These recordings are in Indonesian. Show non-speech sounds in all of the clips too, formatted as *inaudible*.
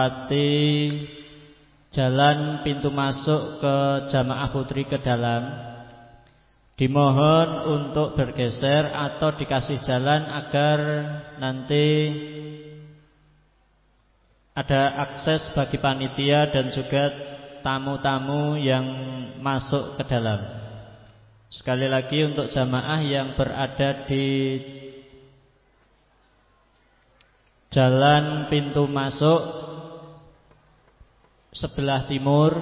menempati jalan pintu masuk ke jamaah putri ke dalam dimohon untuk bergeser atau dikasih jalan agar nanti ada akses bagi panitia dan juga tamu-tamu yang masuk ke dalam. Sekali lagi untuk jamaah yang berada di jalan pintu masuk sebelah timur,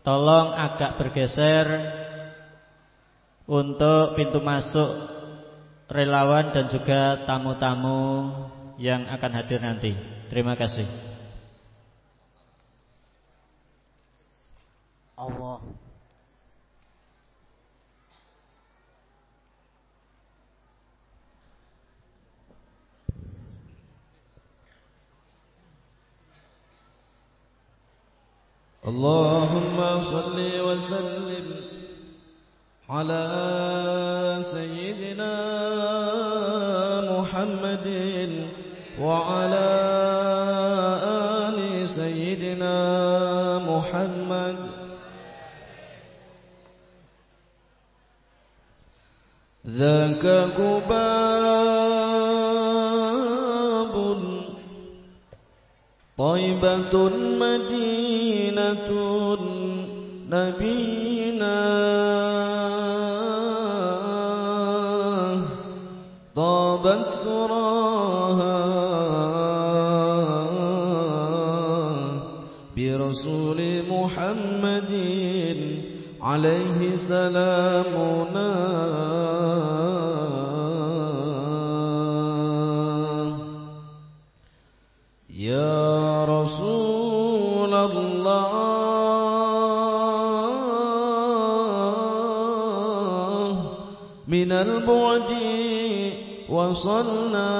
tolong agak bergeser untuk pintu masuk relawan dan juga tamu-tamu yang akan hadir nanti. Terima kasih. Allah Salli wa sallim على سيدنا محمد وعلى آل سيدنا محمد. ذاك كباب طيبة مدينة نبينا طابت ثراها برسول محمد عليه سلامنا وصلنا.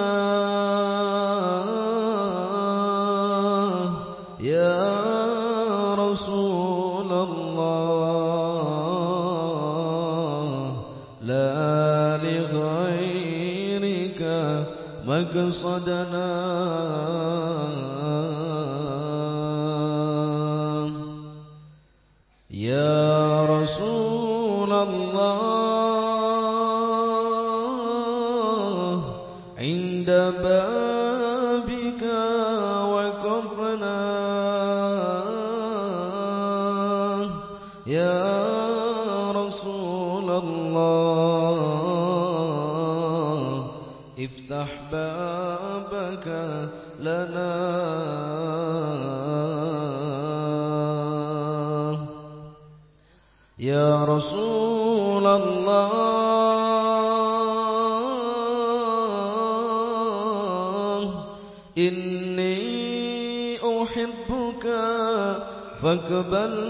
يا رسول الله لا لغيرك مقصدنا. فاقبلنا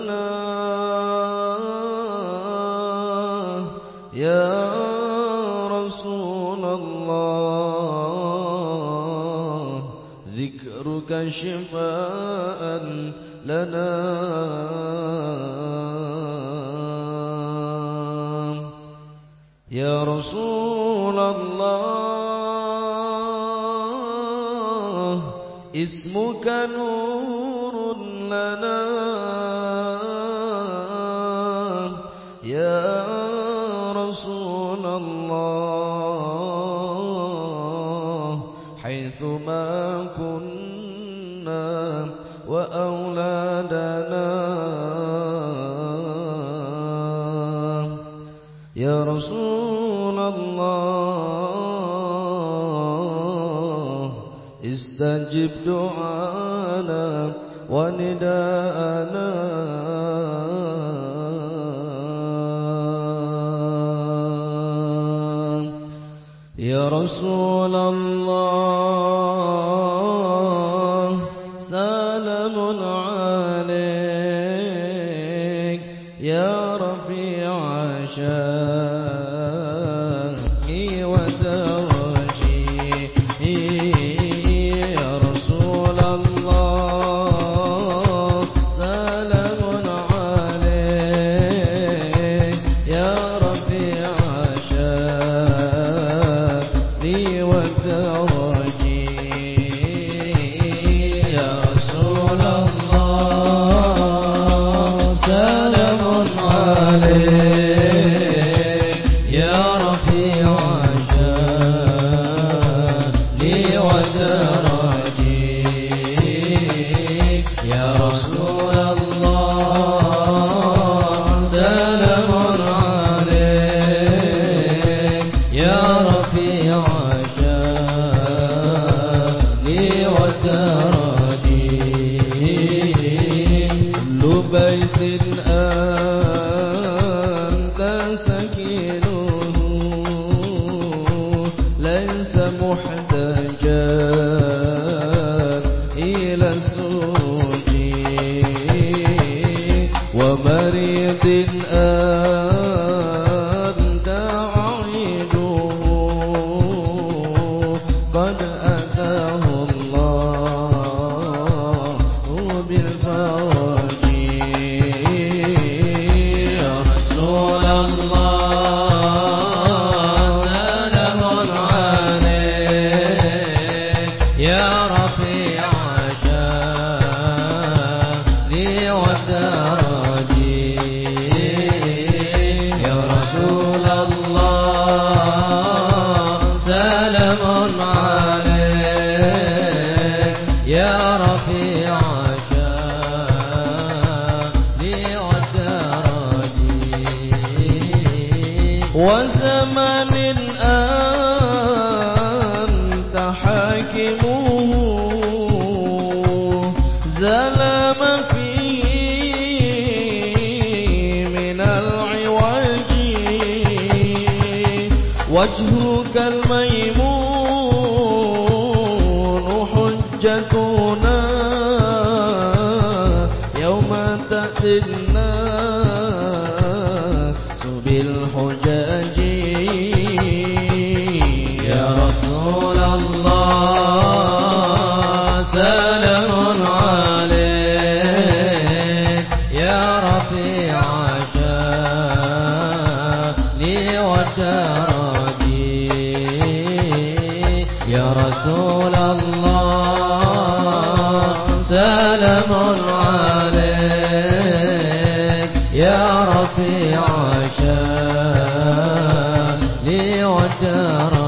يا رب.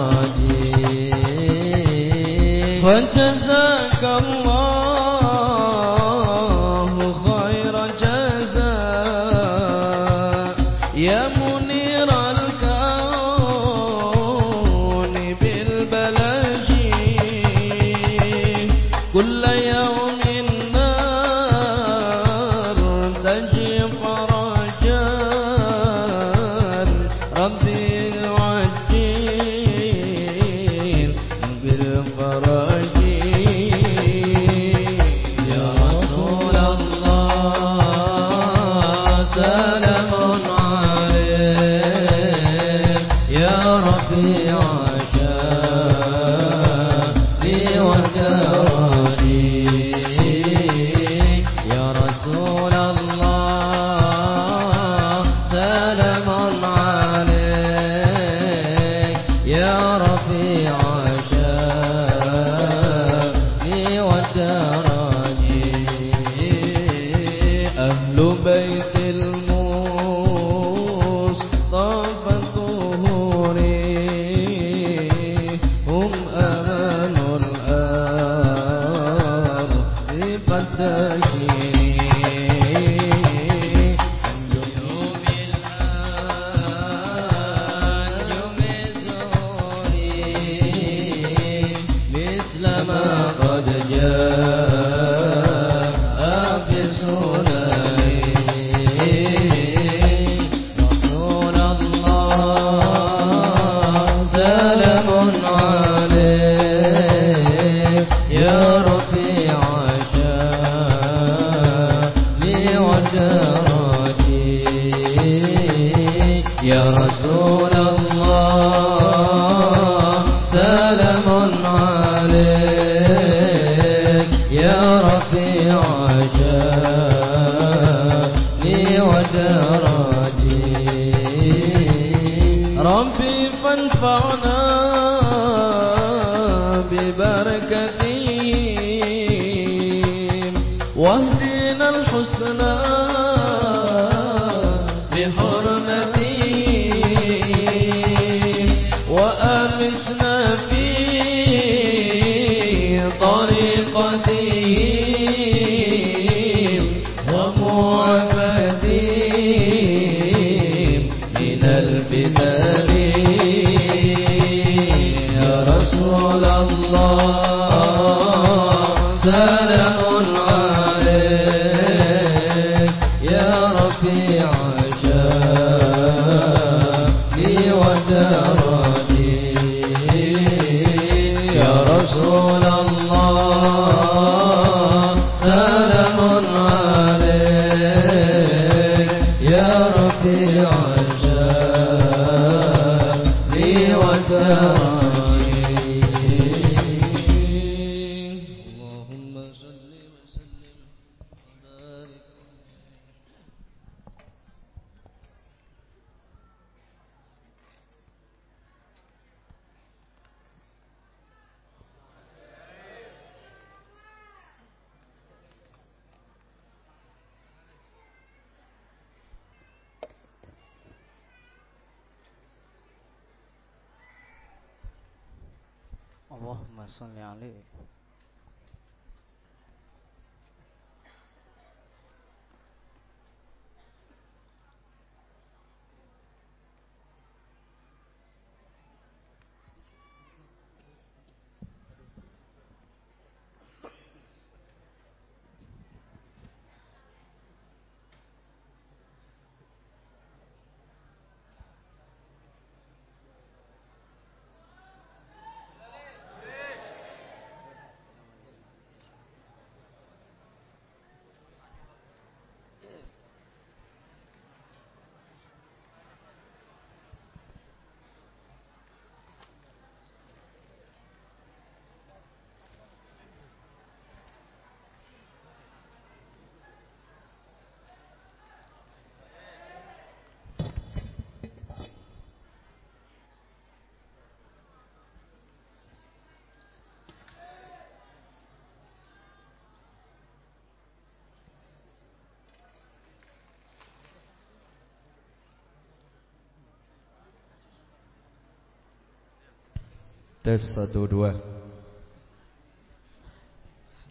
Tes satu dua.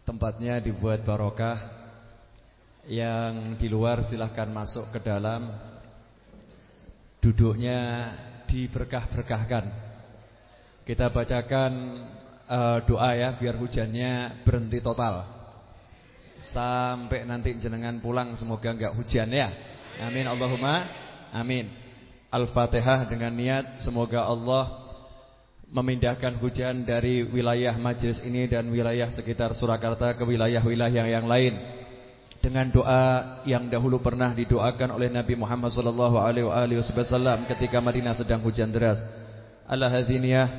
Tempatnya dibuat barokah. Yang di luar silahkan masuk ke dalam. Duduknya diberkah-berkahkan. Kita bacakan eh, doa ya Biar hujannya berhenti total. Sampai nanti jenengan pulang Semoga enggak hujan ya. Amin Allahumma. Amin. Al-Fatihah dengan niat Semoga Allah memindahkan hujan dari wilayah majelis ini dan wilayah sekitar Surakarta ke wilayah-wilayah yang lain dengan doa yang dahulu pernah didoakan oleh Nabi Muhammad sallallahu alaihi wasallam ketika Madinah sedang hujan deras. Al-hadziniyah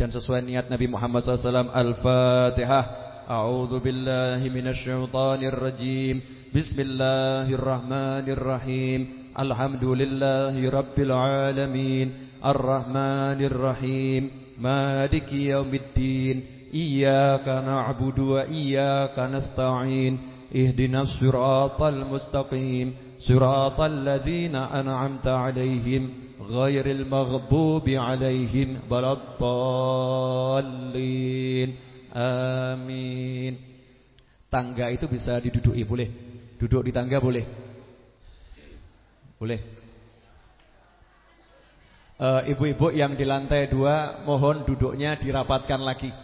dan sesuai niat Nabi Muhammad sallallahu Al-Fatihah. A'udzu billahi minasyaitonir rajim. Bismillahirrahmanirrahim. Alhamdulillahi rabbil alamin. Ar-Rahmanir Rahim. مالك يوم الدين إياك نعبد وإياك نستعين اهدنا الصراط المستقيم صراط الذين أنعمت عليهم غير المغضوب عليهم ولا الضالين آمين Tangga itu bisa diduduki boleh Duduk di tangga boleh Boleh Eh, ibu-ibu yang di lantai dua mohon duduknya dirapatkan lagi.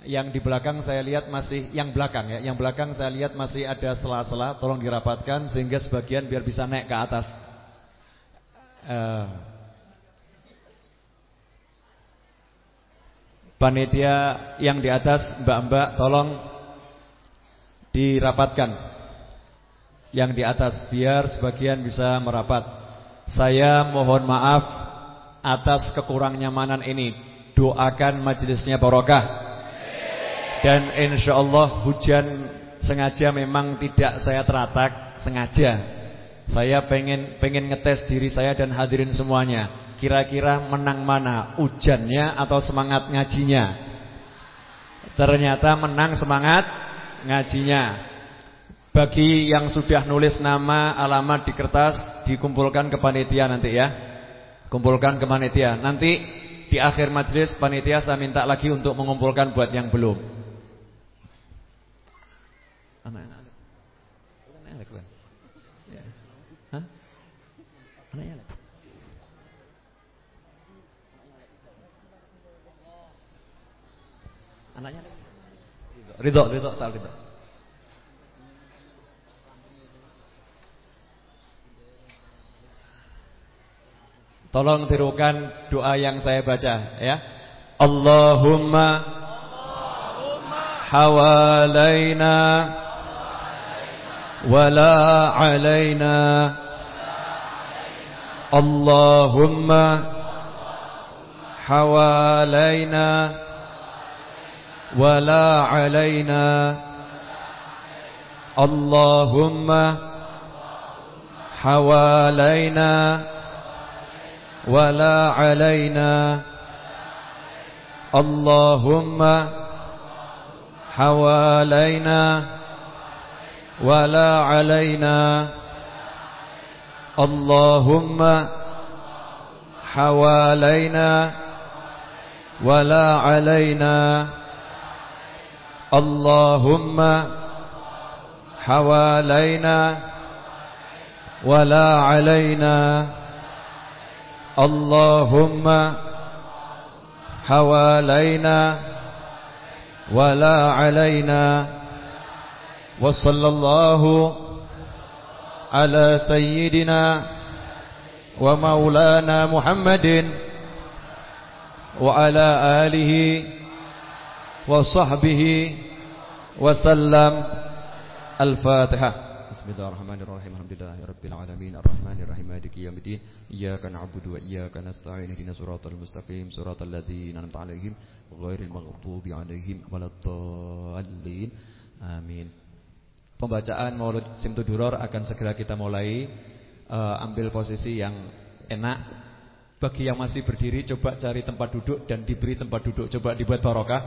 Yang di belakang saya lihat masih yang belakang ya, yang belakang saya lihat masih ada sela-sela, tolong dirapatkan sehingga sebagian biar bisa naik ke atas. Uh, panitia yang di atas, mbak-mbak tolong dirapatkan. Yang di atas biar sebagian bisa merapat. Saya mohon maaf atas kekurang nyamanan ini. Doakan majelisnya barokah. Dan insya Allah hujan sengaja memang tidak saya teratak, sengaja. Saya pengen pengen ngetes diri saya dan hadirin semuanya. Kira-kira menang mana, hujannya atau semangat ngajinya? Ternyata menang semangat ngajinya. Bagi yang sudah nulis nama, alamat di kertas dikumpulkan ke panitia nanti ya. Kumpulkan ke panitia. Nanti di akhir majelis panitia saya minta lagi untuk mengumpulkan buat yang belum. Anak-anak. Ya. Hah? Anaknya Anaknya Ridho, ridho, tak ridho. Tolong tirukan doa yang saya baca ya. Allahumma, hawalaina wala alaina Allahumma hawalaina wala alaina Allahumma hawalaina ولا علينا. اللهم حوالينا ولا علينا. اللهم حوالينا ولا علينا. اللهم حوالينا ولا علينا. اللهم حوالينا ولا علينا وصلى الله على سيدنا ومولانا محمد وعلى آله وصحبه وسلم الفاتحة. Bismillahirrahmanirrahim. Alhamdulillahirabbil alamin arrahmanir maliki yaumiddin. Iyyaka na'budu wa iyyaka nasta'in. Ihdinas siratal mustaqim, siratal ladzina an'amta 'alaihim ghairil maghdubi 'alaihim waladdallin. Amin. Pembacaan Maulid Simtuduror akan segera kita mulai. Uh, ambil posisi yang enak. Bagi yang masih berdiri coba cari tempat duduk dan diberi tempat duduk. Coba dibuat barokah.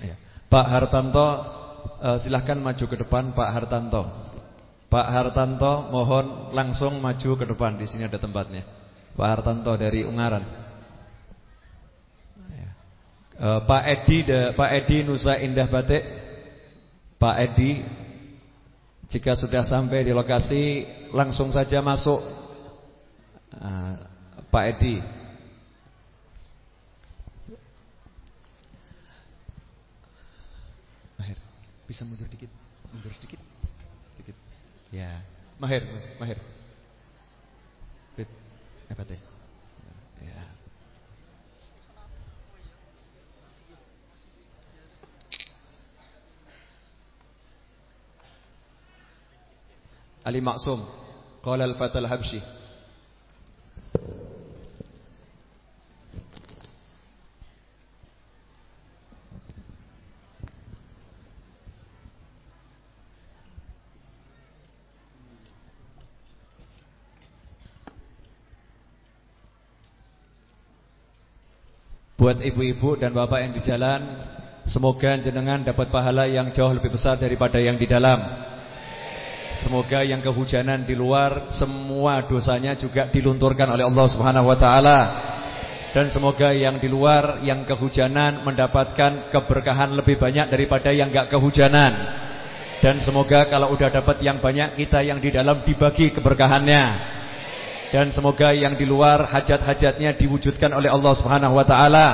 Ya. Pak Hartanto uh, silahkan maju ke depan Pak Hartanto. Pak Hartanto mohon langsung maju ke depan di sini ada tempatnya. Pak Hartanto dari Ungaran. Uh, Pak Edi Pak Edi Nusa Indah Batik. Pak Edi jika sudah sampai di lokasi langsung saja masuk. Uh, Pak Edi Bisa mundur dikit, mundur sedikit, sedikit. Ya, mahir, mahir. Rit, hebat ya. Ya. Ali Maksum Qala al-Fatal Habsyi Buat ibu-ibu dan bapak yang di jalan Semoga jenengan dapat pahala yang jauh lebih besar daripada yang di dalam. Semoga yang kehujanan di luar Semua dosanya juga dilunturkan oleh Allah subhanahu wa ta'ala. Dan semoga yang di luar Yang kehujanan mendapatkan keberkahan lebih banyak daripada yang gak kehujanan. Dan semoga kalau udah dapat yang banyak Kita yang di dalam dibagi keberkahannya dan semoga yang di luar hajat-hajatnya diwujudkan oleh Allah Subhanahu wa taala.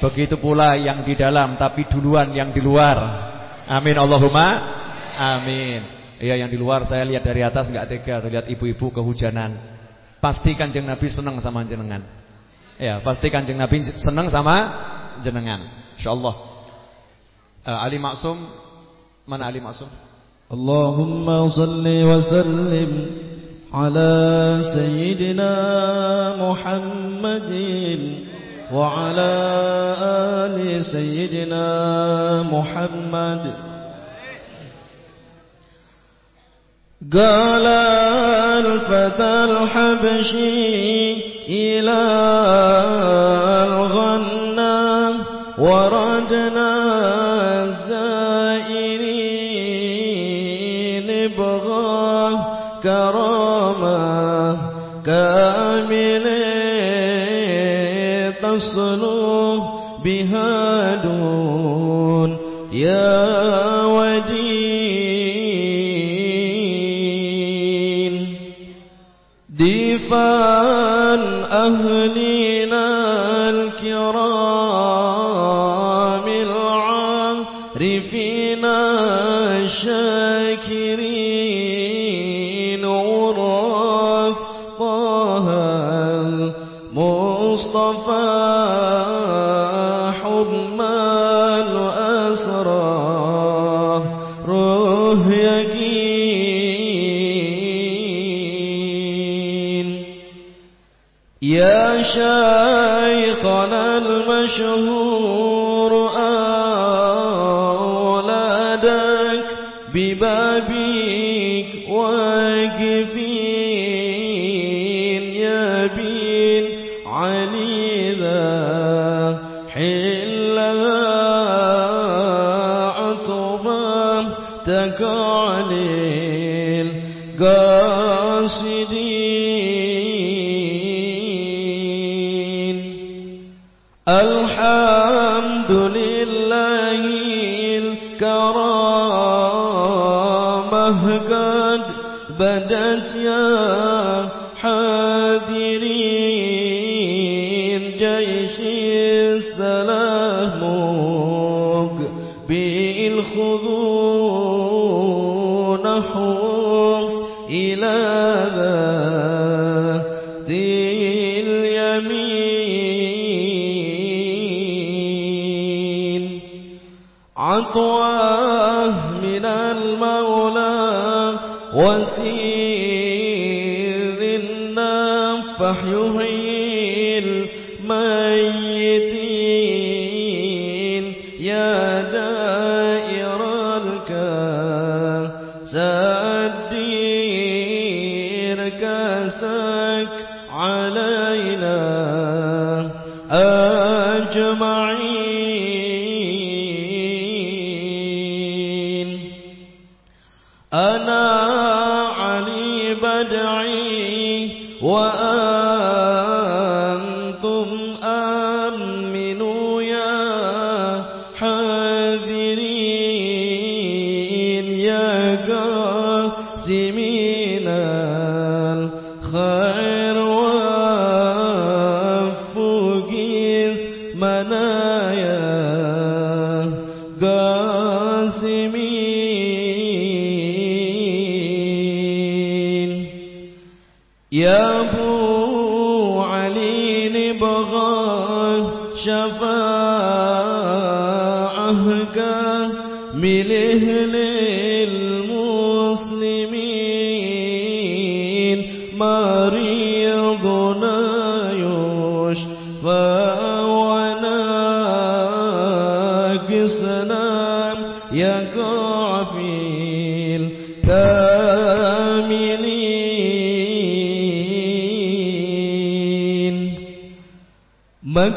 Begitu pula yang di dalam tapi duluan yang di luar. Amin Allahumma amin. Iya yang di luar saya lihat dari atas enggak tega lihat ibu-ibu kehujanan. Pasti Kanjeng Nabi senang sama jenengan. Ya, pasti Kanjeng Nabi senang sama jenengan. Insyaallah. Uh, Ali Maksum mana Ali Maksum? Allahumma salli wa sallim على سيدنا محمد وعلى آل سيدنا محمد. قال الفتى الحبشي إلى بان أهلينا الكرام. شيخنا المشهور بدت يا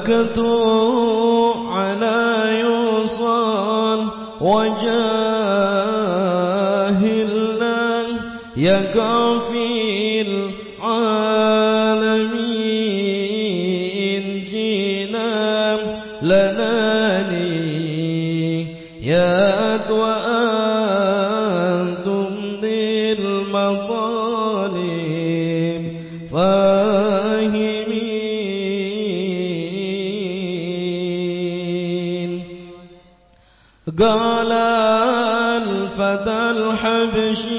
cantou وابشر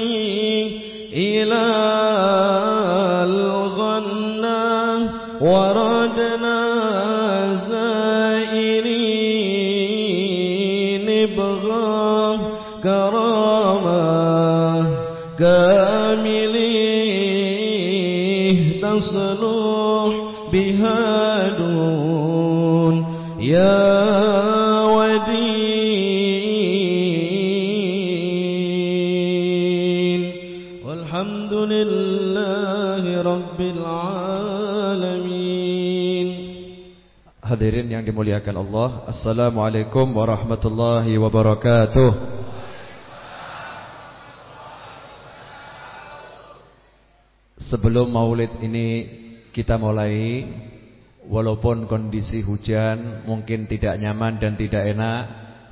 yang dimuliakan Allah. Assalamualaikum warahmatullahi wabarakatuh. Sebelum maulid ini kita mulai Walaupun kondisi hujan mungkin tidak nyaman dan tidak enak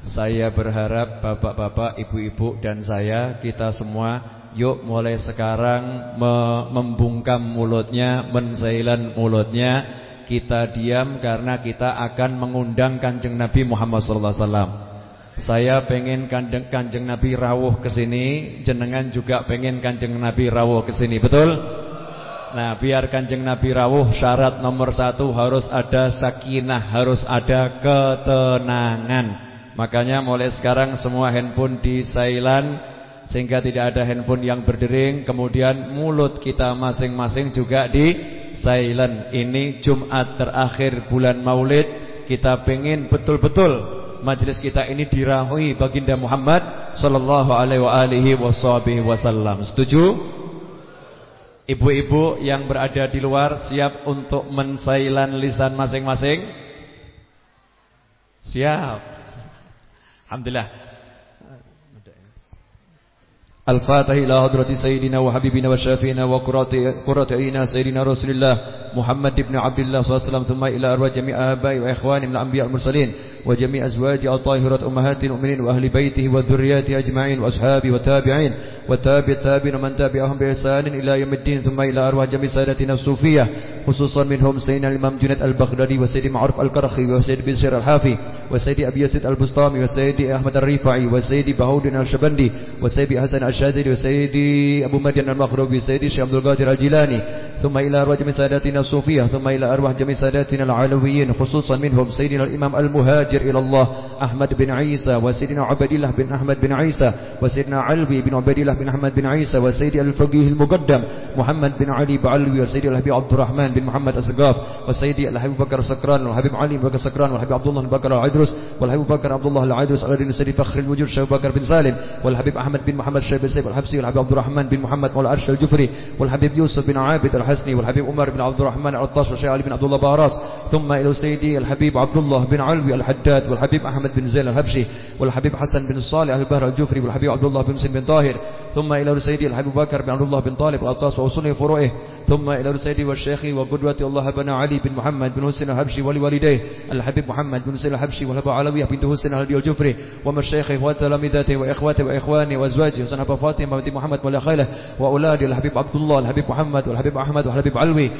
Saya berharap bapak-bapak, ibu-ibu dan saya Kita semua yuk mulai sekarang me Membungkam mulutnya, mensailan mulutnya kita diam karena kita akan mengundang kanjeng Nabi Muhammad SAW. Saya pengen kanjeng, kanjeng Nabi rawuh ke sini, jenengan juga pengen kanjeng Nabi rawuh ke sini, betul? Nah, biar kanjeng Nabi rawuh syarat nomor satu harus ada sakinah, harus ada ketenangan. Makanya mulai sekarang semua handphone di silent sehingga tidak ada handphone yang berdering, kemudian mulut kita masing-masing juga di silent Ini Jumat terakhir bulan maulid Kita pengen betul-betul Majelis kita ini dirahui baginda Muhammad Sallallahu alaihi wasallam Setuju? Ibu-ibu yang berada di luar siap untuk mensailan lisan masing-masing? Siap. Alhamdulillah. الفاتح إلى حضرة سيدنا وحبيبنا وشافينا وقرة أينا سيدنا رسول الله. محمد بن عبد الله صلى الله عليه وسلم ثم إلى أرواح جميع آبائي وإخواني من الأنبياء المرسلين وجميع أزواجه الطاهرات أمهات المؤمنين وأهل بيته وذرياته أجمعين وأصحابه والتابعين والتابع التابعين ومن تابعهم بإحسان إلى يوم الدين ثم إلى أرواح جميع سادتنا الصوفية خصوصا منهم سيدنا الإمام جنيد البغدادي وسيدي معروف الكرخي وسيدي بن سير الحافي وسيدي أبي يزيد البسطامي وسيدي أحمد الرفاعي وسيدي بهودنا الشبندي وسيدي حسن الشاذلي وسيدي أبو مدين المغربي وسيدي شيخ عبد القادر الجيلاني ثم إلى أرواح جميع سادتنا الصوفية ثم إلى أرواح جميع سادتنا العلويين خصوصا منهم سيدنا الإمام المهاجر إلى الله أحمد بن عيسى وسيدنا عبد الله بن أحمد بن عيسى وسيدنا علوي بن عبد الله بن أحمد بن عيسى وسيدي الفقيه المقدم محمد بن علي بعلوي وسيدي الحبيب عبد الرحمن بن محمد السقاف وسيدي الحبيب بكر السكران والحبيب علي بكر السكران والحبيب عبد الله بكر العدرس والحبيب بكر عبد الله العدرس دين سيدي فخر الوجود شيخ بكر بن سالم والحبيب أحمد بن محمد الشيخ بن سيف الحبسي والحبيب عبد الرحمن بن محمد مولى عرش الجفري والحبيب يوسف بن عابد الحسني والحبيب عمر بن عبد الرحمن العطاش والشيخ علي بن عبد الله باراس ثم إلى سيدي الحبيب عبد الله بن علوي الحداد والحبيب أحمد بن زين الهبشي والحبيب حسن بن الصالح البهر الجفري والحبيب عبد الله بن مسلم بن طاهر ثم إلى سيدي الحبيب بكر بن عبد الله بن طالب الأطاس وأصول فروعه ثم إلى سيدي والشيخ وقدوة الله بن علي بن محمد بن حسين الحبشي ولوالديه الحبيب محمد بن حسين الحبشي والهبة علوية بنت حسين الجفري ومشايخه وتلامذته وإخواته وإخوانه وأزواجه وسنة فاطمة بنت محمد خيله وأولاده الحبيب عبد الله الحبيب محمد والحبيب أحمد والحبيب علوي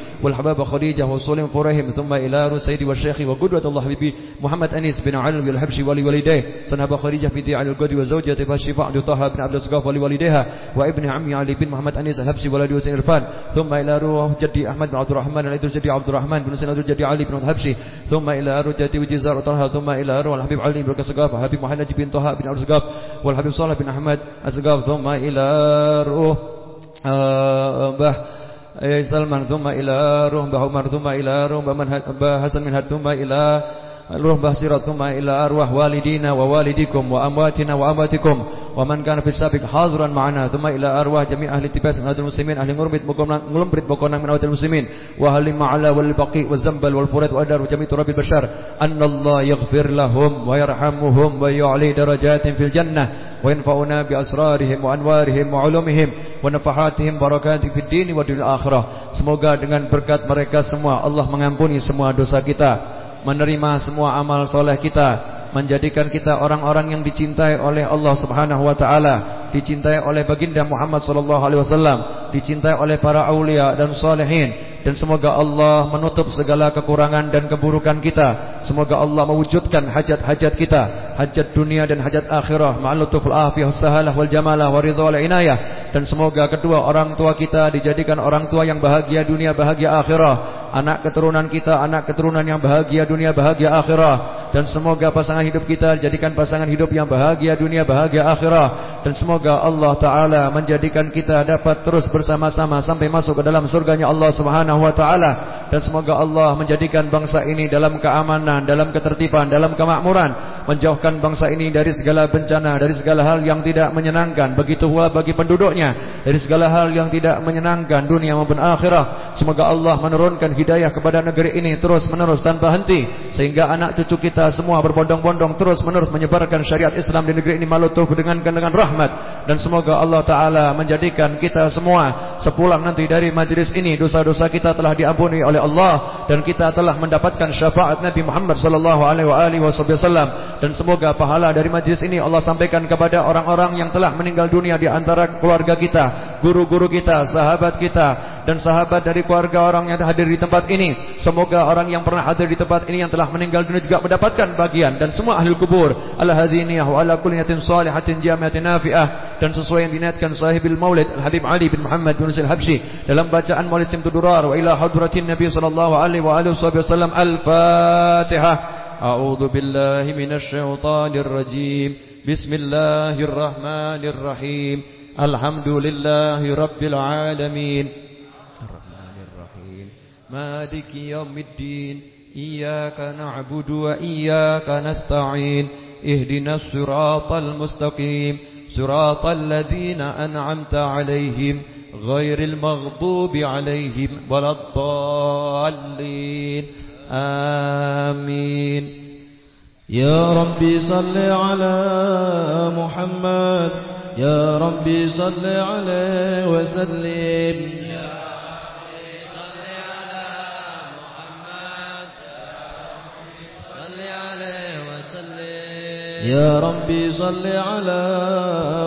والحباب خديجة وصول فرهم ثم إلى سيدي والشيخ وقدوة الله حبيبي محمد أنيس بن علوي الحبشي ولوالديه سنة خديجة بنت علي القدي وزوجته فالشفاء طه بن عبد السقاف ولوالديها وابن عمي علي بن محمد أنيس الحبشي ولد حسين عرفان ثم إلى روح جدي أحمد بن عبد الرحمن الإدرس جدي عبد الرحمن بن سنة جدي علي بن الحبشي. ثم إلى روح جدي وجزار طلحة ثم إلى روح الحبيب علي بن السقاف الحبيب محمد بن طه بن عبد السقاف والحبيب صالح بن أحمد السقاف ثم إلى روح bah Salman thumma ila ruh bah Umar thumma ila ruh bah Hasan min thumma ila ruh bah Sirat thumma ila arwah walidina wa walidikum wa amwatina wa amwatikum wa man kana fis sabiq hadiran ma'ana thumma ila arwah jami' ahli tibas min hadal muslimin ahli ngurbit bukonang nglumprit bukonang min awal muslimin wa ahli ma'ala wal baqi wal zambal wal furat wa adar wa jami' turabil bashar anna Allah yaghfir lahum wa yarhamuhum wa yu'li darajatin fil jannah وينفعنا بأسرارهم وأنوارهم وعلومهم ونفحاتهم بركات في الدين والدنيا الآخرة semoga dengan berkat mereka semua Allah mengampuni semua dosa kita menerima semua amal soleh kita menjadikan kita orang-orang yang dicintai oleh Allah Subhanahu wa taala, dicintai oleh baginda Muhammad sallallahu alaihi wasallam, dicintai oleh para aulia dan salihin dan semoga Allah menutup segala kekurangan dan keburukan kita. Semoga Allah mewujudkan hajat-hajat kita, hajat dunia dan hajat akhirah, ma'al lutful afiyah sahalah wal jamalah wa inayah. Dan semoga kedua orang tua kita dijadikan orang tua yang bahagia dunia, bahagia akhirah. Anak keturunan kita, anak keturunan yang bahagia dunia, bahagia akhirah. Dan semoga pasangan hidup kita dijadikan pasangan hidup yang bahagia dunia, bahagia akhirah. Dan semoga Allah Ta'ala menjadikan kita dapat terus bersama-sama sampai masuk ke dalam surganya Allah Subhanahu Subhanahu wa taala. Dan semoga Allah menjadikan bangsa ini dalam keamanan, dalam ketertiban, dalam kemakmuran, menjauhkan bangsa ini dari segala bencana, dari segala hal yang tidak menyenangkan, begitu pula bagi penduduknya, dari segala hal yang tidak menyenangkan dunia maupun akhirat. Semoga Allah menurunkan hidayah kepada negeri ini terus menerus tanpa henti. Sehingga anak cucu kita semua berbondong-bondong terus menerus menyebarkan syariat Islam di negeri ini malutuh dengan dengan rahmat. Dan semoga Allah taala menjadikan kita semua sepulang nanti dari majlis ini dosa-dosa kita kita telah diampuni oleh Allah dan kita telah mendapatkan syafaat Nabi Muhammad sallallahu alaihi wasallam. Dan semoga pahala dari majlis ini Allah sampaikan kepada orang-orang yang telah meninggal dunia di antara keluarga kita, guru-guru kita, sahabat kita dan sahabat dari keluarga orang yang hadir di tempat ini. Semoga orang yang pernah hadir di tempat ini yang telah meninggal dunia juga mendapatkan bagian dan semua ahli kubur. Al-hadiniyah wa ala kulli niyatin salihatin jamiatin nafi'ah dan sesuai yang diniatkan sahibil maulid Al-Habib Ali bin Muhammad bin Al-Habsyi dalam bacaan Maulid Simtudurar wa ila hadratin Nabi sallallahu alaihi wa alihi wasallam Al-Fatihah. A'udzu billahi minasy syaithanir rajim. Bismillahirrahmanirrahim. Alhamdulillahi rabbil alamin. مالك يوم الدين إياك نعبد وإياك نستعين. اهدنا الصراط المستقيم صراط الذين أنعمت عليهم غير المغضوب عليهم ولا الضالين. آمين. يا ربي صل على محمد يا ربي صل عليه وسلم. يا ربي صل على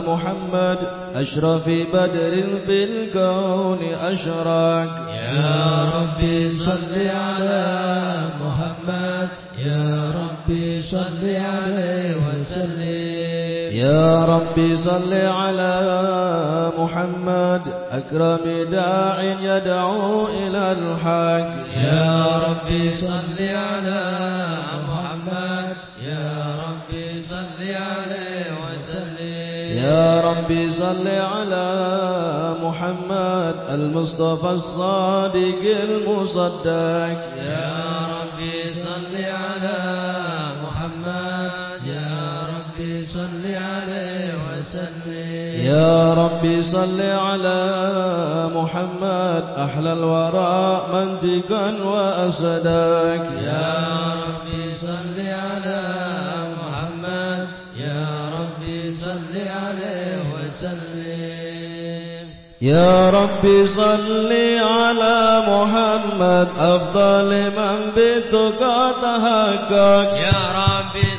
محمد أشرف بدر في الكون أشرق يا ربي صل على محمد يا ربي صل عليه وسلم. يا ربي صل على محمد أكرم داع يدعو إلى الحق. يا ربي صل على محمد يا ربي صل على محمد المصطفى الصادق المصدق. يا ربي صل على محمد. يا ربي صل عليه وسلم. يا ربي صل على محمد. أحلى الورى منطقا وأصداك يا ربي يا ربي صل على محمد أفضل من بتقى تهكك. يا ربي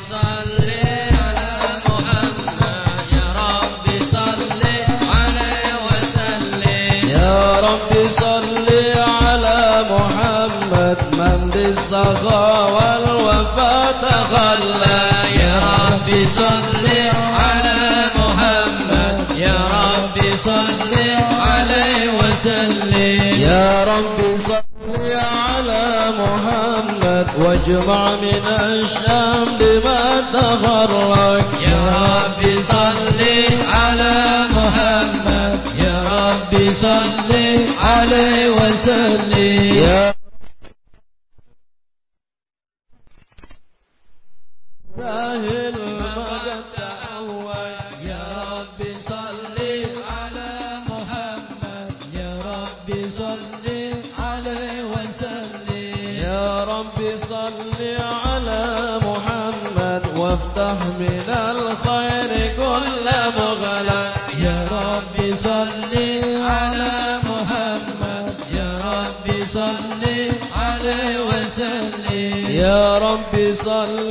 واجمع من الشام بما تفرق. يا ربي صل على محمد. يا ربي صل عليه وسلم. ضل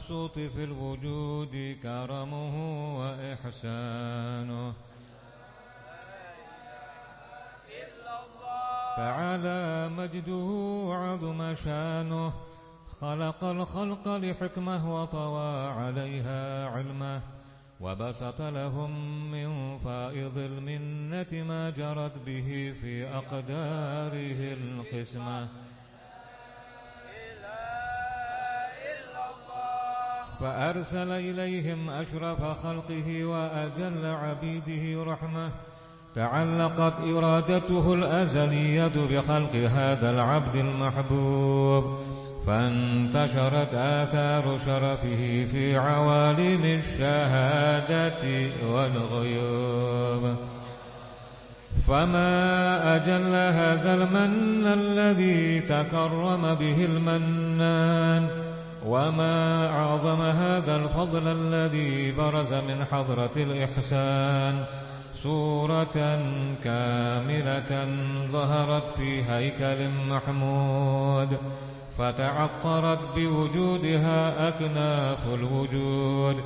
المبسوط في الوجود كرمه وإحسانه. تعالى مجده وعظم شانه. خلق الخلق لحكمه وطوى عليها علمه. وبسط لهم من فائض المنة ما جرت به في أقداره القسمة. فأرسل إليهم أشرف خلقه وأجل عبيده رحمة. تعلقت إرادته الأزلية بخلق هذا العبد المحبوب. فانتشرت آثار شرفه في عوالم الشهادة والغيوب. فما أجل هذا المن الذي تكرم به المنان؟ وما أعظم هذا الفضل الذي برز من حضرة الإحسان صورة كاملة ظهرت في هيكل محمود فتعطرت بوجودها أكناف الوجود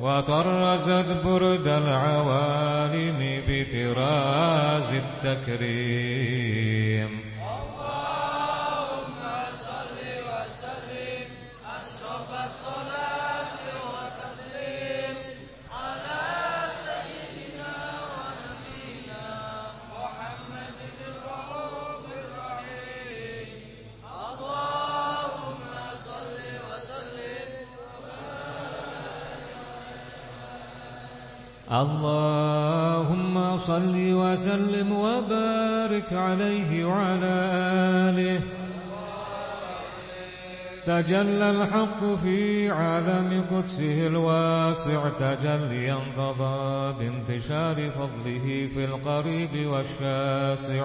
وطرزت برد العوالم بطراز التكريم اللهم صل وسلم وبارك عليه وعلى آله. تجلى الحق في عالم قدسه الواسع تجليا قضى بانتشار فضله في القريب والشاسع.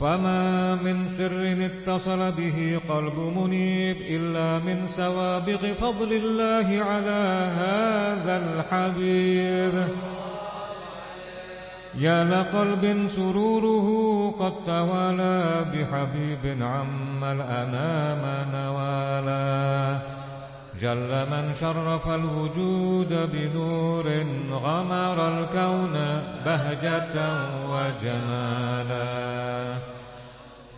فما من سر اتصل به قلب منيب إلا من سوابق فضل الله على هذا الحبيب. يا لقلب سروره قد توالى بحبيب عم الأنام نوالا. جل من شرف الوجود بنور غمر الكون بهجة وجمالا.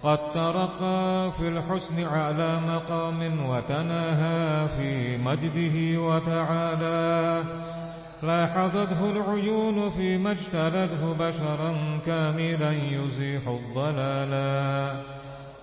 قد ترقى في الحسن على مقام وتناهى في مجده وتعالى. لاحظته العيون فيما اجتلته بشرا كاملا يزيح الضلالا.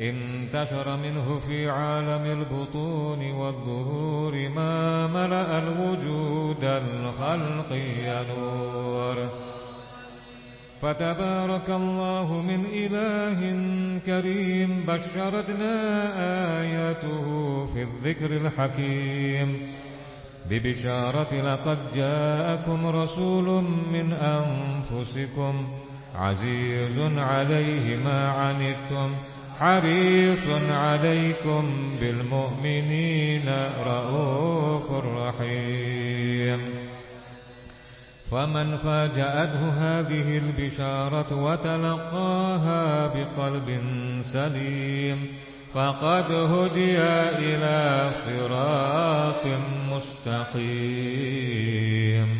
انتشر منه في عالم البطون والظهور ما ملأ الوجود الخلق ينور فتبارك الله من إله كريم بشرتنا آياته في الذكر الحكيم. ببشارة لقد جاءكم رسول من أنفسكم عزيز عليه ما عنتم. حريص عليكم بالمؤمنين رؤوف رحيم. فمن فاجأته هذه البشارة وتلقاها بقلب سليم فقد هدي إلى صراط مستقيم.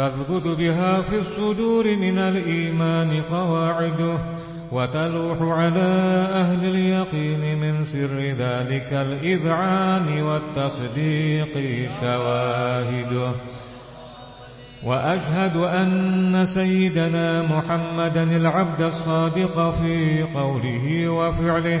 تثبت بها في الصدور من الإيمان قواعده وتلوح على أهل اليقين من سر ذلك الإذعان والتصديق شواهده. وأشهد أن سيدنا محمدا العبد الصادق في قوله وفعله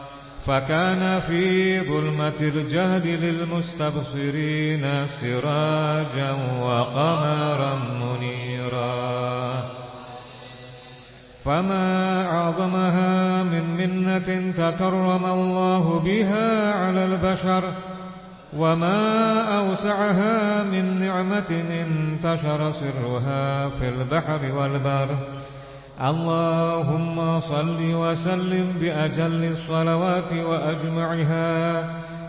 فكان في ظلمة الجهد للمستبصرين سراجا وقمرا منيرا. فما أعظمها من منة تكرم الله بها على البشر وما أوسعها من نعمة انتشر سرها في البحر والبر. اللهم صل وسلم بأجل الصلوات وأجمعها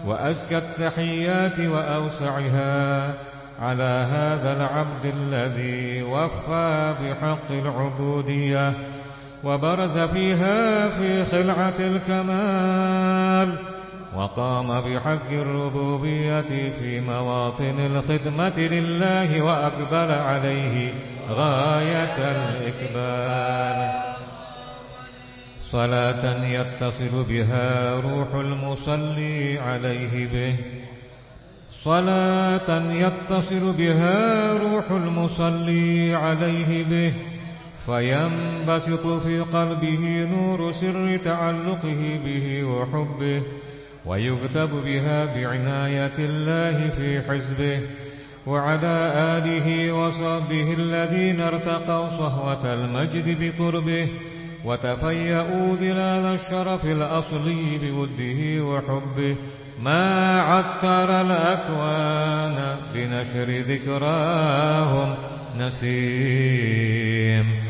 وأزكى التحيات وأوسعها على هذا العبد الذي وفى بحق العبودية وبرز فيها في خلعة الكمال وقام بحق الربوبية في مواطن الخدمة لله وأقبل عليه غاية الإقبال. صلاة يتصل بها روح المصلي عليه به. صلاة يتصل بها روح المصلي عليه به. فينبسط في قلبه نور سر تعلقه به وحبه. ويكتب بها بعناية الله في حزبه وعلى آله وصحبه الذين ارتقوا صهوة المجد بقربه وتفيأوا ظلال الشرف الأصلي بوده وحبه. ما عطر الأكوان بنشر ذكراهم نسيم.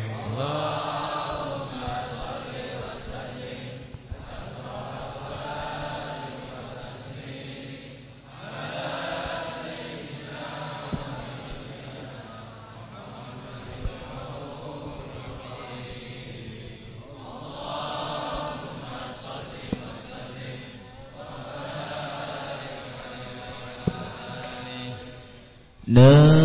Nah.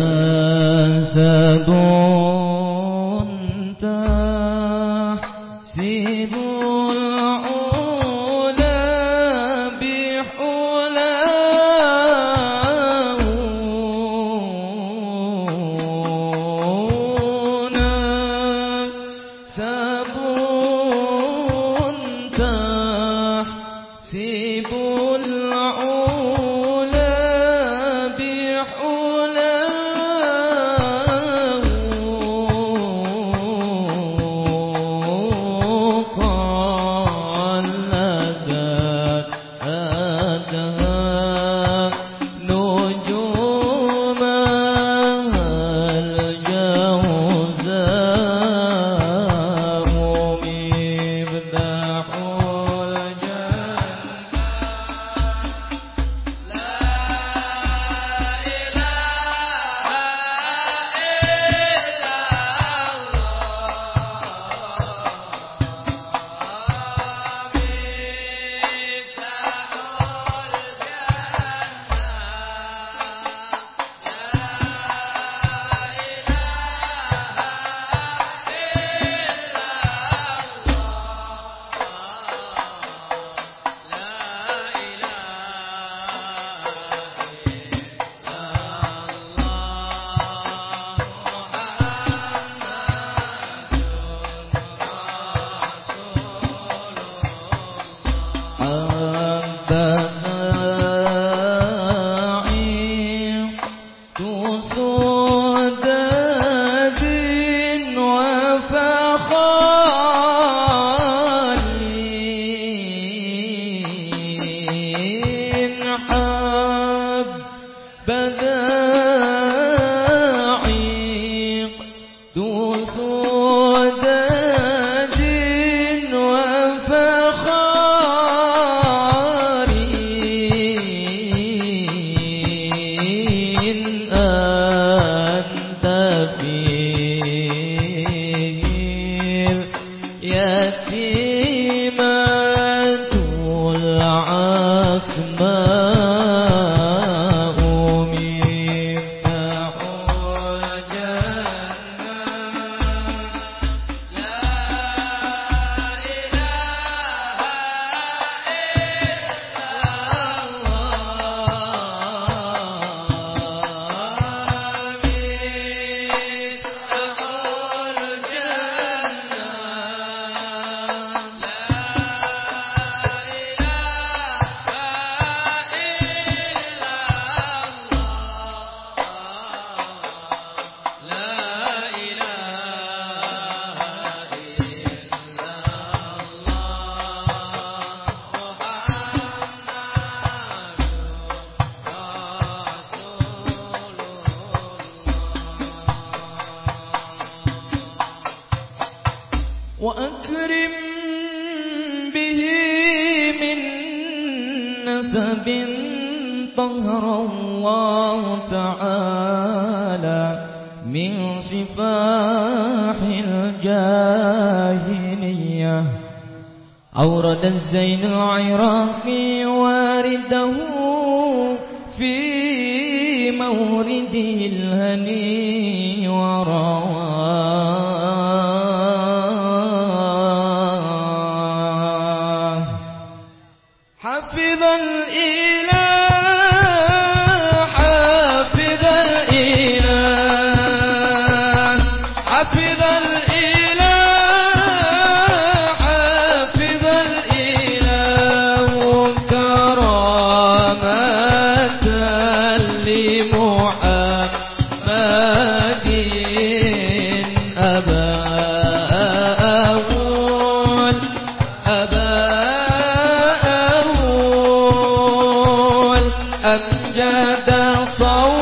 وجد صوت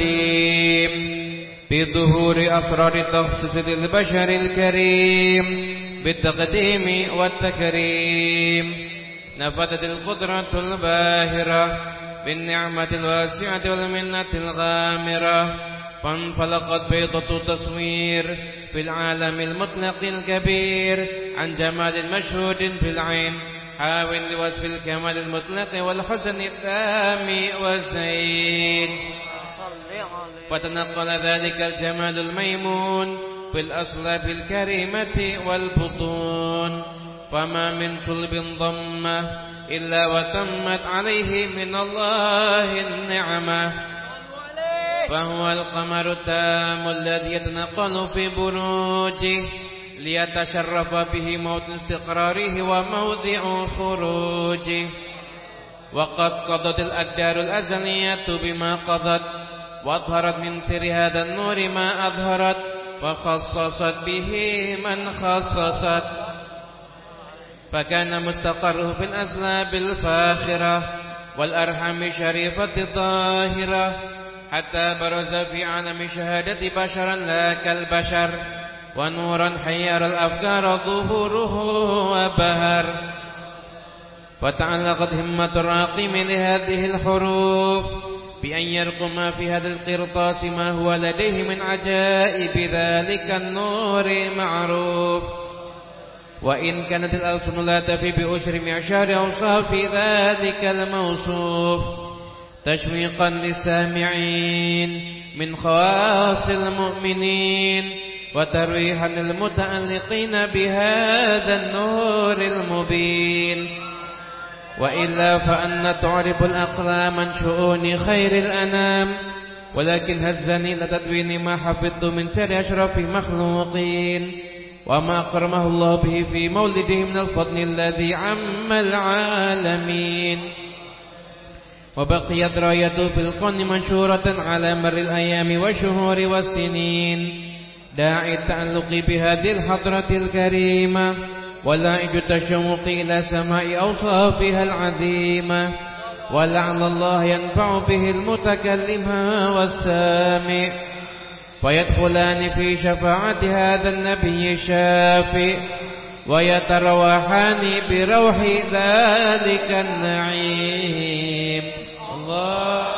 القديم. بظهور أسرار التخصيص للبشر الكريم بالتقديم والتكريم. نفذت القدرة الباهرة بالنعمة الواسعة والمنة الغامرة. فانفلقت بيضة تصوير في العالم المطلق الكبير عن جمال مشهود في العين حاول لوصف الكمال المطلق والحسن التام والزين. فتنقل ذلك الجمال الميمون في الأصلاب الكريمة والبطون. فما من صلب ضمة إلا وتمت عليه من الله النعمة. فهو القمر التام الذي يتنقل في بروجه ليتشرف به موت استقراره وموضع خروجه. وقد قضت الأقدار الأزلية بما قضت وأظهرت من سر هذا النور ما أظهرت وخصصت به من خصصت. فكان مستقره في الأسلاب الفاخرة والأرحام الشريفة الظاهرة حتى برز في عالم شهادة بشرا لا كالبشر ونورا حير الأفكار ظهوره وبهر. فتعلقت همة الراقم لهذه الحروف بأن يرقم في هذا القرطاس ما هو لديه من عجائب. ذلك النور معروف. وإن كانت الألسن لا تفي بأشر معشار أوصاف ذلك الموصوف. تشويقا للسامعين من خواص المؤمنين وترويحا للمتألقين بهذا النور المبين. وإلا فأن تعرف الأقلام عن شؤون خير الأنام. ولكن هزني لتدوين ما حفظت من سر أشرف مخلوقين. وما أكرمه الله به في مولده من الفضل الذي عم العالمين. وبقيت رايته في الكون منشورة على مر الأيام والشهور والسنين. داعي التعلق بهذه الحضرة الكريمة. ولائج التشوق إلى سماء أوصافها العظيمة. ولعل الله ينفع به المتكلم والسامع. فيدخلان في شفاعة هذا النبي الشافي ويترواحان بروح ذلك النعيم. اللهم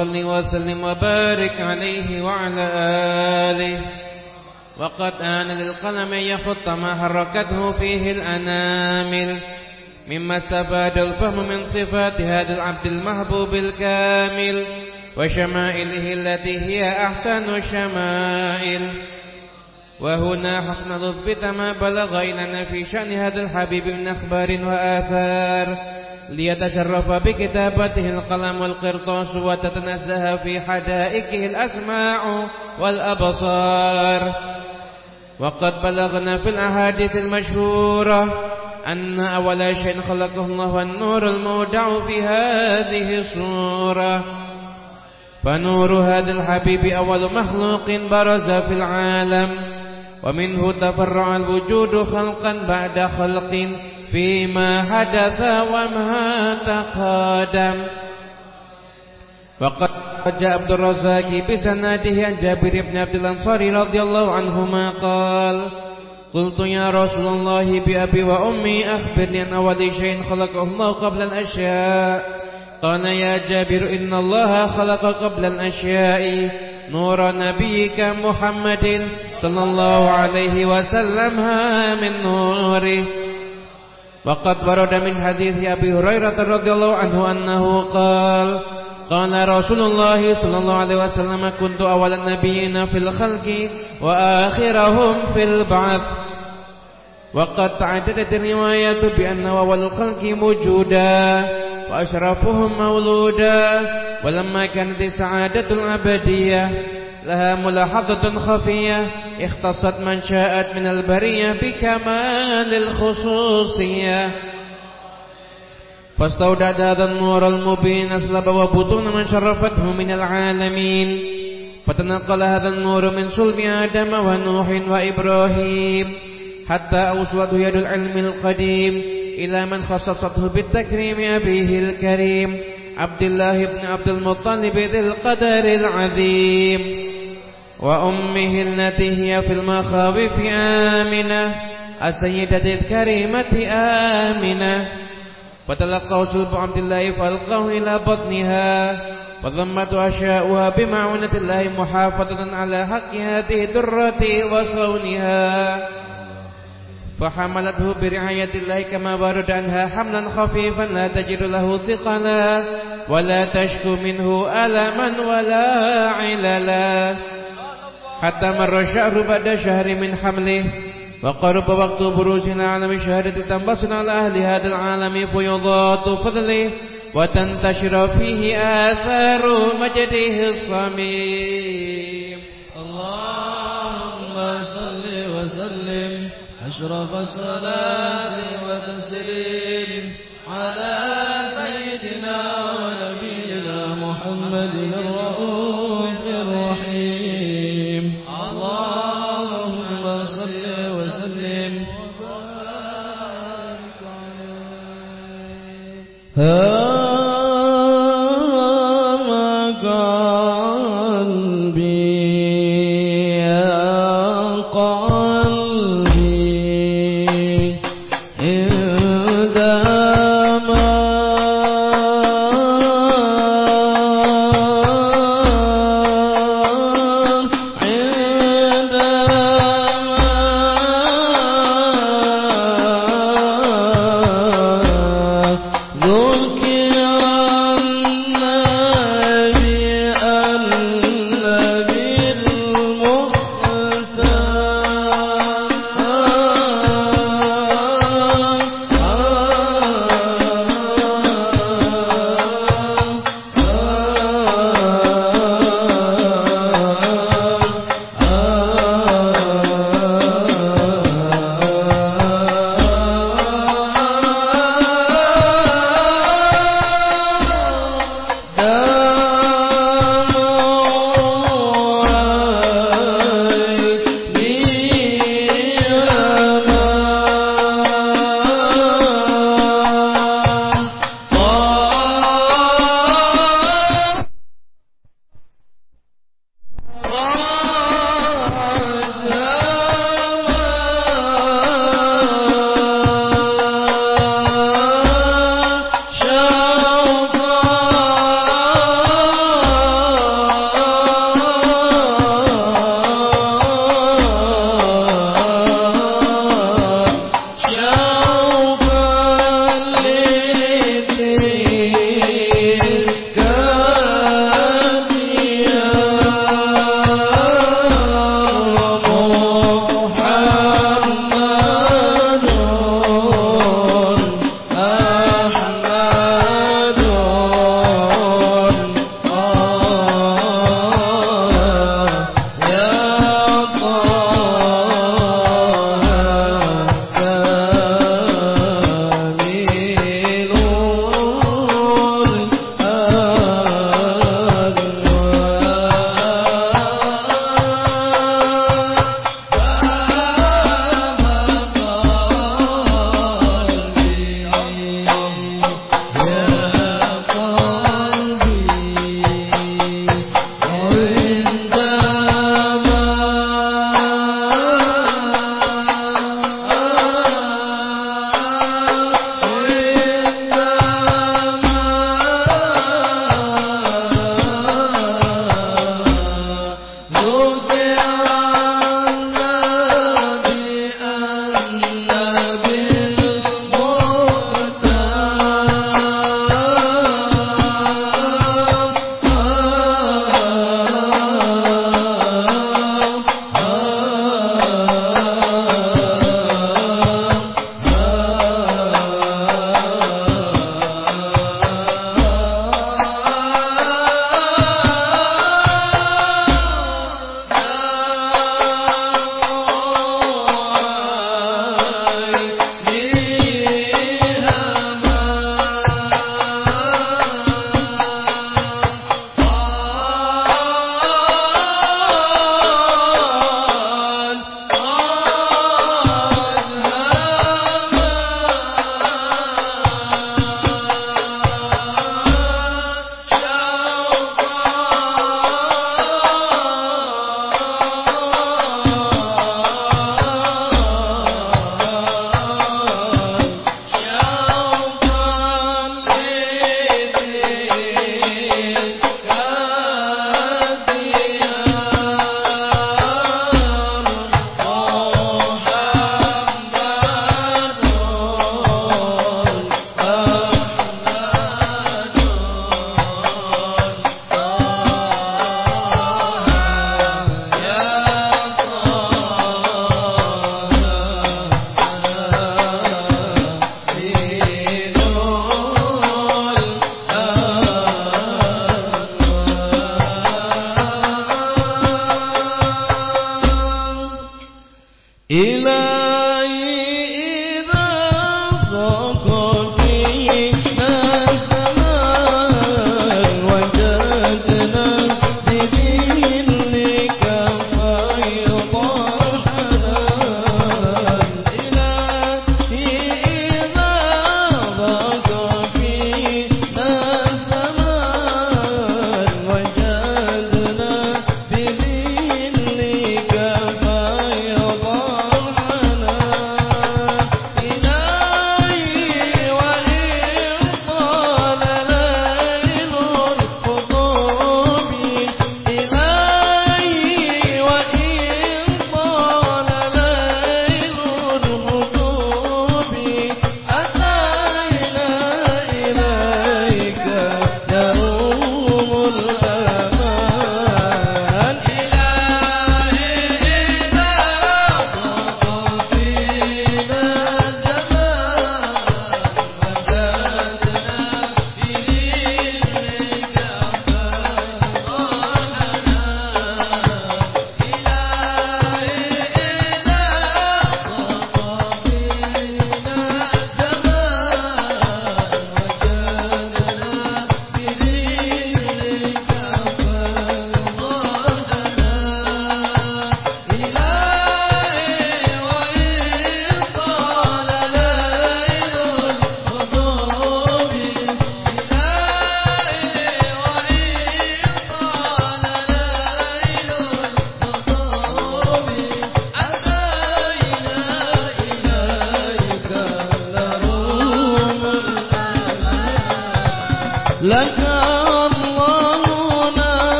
صل وسلم وبارك عليه وعلى آله وقد آن للقلم يخط ما حركته فيه الأنامل مما استفاد الفهم من صفات هذا العبد المحبوب الكامل وشمائله التي هي أحسن الشمائل وهنا حسن نثبت ما بلغ إلينا في شأن هذا الحبيب من أخبار وآثار ليتشرف بكتابته القلم والقرطاس وتتنزه في حدائقه الأسماع والأبصار. وقد بلغنا في الأحاديث المشهورة أن أول شيء خلقه الله النور المودع في هذه الصورة. فنور هذا الحبيب أول مخلوق برز في العالم ومنه تفرع الوجود خلقا بعد خلق فيما حدث وما تقادم وقد جاء عبد الرزاق بسناده عن جابر بن عبد الأنصاري رضي الله عنهما قال قلت يا رسول الله بأبي وأمي أخبرني عن أول شيء خلقه الله قبل الأشياء. قال يا جابر إن الله خلق قبل الأشياء. نور نبيك محمد صلى الله عليه وسلم من نوره. وقد ورد من حديث أبي هريرة رضي الله عنه أنه قال قال رسول الله صلى الله عليه وسلم كنت أول النبيين في الخلق وآخرهم في البعث. وقد تعددت الروايات بأن أول الخلق موجودا وأشرفهم مولودا ولما كانت السعادة الأبدية. لها ملاحظة خفية اختصت من شاءت من البرية بكمال الخصوصية. فاستودع هذا النور المبين أسلب وبطون من شرفته من العالمين. فتنقل هذا النور من صلب آدم ونوح وإبراهيم حتى أوصلته يد العلم القديم إلى من خصصته بالتكريم أبيه الكريم. عبد الله بن عبد المطلب ذي القدر العظيم وأمه التي هي في المخاوف آمنة السيدة الكريمة آمنة. فتلقوا سلب عبد الله فألقاه إلى بطنها فضمت أشياؤها بمعونة الله محافظة على حق هذه الدرة وصونها. فحملته برعاية الله كما ورد عنها حملا خفيفا لا تجد له ثقلا ولا تشكو منه ألما ولا عللا. حتى مر الشهر بعد شهر من حمله وقرب وقت بروزنا عالم الشهادة تنبسط على أهل هذا العالم فيضات فضله وتنتشر فيه آثار مجده الصميم. اللهم أشرف الصلاة والتسليم على سيدنا ونبينا محمد الرؤوف الرحيم. اللهم صل وسلم. وبارك عليه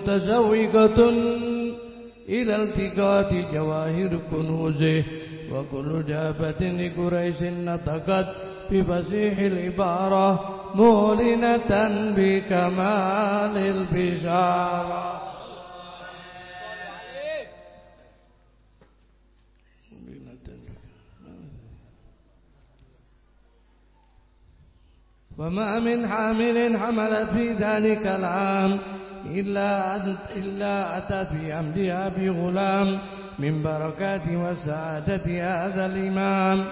متزوجة إلى التقاط جواهر كنوزه وكل جافة لقريش نطقت بفسيح العبارة مولنة بكمال البشارة. وما من حامل حمل في ذلك العام إلا, إلا أتت في أمرها بغلام من بركات وسعادة هذا الإمام.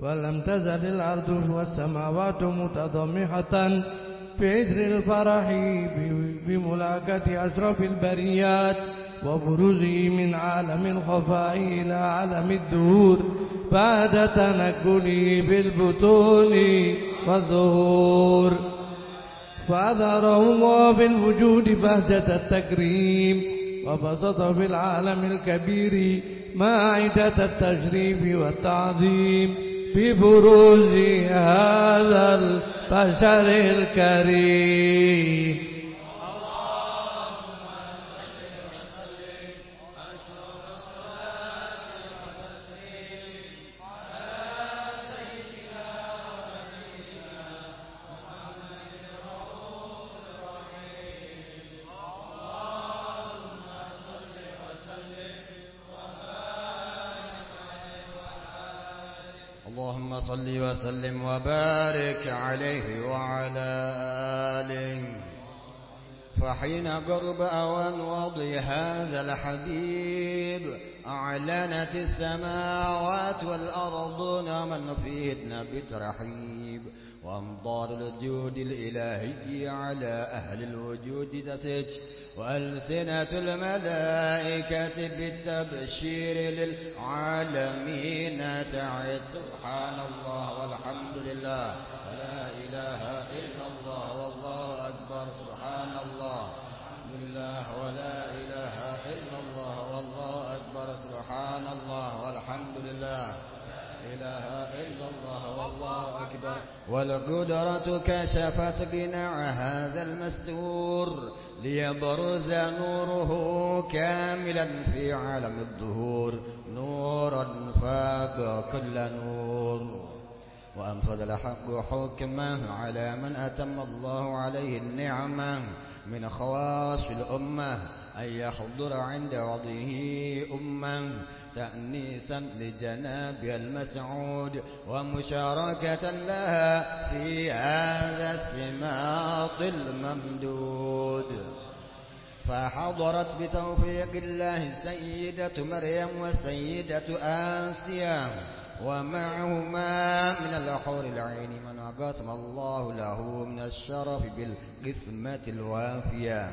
ولم تزل الأرض والسماوات متضمحة في عذر الفرح بملاقة أشرف البريات وبروزه من عالم الخفاء إلى عالم الدهور. بعد تنقله بالبطون والظهور. فأظهره الله في الوجود بهجة التكريم وبسط في العالم الكبير ماعدة التشريف والتعظيم ببروز هذا البشر الكريم. صل وسلم وبارك عليه وعلى آله. فحين قرب أوان وضي هذا الحبيب أعلنت السماوات والأرض من فيهن بترحيب. وأمطار الجود الإلهي على أهل الوجود تتج وألسنة الملائكة بالتبشير للعالمين تعد سبحان الله والحمد لله. ولا إله إلا الله والله أكبر. سبحان الله. الحمد لله ولا إله إلا الله والله أكبر سبحان الله والحمد لله إله إلا الله والله أكبر. والقدرة كشفت قناع هذا المستور ليبرز نوره كاملا في عالم الظهور نورا فاق كل نور. وأنفذ الحق حكمه على من أتم الله عليه النعمة من خواص الأمة أن يحضر عند وضعه أمة. تأنيسا لجنابها المسعود ومشاركة لها في هذا السماط الممدود. فحضرت بتوفيق الله السيدة مريم والسيدة آسيا ومعهما من الحور العين من قسم الله له من الشرف بالقسمة الوافية.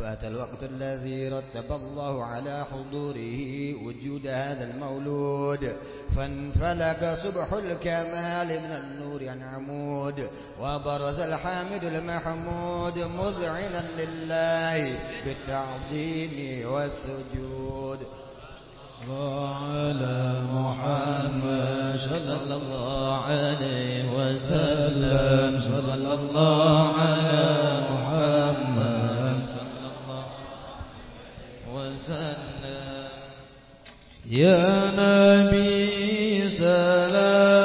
فأتى الوقت الذي رتب الله على حضوره وجود هذا المولود. فانفلق صبح الكمال من النور عن عمود وبرز الحامد المحمود مذعنا لله بالتعظيم والسجود. وعلى محمد صلى الله عليه وسلم. صلى الله على يا نبي سلام.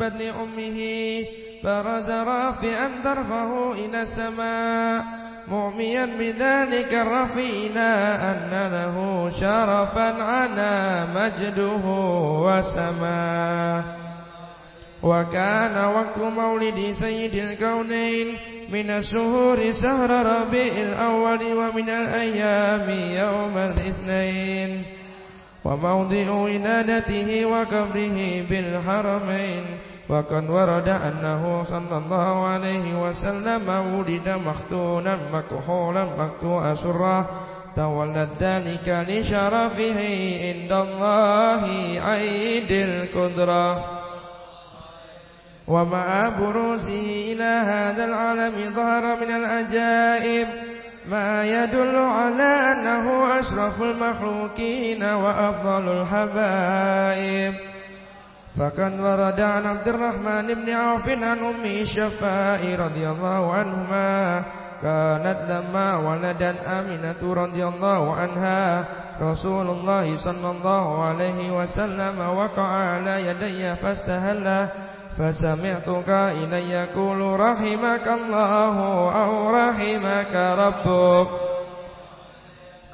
بدن أمه برز رافعا طرفه إلى السماء مؤميا بذلك الرفينا أن له شرفا على مجده وسماه. وكان وقت مولد سيد الكونين من الشهور شهر ربيع الأول ومن الأيام يوم الاثنين. وموضع ولادته وقبره بالحرمين. وقد ورد أنه صلى الله عليه وسلم ولد مختونا مكحولا مقطوع سرة. تولد ذلك لشرفه عند الله عيد القدرة. ومع بروزه إلى هذا العالم ظهر من العجائب ما يدل على أنه أشرف المخلوقين وأفضل الحبائب. فقد ورد عن عبد الرحمن بن عوف عن أم الشفاء رضي الله عنهما كانت لما ولدت آمنة رضي الله عنها رسول الله صلى الله عليه وسلم وقع على يدي فاستهل فسمعتك إلي يقول رحمك الله أو رحمك ربك.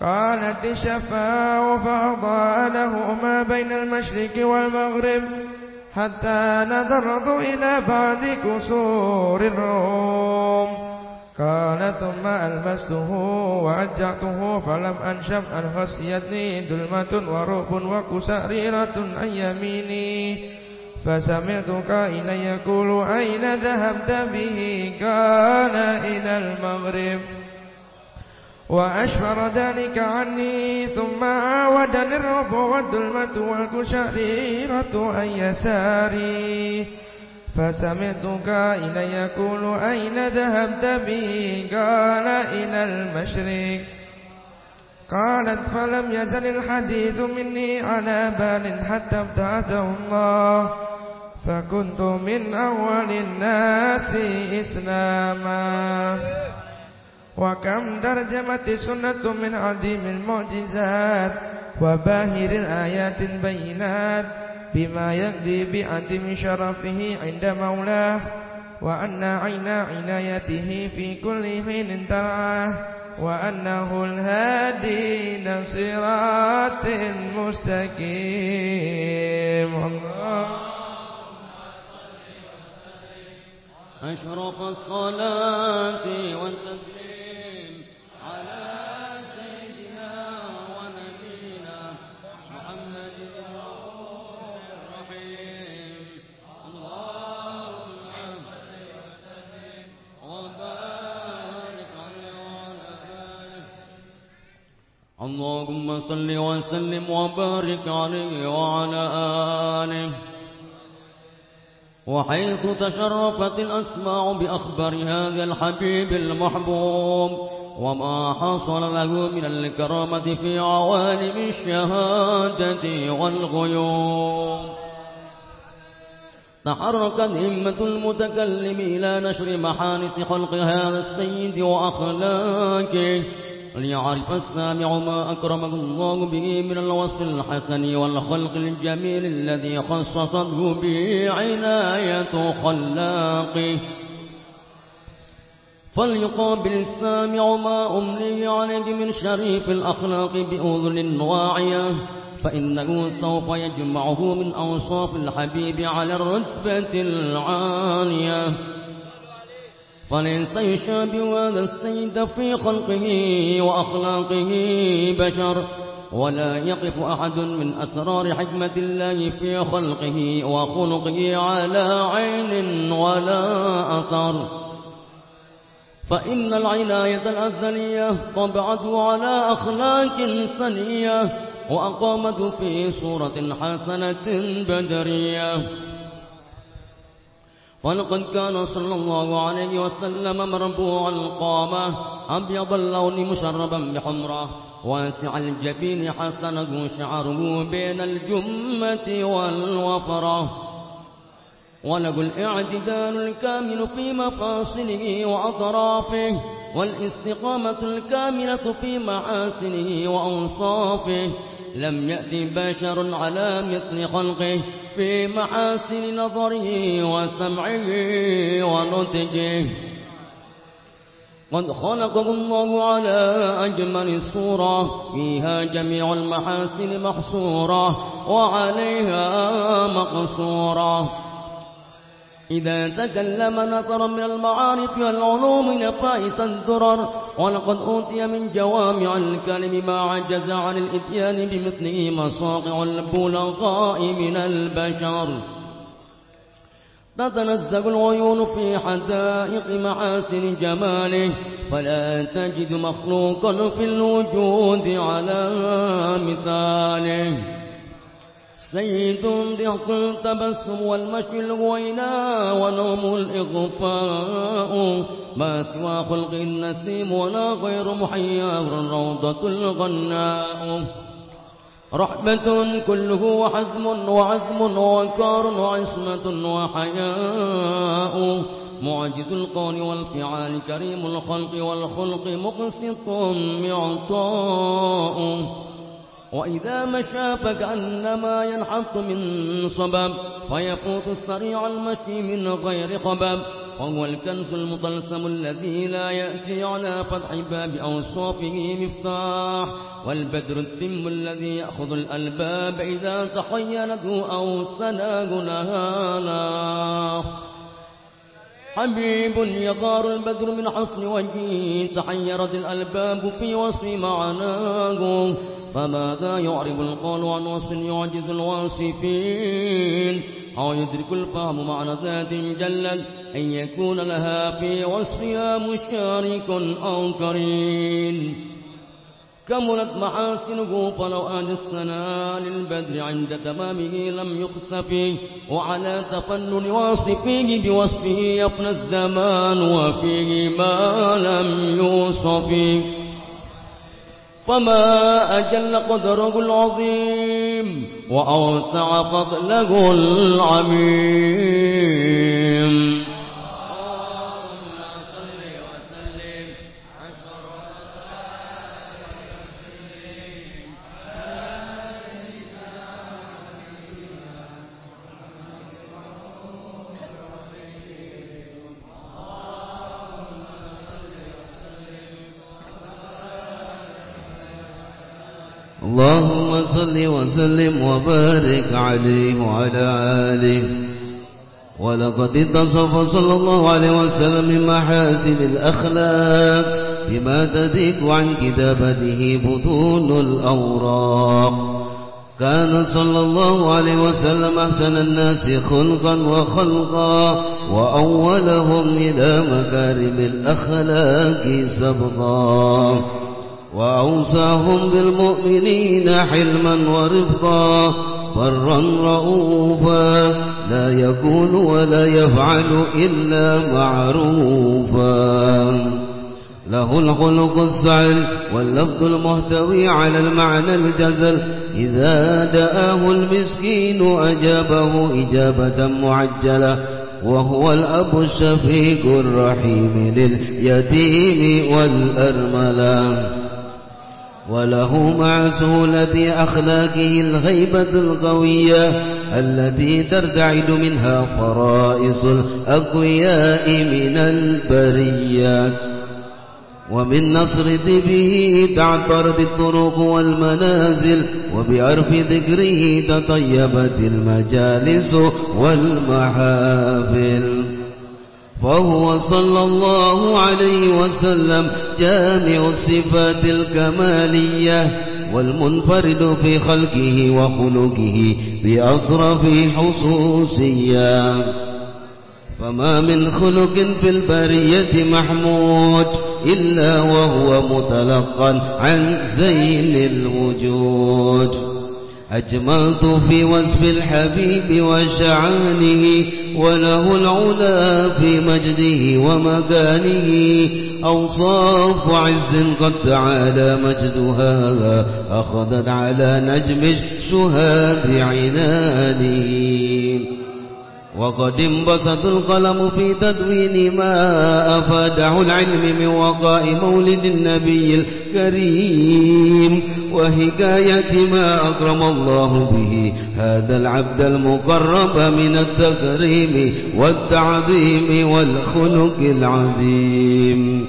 قالت الشفاء فأضاء له ما بين المشرق والمغرب حتى نظرت إلى بعد كسور الروم. قال ثم ألمسته وأجعته فلم أنشب أن خسيتني دلمة ورعب وكسريرة عن يميني. فسمعتك إلي يقول أين ذهبت به؟ قال إلى المغرب. وأشفر ذلك عني ثم عاودني الرب والظلمة والكشريرة عن يساري. فسمعتك إلي يقول أين ذهبت به؟ قال إلى المشرق. قالت فلم يزل الحديث مني على بال حتى ابتعده الله. فكنت من أول الناس إسلاما. وكم ترجمت سنة من عظيم المعجزات وباهر الآيات البينات بما يقضي بعدم شرفه عند مولاه وأن عين عنايته في كل حين ترعاه وأنه الهادي لصراط مستقيم. الله أشرف الصلاة والتسليم على سيدنا ونبينا محمد الرحيم. اللهم صل وسلم وبارك عليه وعلى آله اللهم صل وسلم وبارك عليه وعلى آله. وحيث تشرفت الأسماع بأخبار هذا الحبيب المحبوب وما حصل له من الكرامة في عوالم الشهادة والغيوم. تحركت همة المتكلم إلى نشر محانس خلق هذا السيد وأخلاقه ليعرف السامع ما أكرمه الله به من الوصف الحسن والخلق الجميل الذي خصصته به عناية خلاقه. فليقابل السامع ما أملي عليه من شريف الأخلاق بأذن واعية. فإنه سوف يجمعه من أوصاف الحبيب على الرتبة العالية. فليس يشابه هذا السيد في خلقه وأخلاقه بشر. ولا يقف أحد من أسرار حكمة الله في خلقه وخلقه على عين ولا أثر. فإن العناية الأزلية طبعته على أخلاق سنية وأقامته في صورة حسنة بدرية. ولقد كان صلى الله عليه وسلم مربوع القامة. أبيض اللون مشربا بحمرة. واسع الجبين حسنه شعره بين الجمة والوفرة. وله الاعتدال الكامل في مفاصله وأطرافه. والاستقامة الكاملة في محاسنه وأوصافه. لم يأتي بشر على مثل خلقه في محاسن نظره وسمعه ونتجه قد خلقه الله على أجمل صورة فيها جميع المحاسن محصورة وعليها مقصورة. إذا تكلم نظر من المعارف والعلوم نفائس الدرر ولقد أوتي من جوامع الكلم ما عجز عن الإتيان بمثله مصاقع البلغاء من البشر. تتنزق العيون في حدائق محاسن جماله فلا تجد مخلوقا في الوجود على مثاله. سيد ضحك التبسم والمشي الغوينا ونوم الإغفاء. ما سوى خلق النسيم ولا غير محيا الروضة الغناء. رحمة كله حزم وعزم وكار وعصمة وحياء. معجز القول والفعال كريم الخلق والخلق مقسط معطاء وإذا مشى فكأنما ينحط من صباب فيفوت السريع المشي من غير خباب. وهو الكنز المطلسم الذي لا يأتي على فتح باب أوصافه مفتاح. والبدر التم الذي يأخذ الألباب إذا تخيلته أو سناه نهانا حبيب يغار البدر من حصن وجهه تحيرت الألباب في وصف معناه. فماذا يعرب القول عن وصف يعجز الواصفين؟ أو يدرك الفهم معنى ذات جلل؟ أن يكون لها في وصفها مشارك أو كرين كملت محاسنه فلو آد السنا للبدر عند تمامه لم يخسف وعلى تفنن واصفيه بوصفه يفنى الزمان وفيه ما لم يوصف فما أجل قدره العظيم وأوسع فضله العميم اللهم صل وسلم وبارك عليه وعلى آله. ولقد اتصف صلى الله عليه وسلم من محاسن الأخلاق بما تذيك عن كتابته بطون الأوراق. كان صلى الله عليه وسلم أحسن الناس خلقا وخلقا وأولهم إلى مكارم الأخلاق سبقا. وأوصاهم بالمؤمنين حلما ورفقا برا رؤوفا لا يكون ولا يفعل إلا معروفا. له الخلق السعل واللفظ المحتوي على المعنى الجزل إذا دآه المسكين أجابه إجابة معجلة وهو الأب الشفيق الرحيم لليتيم والأرملة. وله مع سهولة أخلاقه الغيبة القوية التي ترتعد منها فرائص الأقوياء من البريات ومن نصر به تعطرت الطرق والمنازل وبعرف ذكره تطيبت المجالس والمحافل. فهو صلى الله عليه وسلم جامع الصفات الكمالية والمنفرد في خلقه وخلقه بأصرف حصوصية فما من خلق في البرية محمود إلا وهو متلقا عن زين الوجود. أجملت في وصف الحبيب وشعانه وله العلا في مجده ومكانه. أوصاف عز قد تعالى مجدها أخذت على نجم الشهاب عنانه. وقد انبسط القلم في تدوين ما أفاده العلم من وقاء مولد النبي الكريم وحكاية ما أكرم الله به. هذا العبد المقرب من التكريم والتعظيم والخلق العظيم.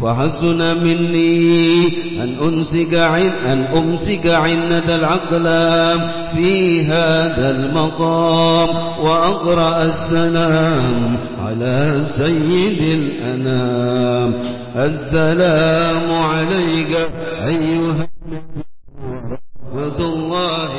فحسن مني أن أمسك عن أن أمسك عنة العقلام في هذا المقام وأقرأ السلام على سيد الأنام. السلام عليك أيها ورحمة الله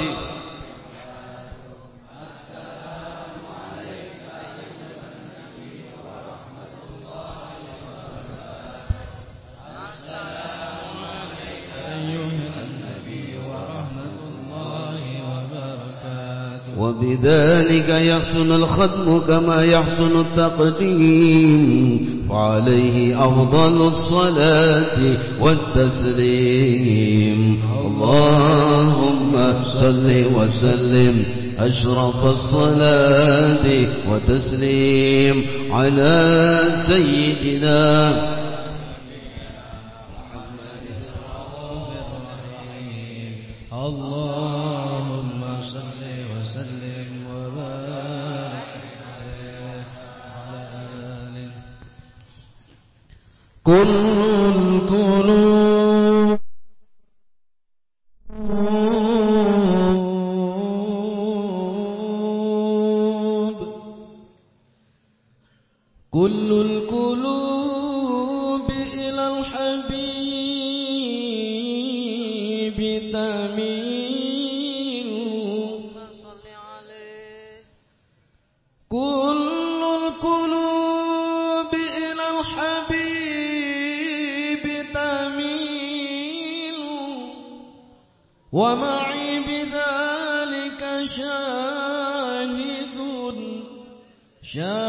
وبذلك يحسن الختم كما يحسن التقديم وعليه أفضل الصلاة والتسليم. اللهم صل وسلم أشرف الصلاة وتسليم على سيدنا كل القلوب كل القلوب إلى الحبيب تميل ومعي بذلك شاهد شاهد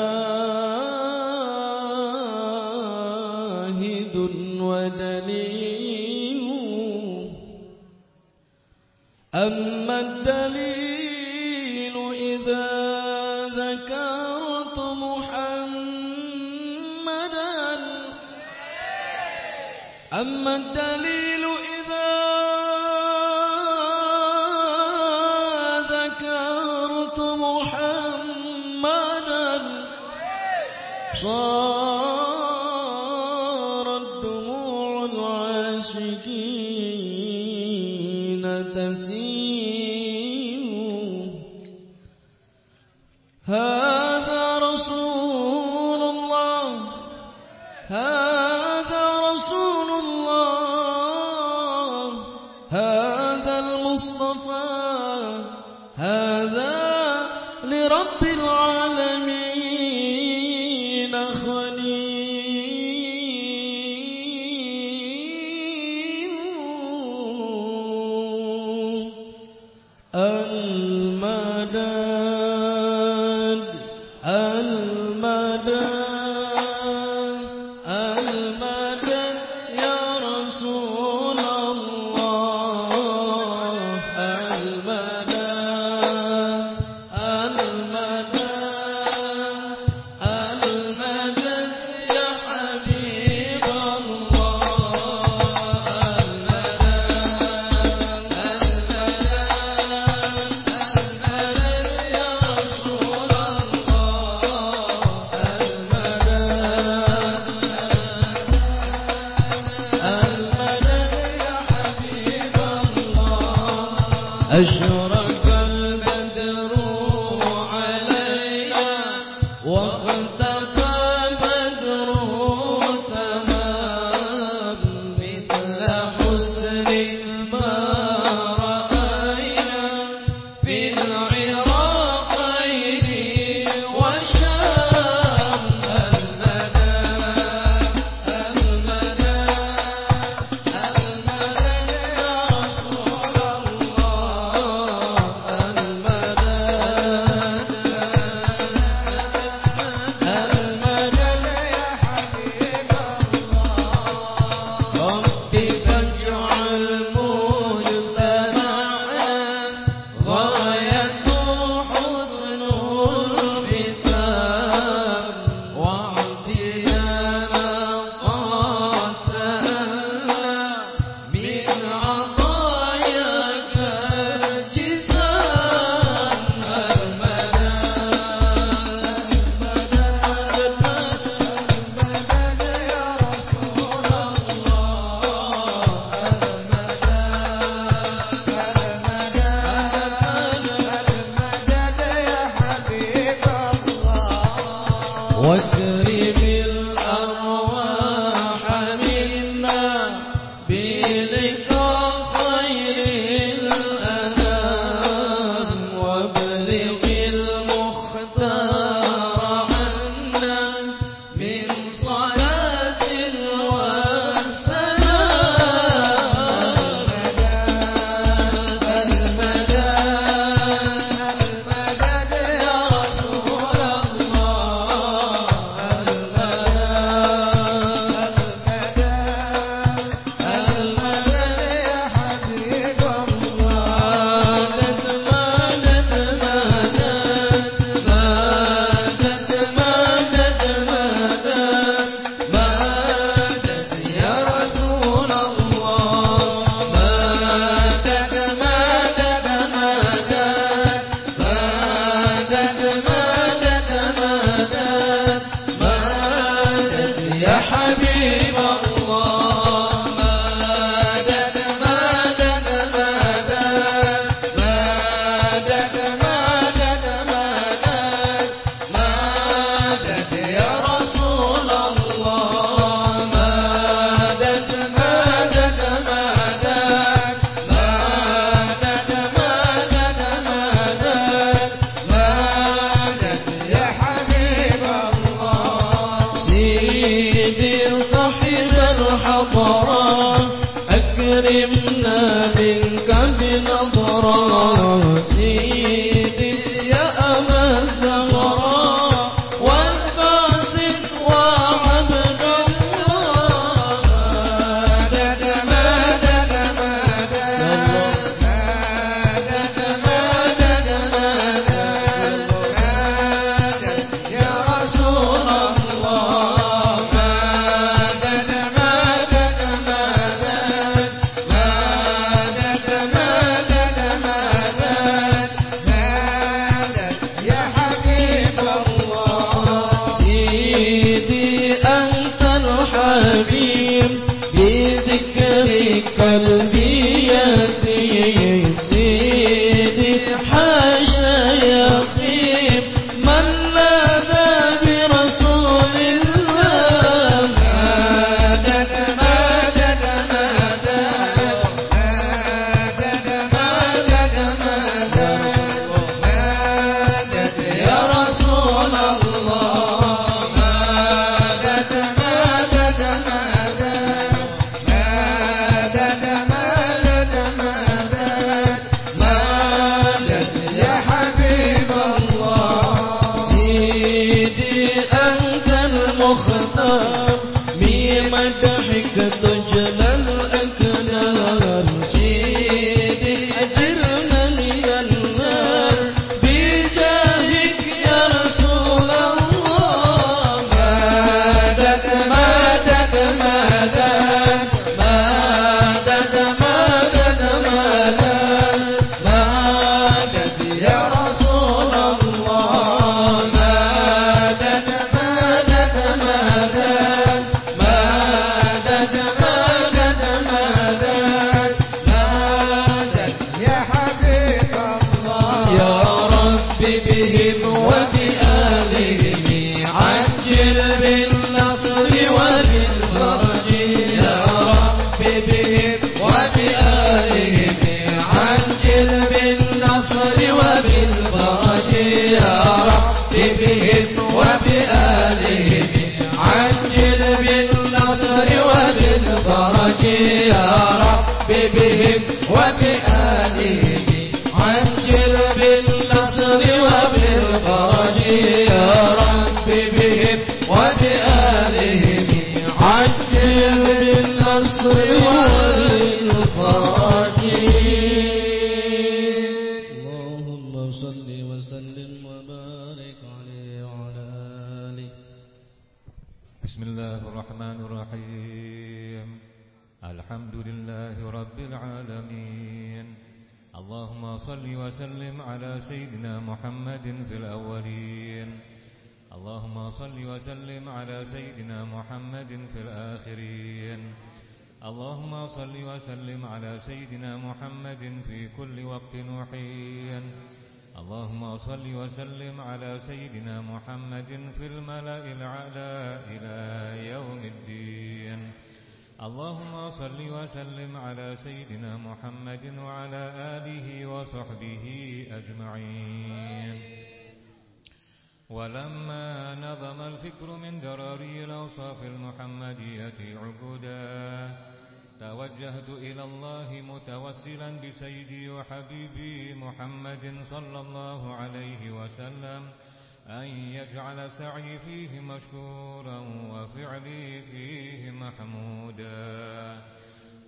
يجعل سعي فيه مشكورا وفعلي فيه محمودا.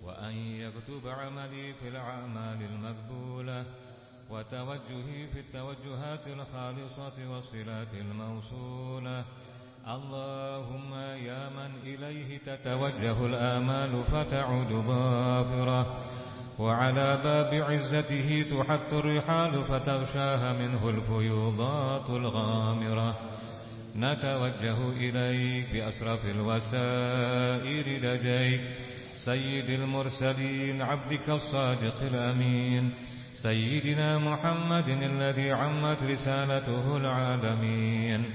وأن يكتب عملي في الأعمال المقبولة وتوجهي في التوجهات الخالصة والصلات الموصولة. اللهم يا من إليه تتوجه الآمال فتعود ظافرة وعلى باب عزته تحط الرحال فتغشاها منه الفيوضات الغامرة. نتوجه إليك بأشرف الوسائل لديك. سيد المرسلين عبدك الصادق الأمين. سيدنا محمد الذي عمت رسالته العالمين.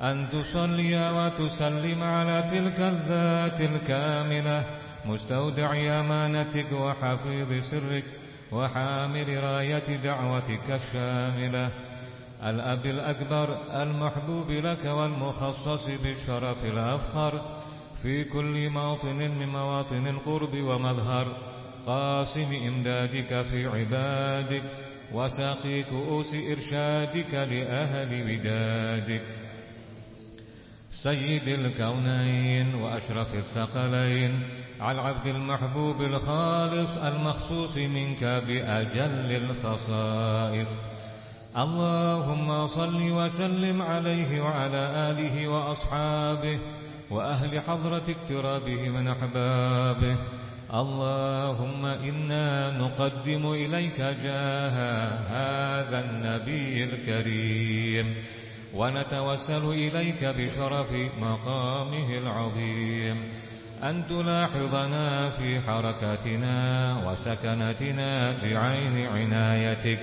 أن تصلي وتسلم على تلك الذات الكاملة. مستودع أمانتك وحفيظ سرك وحامل راية دعوتك الشاملة. الأب الأكبر المحبوب لك والمخصص بالشرف الأفخر. في كل موطن من مواطن القرب ومظهر. قاسم إمدادك في عبادك وساقي كؤوس إرشادك لأهل ودادك. سيد الكونين وأشرف الثقلين على العبد المحبوب الخالص المخصوص منك بأجل الخصائص. اللهم صل وسلم عليه وعلى آله وأصحابه وأهل حضرة اقترابه من أحبابه. اللهم إنا نقدم إليك جاه هذا النبي الكريم. ونتوسل إليك بشرف مقامه العظيم. أن تلاحظنا في حركاتنا وسكنتنا بعين عنايتك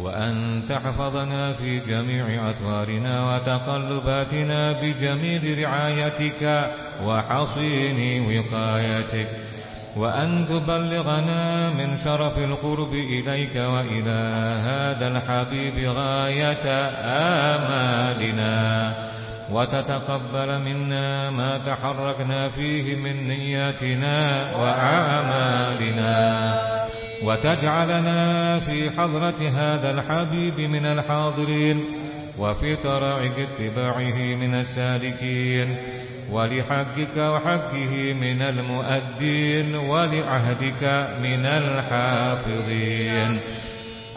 وأن تحفظنا في جميع أطوارنا وتقلباتنا بجميل رعايتك وحصين وقايتك وأن تبلغنا من شرف القرب إليك وإلى هذا الحبيب غاية آمالنا. وتتقبل منا ما تحركنا فيه من نياتنا وأعمالنا وتجعلنا في حضرة هذا الحبيب من الحاضرين وفي طرائق اتباعه من السالكين. ولحقك وحقه من المؤدين ولعهدك من الحافظين.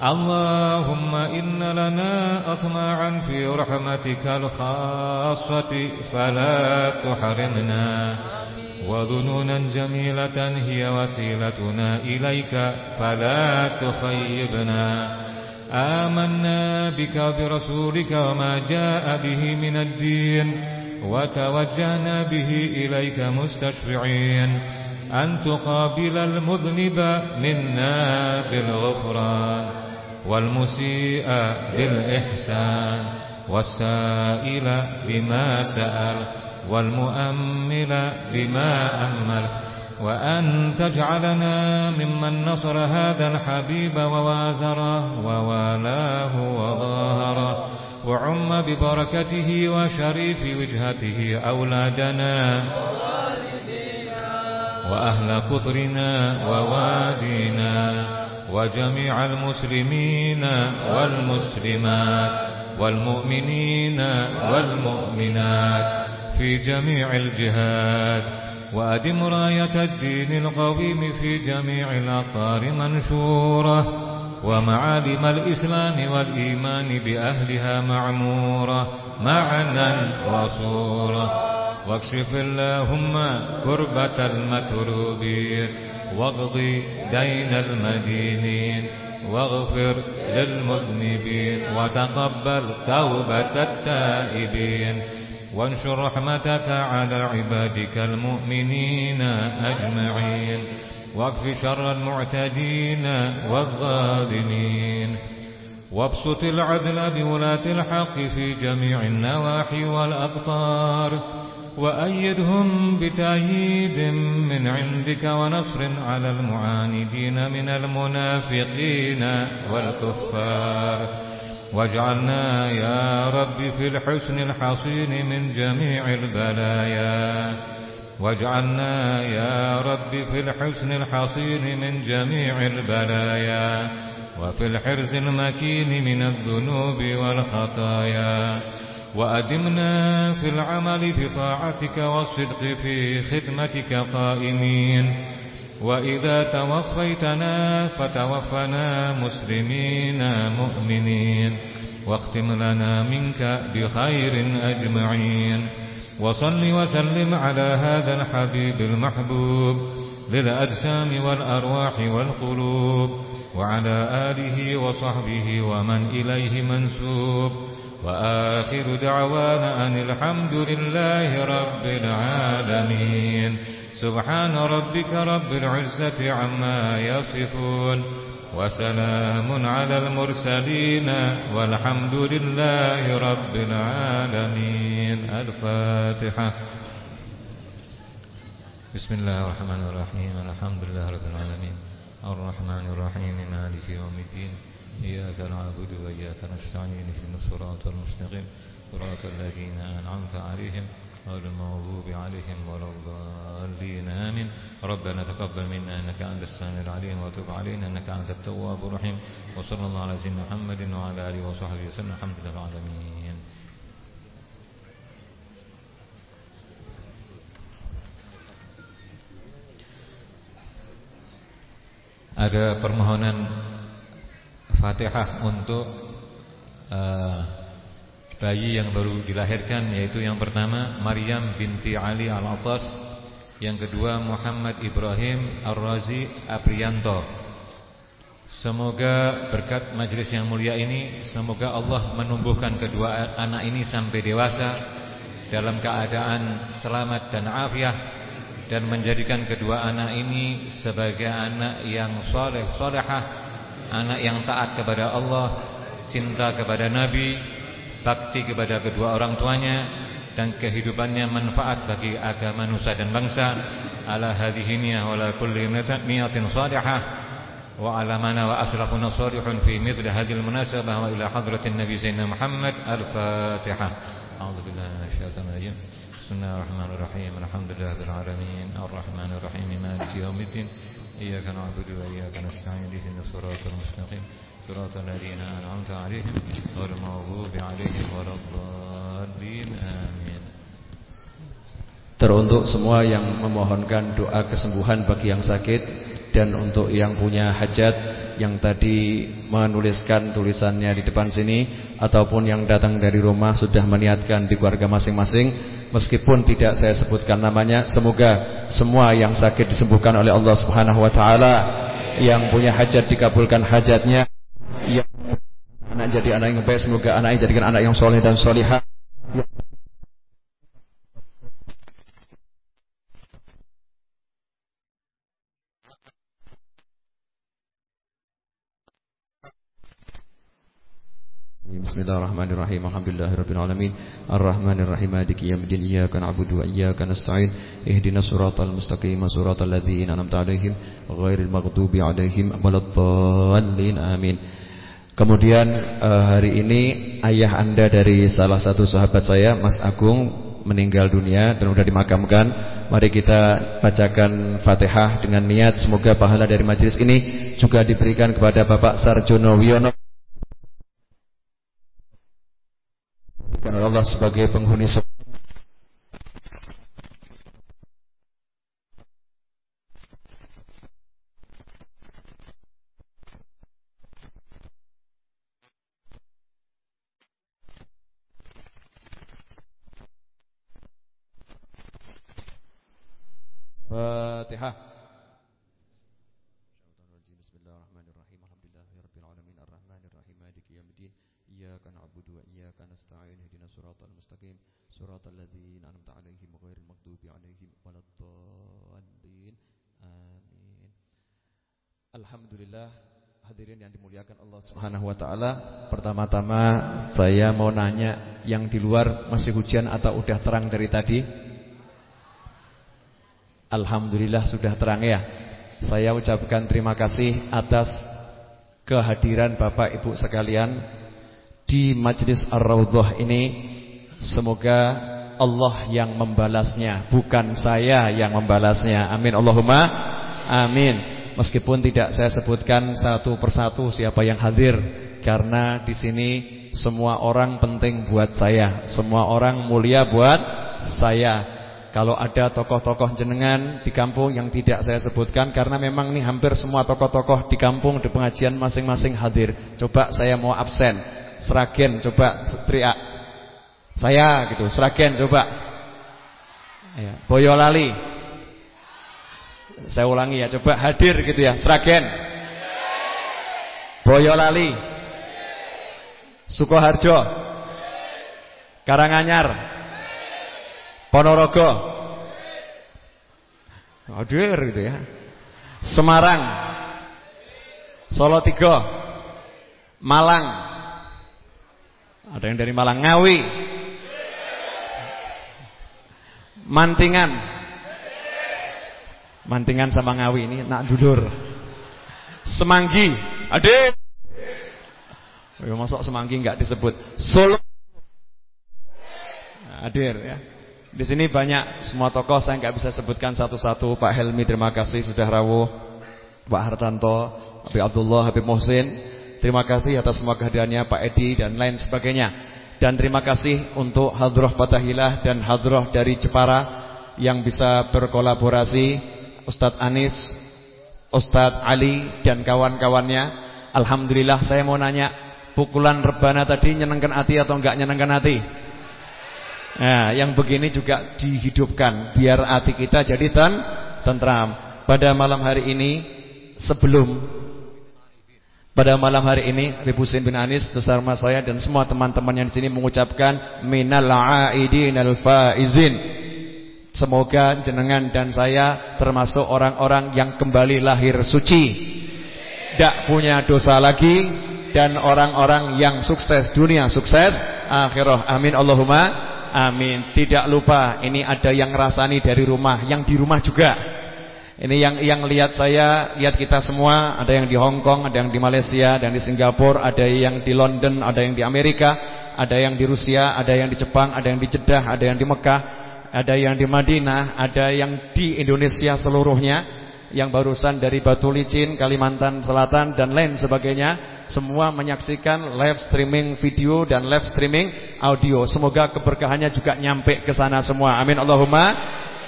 اللهم إن لنا أطماعا في رحمتك الخاصة فلا تحرمنا. وظنونا جميلة هي وسيلتنا إليك فلا تخيبنا. آمنا بك برسولك وما جاء به من الدين وتوجهنا به إليك مستشفعين. أن تقابل المذنب منا بالغفران. والمسيء بالإحسان والسائل بما سأل والمؤمل بما أمل. وأن تجعلنا ممن نصر هذا الحبيب ووازره ووالاه وظاهره وعم ببركته وشريف وجهته أولادنا وأهل قطرنا ووادينا. وجميع المسلمين والمسلمات والمؤمنين والمؤمنات في جميع الجهات. وأدم راية الدين القويم في جميع الأقطار منشورة. ومعالم الإسلام والإيمان بأهلها معمورة. معنى وصورة واكشف اللهم كربة المكروبين. واقض دين المدينين واغفر للمذنبين وتقبل توبة التائبين. وانشر رحمتك على عبادك المؤمنين أجمعين. واكف شر المعتدين والظالمين. وابسط العدل بولاة الحق في جميع النواحي والأقطار وأيدهم بتأييد من عندك ونصر على المعاندين من المنافقين والكفار. واجعلنا يا رب في الحسن الحصين من جميع البلايا. واجعلنا يا رب في الحسن الحصين من جميع البلايا. وفي الحرز المكين من الذنوب والخطايا. وأدمنا في العمل بطاعتك والصدق في خدمتك قائمين. وإذا توفيتنا فتوفنا مسلمين مؤمنين. واختم لنا منك بخير أجمعين. وصل وسلم على هذا الحبيب المحبوب للأجسام والأرواح والقلوب. وعلى آله وصحبه ومن إليه منسوب. وآخر دعوانا أن الحمد لله رب العالمين. سبحان ربك رب العزة عما يصفون. وسلام على المرسلين والحمد لله رب العالمين. الفاتحة. بسم الله الرحمن الرحيم. الحمد لله رب العالمين. الرحمن الرحيم. مالك يوم الدين. إياك نعبد وإياك نستعين اهدنا الصراط المستقيم. صراط الذين أنعمت عليهم غير المغضوب عليهم ولا الضالين. آمين. ربنا تقبل منا إنك أنت السميع العليم وتب علينا إنك أنت التواب الرحيم. وصلى الله على سيدنا محمد وعلى آله وصحبه وسلم. الحمد لله العالمين. Ada permohonan Fatihah untuk uh, bayi yang baru dilahirkan yaitu yang pertama Maryam binti Ali Al-Atas, yang kedua Muhammad Ibrahim Ar-Razi Aprianto. Semoga berkat majelis yang mulia ini semoga Allah menumbuhkan kedua anak ini sampai dewasa dalam keadaan selamat dan afiah dan menjadikan kedua anak ini sebagai anak yang soleh solehah, anak yang taat kepada Allah, cinta kepada Nabi, bakti kepada kedua orang tuanya dan kehidupannya manfaat bagi agama nusa dan bangsa. Ala hadhihi wa la kulli niatin salihah wa ala mana wa asrafuna salihun fi mithli hadil munasabah wa ila hadratin Nabi Zainal Muhammad al-Fatihah. A'udzu billahi minasyaitonir rajim. Bismillahirrahmanirrahim. Alhamdulillahirrahmanirrahim alamin. Arrahmanirrahim. Maliki yaumiddin. رب العالمين الرحمن الرحيم مالك يوم الدين إياك نعبد وإياك نستعين اهدنا الصراط المستقيم صراط الذين أنعمت عليهم غير المغضوب عليهم ولا الضالين آمين Teruntuk semua yang memohonkan doa kesembuhan bagi yang sakit dan untuk yang punya hajat yang tadi menuliskan tulisannya di depan sini ataupun yang datang dari rumah sudah meniatkan di keluarga masing-masing. Meskipun tidak saya sebutkan namanya Semoga semua yang sakit disembuhkan oleh Allah subhanahu wa ta'ala Yang punya hajat dikabulkan hajatnya. Yang anak jadi anak yang baik Semoga anaknya jadikan anak yang soleh dan solihah Bismillahirrahmanirrahim. Alhamdulillahirabbil alamin. Arrahmanirrahim. Maliki yaumiddin. Iyyaka na'budu wa iyyaka nasta'in. Ihdinas siratal mustaqim. Siratal ladzina an'amta 'alaihim ghairil maghdubi 'alaihim waladdallin. Amin. Kemudian uh, hari ini ayah Anda dari salah satu sahabat saya, Mas Agung meninggal dunia dan sudah dimakamkan. Mari kita bacakan Fatihah dengan niat semoga pahala dari majlis ini juga diberikan kepada Bapak Sarjono Wiono oleh Allah sebagai penghuni surga. Fatihah hadirin yang dimuliakan Allah Subhanahu wa taala. Pertama-tama saya mau nanya yang di luar masih hujan atau udah terang dari tadi? Alhamdulillah sudah terang ya. Saya ucapkan terima kasih atas kehadiran Bapak Ibu sekalian di Majlis Ar-Raudhah ini Semoga Allah yang membalasnya Bukan saya yang membalasnya Amin Allahumma Amin Meskipun tidak saya sebutkan satu persatu siapa yang hadir Karena di sini semua orang penting buat saya Semua orang mulia buat saya Kalau ada tokoh-tokoh jenengan di kampung yang tidak saya sebutkan Karena memang ini hampir semua tokoh-tokoh di kampung Di pengajian masing-masing hadir Coba saya mau absen Seragen coba teriak saya gitu, Seragen coba. Ya, Boyolali. Saya ulangi ya, coba hadir gitu ya, Seragen. Boyolali. Sukoharjo. Karanganyar. Ponorogo. Hadir gitu ya. Semarang. Solo Tigo. Malang. Ada yang dari Malang Ngawi. Mantingan. Mantingan sama Ngawi ini nak dulur. Semanggi, adik. Ya masuk Semanggi enggak disebut. Solo. Hadir ya. Di sini banyak semua tokoh saya nggak bisa sebutkan satu-satu. Pak Helmi terima kasih sudah rawuh. Pak Hartanto, Habib Abdullah, Habib Muhsin. Terima kasih atas semua kehadirannya Pak Edi dan lain sebagainya. Dan terima kasih untuk Hadroh Patahilah dan Hadroh dari Jepara yang bisa berkolaborasi Ustadz Anis, Ustadz Ali dan kawan-kawannya. Alhamdulillah saya mau nanya, pukulan rebana tadi nyenengkan hati atau enggak nyenengkan hati? Nah, yang begini juga dihidupkan biar hati kita jadi ten tentram. Pada malam hari ini sebelum pada malam hari ini Habib Husin bin Anis besar mas saya dan semua teman-teman yang di sini mengucapkan minal aidinal faizin. Semoga jenengan dan saya termasuk orang-orang yang kembali lahir suci. Tidak punya dosa lagi dan orang-orang yang sukses dunia, sukses akhirah. Amin Allahumma Amin. Tidak lupa ini ada yang rasani dari rumah, yang di rumah juga. Ini yang yang lihat saya, lihat kita semua, ada yang di Hong Kong, ada yang di Malaysia, yang di Singapura, ada yang di London, ada yang di Amerika, ada yang di Rusia, ada yang di Jepang, ada yang di Jeddah, ada yang di Mekah, ada yang di Madinah, ada yang di Indonesia seluruhnya, yang barusan dari Batu Licin, Kalimantan Selatan dan lain sebagainya semua menyaksikan live streaming video dan live streaming audio. Semoga keberkahannya juga nyampe ke sana semua. Amin Allahumma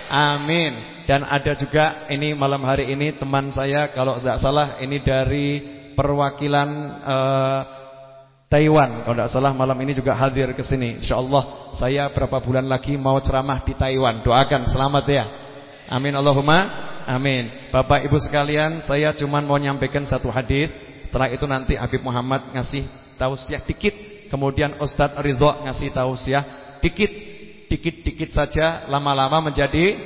amin. Dan ada juga ini malam hari ini teman saya kalau tidak salah ini dari perwakilan uh, Taiwan. Kalau tidak salah malam ini juga hadir ke sini. Insyaallah saya berapa bulan lagi mau ceramah di Taiwan. Doakan selamat ya. Amin Allahumma amin. Bapak Ibu sekalian, saya cuma mau nyampaikan satu hadis setelah itu nanti Habib Muhammad ngasih tausiah dikit, kemudian Ustadz Ridho ngasih tausiah dikit, dikit-dikit saja lama-lama menjadi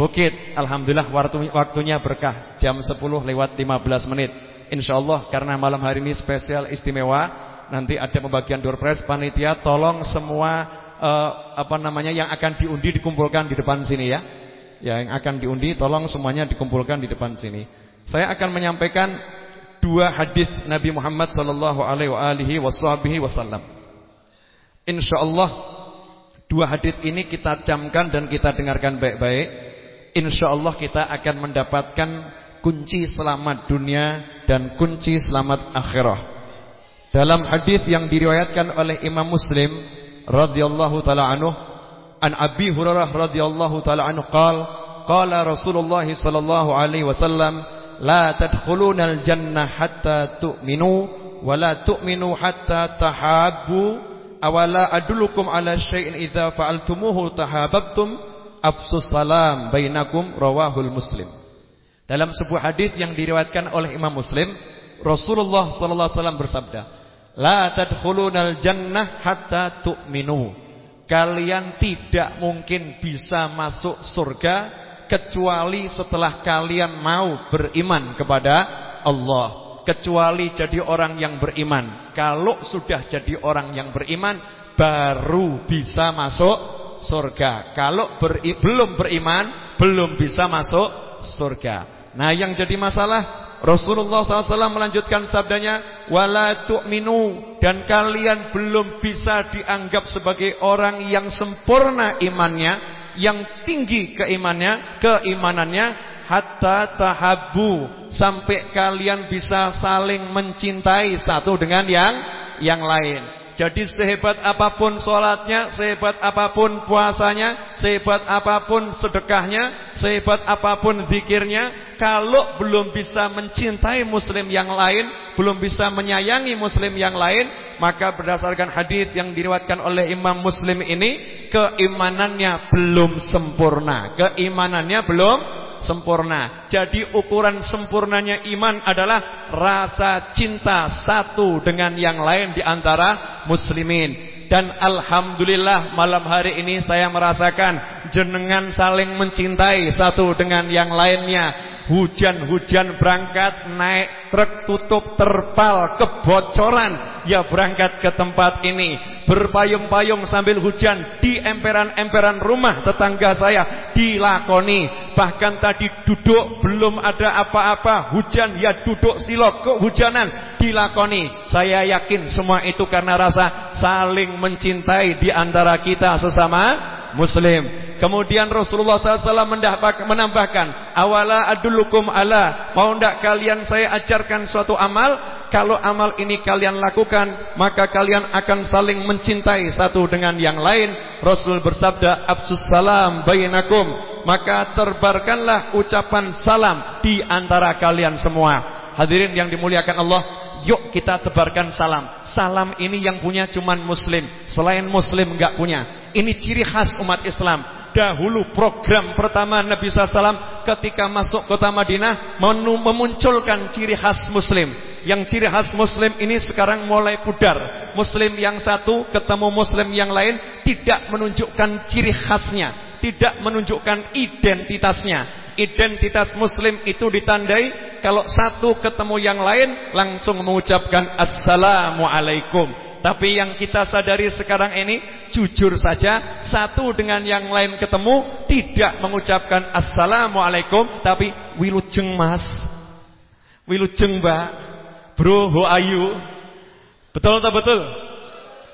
bukit. Alhamdulillah waktu, waktunya berkah. Jam 10 lewat 15 menit. Insyaallah karena malam hari ini spesial istimewa, nanti ada pembagian door prize panitia tolong semua uh, apa namanya yang akan diundi dikumpulkan di depan sini ya. Yang akan diundi tolong semuanya dikumpulkan di depan sini. Saya akan menyampaikan dua hadis Nabi Muhammad sallallahu alaihi wasallam. Insyaallah dua hadis ini kita camkan dan kita dengarkan baik-baik. Insyaallah kita akan mendapatkan kunci selamat dunia dan kunci selamat akhirah. Dalam hadis yang diriwayatkan oleh Imam Muslim radhiyallahu taala anhu an Abi Hurairah radhiyallahu taala anhu qala qala Rasulullah sallallahu alaihi wasallam la tadkhulunal jannah hatta tu'minu wa la tu'minu hatta tahabbu awala adullukum ala syai'in idza fa'altumuhu tahabbtum afsus salam bainakum rawahul muslim. Dalam sebuah hadis yang diriwayatkan oleh Imam Muslim Rasulullah sallallahu alaihi wasallam bersabda la tadkhulunal jannah hatta tu'minu. Kalian tidak mungkin bisa masuk surga kecuali setelah kalian mau beriman kepada Allah. Kecuali jadi orang yang beriman. Kalau sudah jadi orang yang beriman baru bisa masuk surga. Kalau beri, belum beriman belum bisa masuk surga. Nah yang jadi masalah Rasulullah SAW melanjutkan sabdanya wala tu'minu dan kalian belum bisa dianggap sebagai orang yang sempurna imannya yang tinggi keimannya, keimanannya hatta tahabu sampai kalian bisa saling mencintai satu dengan yang yang lain. Jadi sehebat apa pun sholatnya, sehebat apa pun puasanya, sehebat apa pun sedekahnya, sehebat apa pun zikirnya, kalau belum bisa mencintai muslim yang lain, belum bisa menyayangi muslim yang lain, maka berdasarkan hadis yang diriwatkan oleh Imam Muslim ini, keimanannya belum sempurna. Keimanannya belum sempurna. Jadi ukuran sempurnanya iman adalah rasa cinta satu dengan yang lain di antara muslimin. Dan Alhamdulillah malam hari ini saya merasakan jenengan saling mencintai satu dengan yang lainnya. Hujan-hujan berangkat naik truk tutup terpal kebocoran. Ya berangkat ke tempat ini. Berpayung-payung sambil hujan di emperan-emperan rumah tetangga saya. Dilakoni. Bahkan tadi duduk belum ada apa-apa. Hujan ya duduk silok kehujanan dilakoni. Saya yakin semua itu karena rasa saling mencintai di antara kita sesama muslim. Kemudian Rasulullah SAW menambahkan, awala adulukum ala, mau ndak kalian saya ajarkan suatu amal? Kalau amal ini kalian lakukan, maka kalian akan saling mencintai satu dengan yang lain. Rasul bersabda, absus salam bainakum, maka terbarkanlah ucapan salam di antara kalian semua. Hadirin yang dimuliakan Allah, yuk kita tebarkan salam. Salam ini yang punya cuman muslim, selain muslim enggak punya. Ini ciri khas umat Islam dahulu program pertama Nabi SAW ketika masuk kota Madinah memunculkan ciri khas Muslim. Yang ciri khas Muslim ini sekarang mulai pudar. Muslim yang satu ketemu Muslim yang lain tidak menunjukkan ciri khasnya, tidak menunjukkan identitasnya. Identitas Muslim itu ditandai kalau satu ketemu yang lain langsung mengucapkan Assalamualaikum. Tapi yang kita sadari sekarang ini Jujur saja Satu dengan yang lain ketemu Tidak mengucapkan Assalamualaikum Tapi wilujeng mas. Wilujeng mbak. Bro ho ayu Betul atau betul?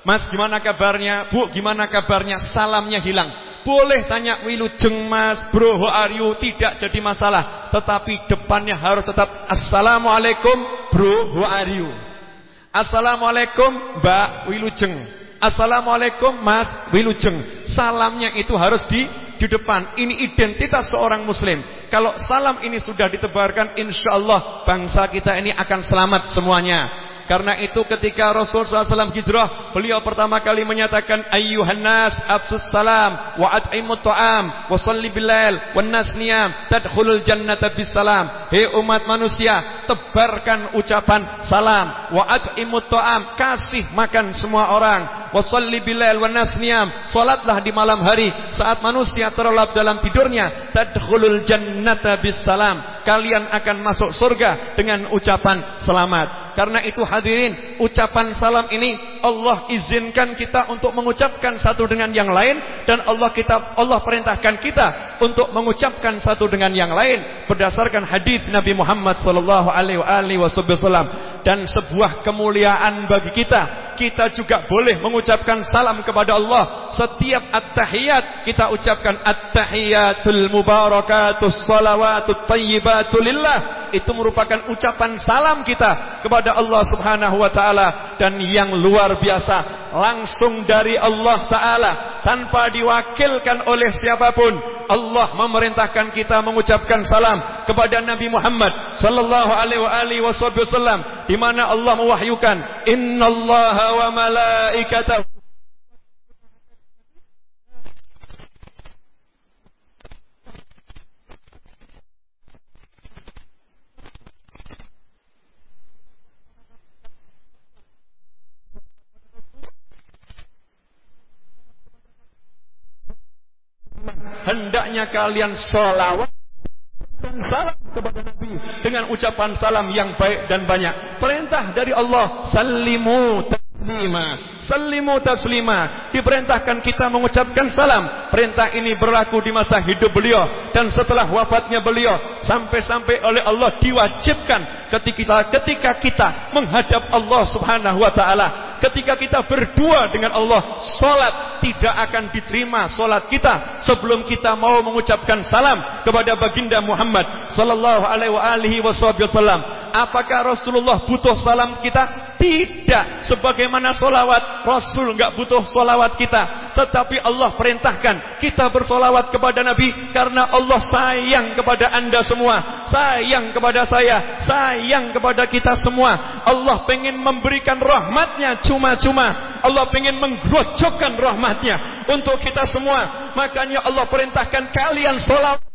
Mas gimana kabarnya? Bu gimana kabarnya? Salamnya hilang. Boleh tanya wilujeng mas, bro, ho are? Tidak jadi masalah. Tetapi depannya harus tetap Assalamualaikum, bro, ho are? Assalamualaikum Mbak Wilujeng. Assalamualaikum Mas Wilujeng. Salamnya itu harus di di depan. Ini identitas seorang muslim. Kalau salam ini sudah ditebarkan insya Allah bangsa kita ini akan selamat semuanya. Karena itu ketika Rasul SAW hijrah, beliau pertama kali menyatakan ayyuhan nas afsus salam wa at'imut ta'am wa salli bilail wan nas niyam tadkhulul jannata bisalam. Hei umat manusia, tebarkan ucapan salam wa at'imut ta'am, kasih makan semua orang. Wa salli bilail wan nas niyam, salatlah di malam hari saat manusia terlelap dalam tidurnya, tadkhulul jannata bisalam. Kalian akan masuk surga dengan ucapan selamat. Karena itu hadirin, ucapan salam ini Allah izinkan kita untuk mengucapkan satu dengan yang lain dan Allah kita Allah perintahkan kita untuk mengucapkan satu dengan yang lain berdasarkan hadis Nabi Muhammad sallallahu alaihi wasallam dan sebuah kemuliaan bagi kita. Kita juga boleh mengucapkan salam kepada Allah setiap at-tahiyat kita ucapkan at-tahiyatul mubarakatus salawatut lillah. Itu merupakan ucapan salam kita kepada Allah Subhanahu wa taala dan yang luar biasa langsung dari Allah taala tanpa diwakilkan oleh siapa pun. Allah memerintahkan kita mengucapkan salam kepada Nabi Muhammad sallallahu alaihi wasallam di mana Allah mewahyukan innallaha malaikatahu hendaknya kalian sholawat dan salam kepada Nabi dengan ucapan salam yang baik dan banyak. Perintah dari Allah, salimu taslima. Salimu taslima. Diperintahkan kita mengucapkan salam. Perintah ini berlaku di masa hidup beliau dan setelah wafatnya beliau sampai-sampai oleh Allah diwajibkan ketika ketika kita menghadap Allah Subhanahu wa taala ketika kita berdua dengan Allah Salat tidak akan diterima salat kita Sebelum kita mau mengucapkan salam Kepada baginda Muhammad Sallallahu alaihi wasallam Apakah Rasulullah butuh salam kita? Tidak. Sebagaimana solawat Rasul enggak butuh solawat kita. Tetapi Allah perintahkan Kita bersolawat kepada Nabi Karena Allah sayang kepada anda semua. Sayang kepada saya. Sayang kepada kita semua. Allah pengen memberikan rahmatnya Cuma-cuma. Allah pengen menggerojokkan rahmatnya Untuk kita semua. Makanya Allah perintahkan kalian solawat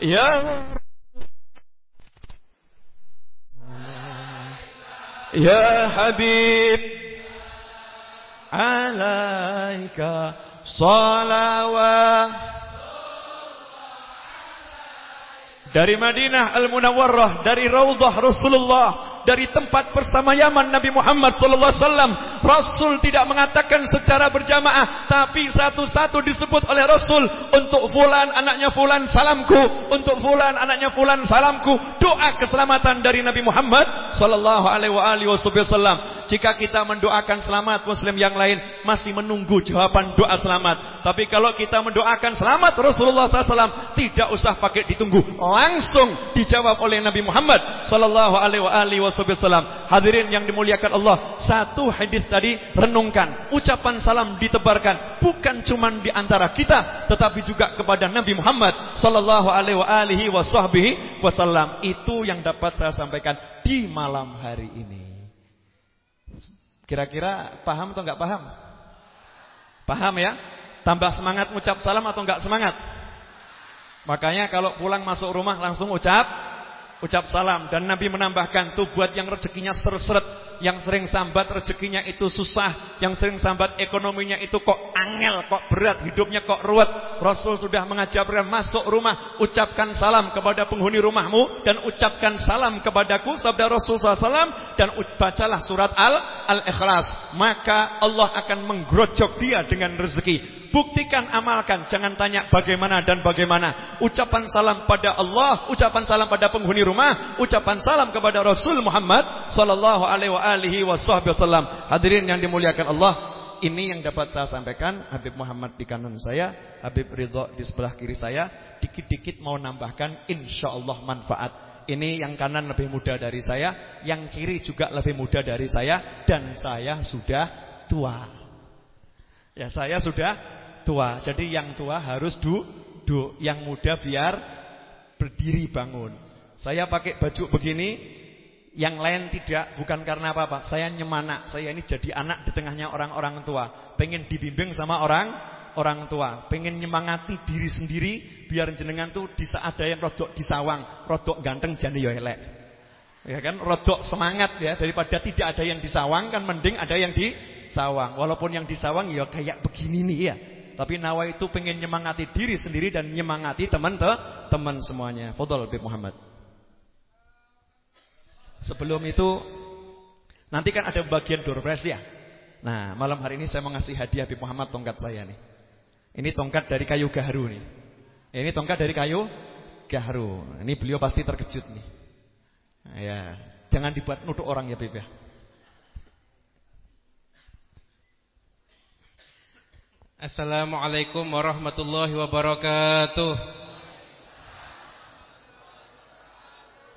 Ya Ya Habib Alaika Salawat Dari Madinah Al-Munawwarrah Dari Raudhah Rasulullah Dari tempat persamayaman Nabi Muhammad sallallahu alaihi wasallam Rasul tidak mengatakan secara berjamaah Tapi satu-satu disebut oleh Rasul Untuk fulan anaknya fulan salamku. Untuk fulan anaknya fulan salamku. Doa keselamatan dari Nabi Muhammad sallallahu alaihi wasallam jika kita mendoakan selamat muslim yang lain masih menunggu jawaban doa selamat. Tapi kalau kita mendoakan selamat Rasulullah SAW tidak usah pakai ditunggu, langsung dijawab oleh Nabi Muhammad sallallahu alaihi wasallam. Hadirin yang dimuliakan Allah, satu hadis tadi renungkan, ucapan salam ditebarkan bukan cuma di antara kita tetapi juga kepada Nabi Muhammad sallallahu alaihi wasallam. Itu yang dapat saya sampaikan di malam hari ini. Kira-kira paham atau enggak paham? Paham ya? Tambah semangat ucap salam atau enggak semangat? Makanya kalau pulang masuk rumah langsung ucap ucap salam dan Nabi menambahkan tuh buat yang rezekinya seret-seret yang sering sambat rezekinya itu susah, yang sering sambat ekonominya itu kok angel, kok berat, hidupnya kok ruwet. Rasul sudah mengajarkan masuk rumah, ucapkan salam kepada penghuni rumahmu dan ucapkan salam kepadaku sabda Rasul SAW dan bacalah surat Al Al-Ikhlas, maka Allah akan menggerojok dia dengan rezeki. Buktikan, amalkan. Jangan tanya bagaimana dan bagaimana. Ucapan salam pada Allah, ucapan salam pada penghuni rumah, ucapan salam kepada Rasul Muhammad sallallahu alaihi wasallam. Hadirin yang dimuliakan Allah, ini yang dapat saya sampaikan. Habib Muhammad di kanan saya, Habib Ridho di sebelah kiri saya. Dikit-dikit mau nambahkan insyaallah manfaat. Ini yang kanan lebih muda dari saya, yang kiri juga lebih muda dari saya dan saya sudah tua. Ya, saya sudah tua. Jadi yang tua harus duduk, yang muda biar berdiri bangun. Saya pakai baju begini, yang lain tidak, bukan karena apa-apa. Saya nyemanak, saya ini jadi anak di tengahnya orang-orang tua. Pengen dibimbing sama orang orang tua. Pengen nyemangati diri sendiri biar jenengan tuh di saat ada yang rodok disawang, rodok ganteng jadi ya elek. Ya kan, rodok semangat ya daripada tidak ada yang disawang kan mending ada yang disawang. Walaupun yang disawang ya kayak begini nih ya. Tapi Nawa itu pengen nyemangati diri sendiri dan nyemangati teman-teman semuanya. Fadol Habib Muhammad. Sebelum itu nanti kan ada bagian door prize ya. Nah, malam hari ini saya mau ngasih hadiah Habib Muhammad tongkat saya nih. Ini tongkat dari kayu gaharu nih. Ini tongkat dari kayu gaharu. Ini beliau pasti terkejut nih. Ya, jangan dibuat nutuk orang ya Habib ya. Assalamualaikum warahmatullahi wabarakatuh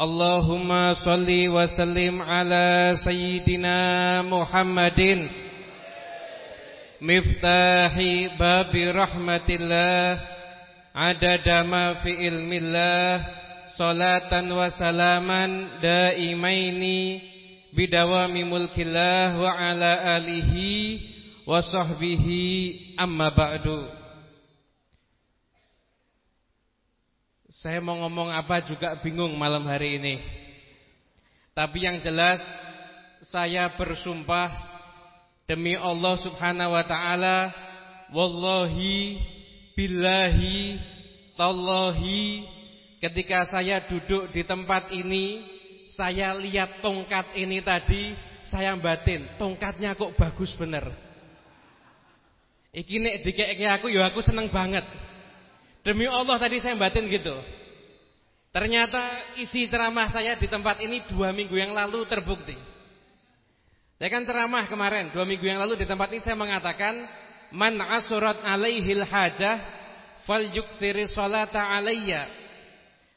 Allahumma salli wa sallim ala sayyidina Muhammadin. Miftahi babi rahmatillah. Adadama fi ilmillah. Salatan wa salaman daimaini Bidawami mulkillah wa ala alihi Wa sahbihi amma ba'du. Saya mau ngomong apa juga bingung malam hari ini. Tapi yang jelas saya bersumpah demi Allah Subhanahu wa taala wallahi billahi tallahi ketika saya duduk di tempat ini saya lihat tongkat ini tadi saya batin tongkatnya kok bagus bener. Iki nek dikeke aku ya aku seneng banget. Demi Allah tadi saya batin gitu. Ternyata isi ceramah saya di tempat ini dua minggu yang lalu terbukti. Saya kan ceramah kemarin dua minggu yang lalu di tempat ini saya mengatakan man asurat alaihil hajah fal yukthiri salata alayya.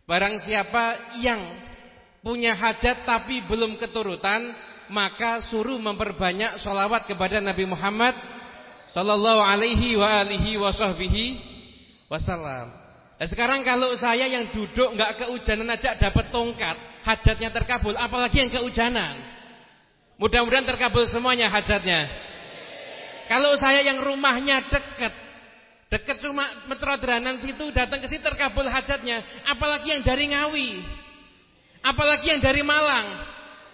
Barang siapa yang punya hajat tapi belum keturutan maka suruh memperbanyak sholawat kepada Nabi Muhammad sallallahu alaihi wa alihi wasahbihi wasallam. Nah, sekarang kalau saya yang duduk nggak keujanan aja dapat tongkat, hajatnya terkabul, apalagi yang keujanan. Mudah-mudahan terkabul semuanya hajatnya. Kalau saya yang rumahnya dekat, dekat cuma metrodranan situ datang ke situ terkabul hajatnya, apalagi yang dari Ngawi, apalagi yang dari Malang,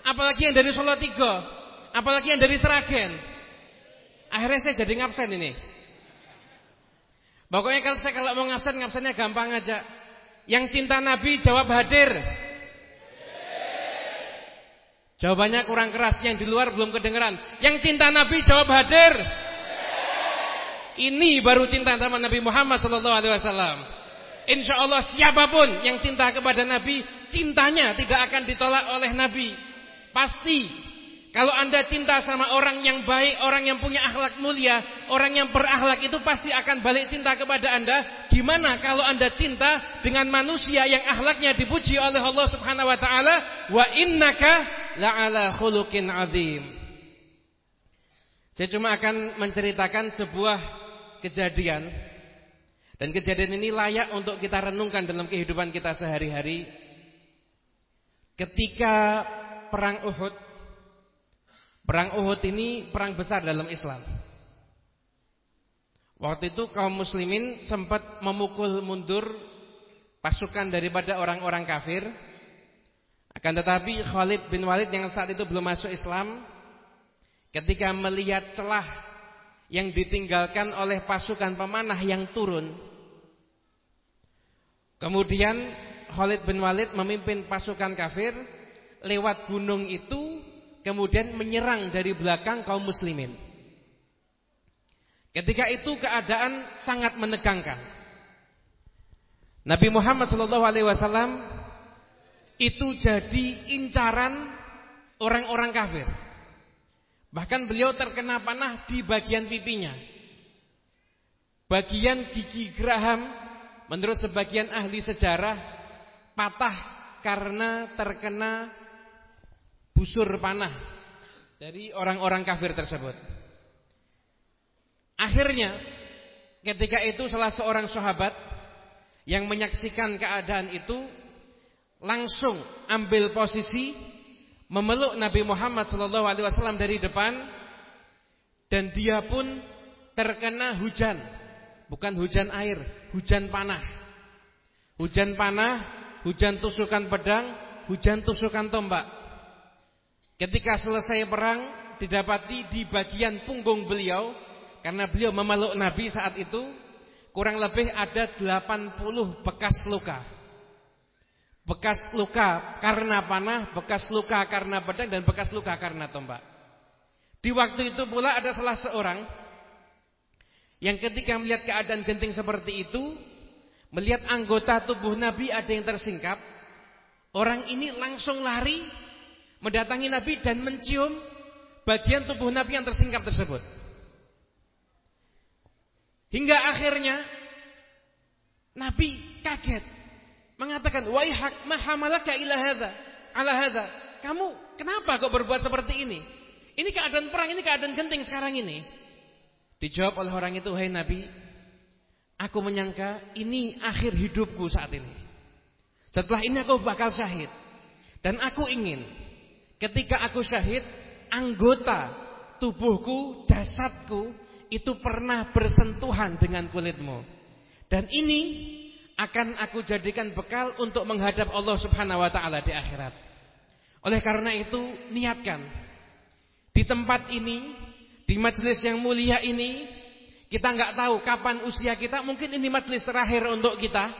apalagi yang dari Solo Tigo, apalagi yang dari Seragen. Akhirnya saya jadi ngabsen ini. Pokoknya kalau saya kalau mau ngabsen, ngabsennya gampang aja. Yang cinta Nabi jawab hadir. Jawabannya kurang keras, yang di luar belum kedengeran. Yang cinta Nabi jawab hadir. Ini baru cinta sama Nabi Muhammad sallallahu alaihi wasallam. Insya Allah siapa pun yang cinta kepada Nabi, cintanya tidak akan ditolak oleh Nabi. Pasti kalau anda cinta sama orang yang baik, orang yang punya akhlak mulia, orang yang berakhlak itu pasti akan balik cinta kepada anda. Gimana kalau anda cinta dengan manusia yang akhlaknya dipuji oleh Allah Subhanahu Wa Taala? Wa innaka la'ala khuluqin azim. Saya cuma akan menceritakan sebuah kejadian dan kejadian ini layak untuk kita renungkan dalam kehidupan kita sehari-hari. Ketika perang Uhud Perang Uhud ini perang besar dalam Islam. Waktu itu kaum muslimin sempat memukul mundur pasukan daripada orang-orang kafir. Akan tetapi Khalid bin Walid yang saat itu belum masuk Islam ketika melihat celah yang ditinggalkan oleh pasukan pemanah yang turun. Kemudian Khalid bin Walid memimpin pasukan kafir lewat gunung itu kemudian menyerang dari belakang kaum muslimin. Ketika itu keadaan sangat menegangkan. Nabi Muhammad SAW itu jadi incaran orang-orang kafir. Bahkan beliau terkena panah di bagian pipinya. Bagian gigi geraham menurut sebagian ahli sejarah patah karena terkena busur panah dari orang-orang kafir tersebut. Akhirnya ketika itu salah seorang sahabat yang menyaksikan keadaan itu langsung ambil posisi memeluk Nabi Muhammad SAW dari depan dan dia pun terkena hujan, bukan hujan air, hujan panah. Hujan panah, hujan tusukan pedang, hujan tusukan tombak. Ketika selesai perang didapati di bagian punggung beliau karena beliau memeluk Nabi saat itu kurang lebih ada 80 bekas luka. Bekas luka karena panah, bekas luka karena pedang dan bekas luka karena tombak. Di waktu itu pula ada salah seorang yang ketika melihat keadaan genting seperti itu, melihat anggota tubuh Nabi ada yang tersingkap, orang ini langsung lari mendatangi Nabi dan mencium bagian tubuh Nabi yang tersingkap tersebut. Hingga akhirnya Nabi kaget. Mengatakan waihak mahamalaka ila hadza ala hadza. Kamu kenapa kok berbuat seperti ini? Ini keadaan perang ini keadaan genting sekarang ini. Dijawab oleh orang itu hai Nabi aku menyangka ini akhir hidupku saat ini. Setelah ini aku bakal syahid. Dan aku ingin Ketika aku syahid, anggota tubuhku, jasadku itu pernah bersentuhan dengan kulitmu. Dan ini akan aku jadikan bekal untuk menghadap Allah Subhanahu wa taala di akhirat. Oleh karena itu, niatkan di tempat ini, di majelis yang mulia ini, kita nggak tahu kapan usia kita, mungkin ini majelis terakhir untuk kita.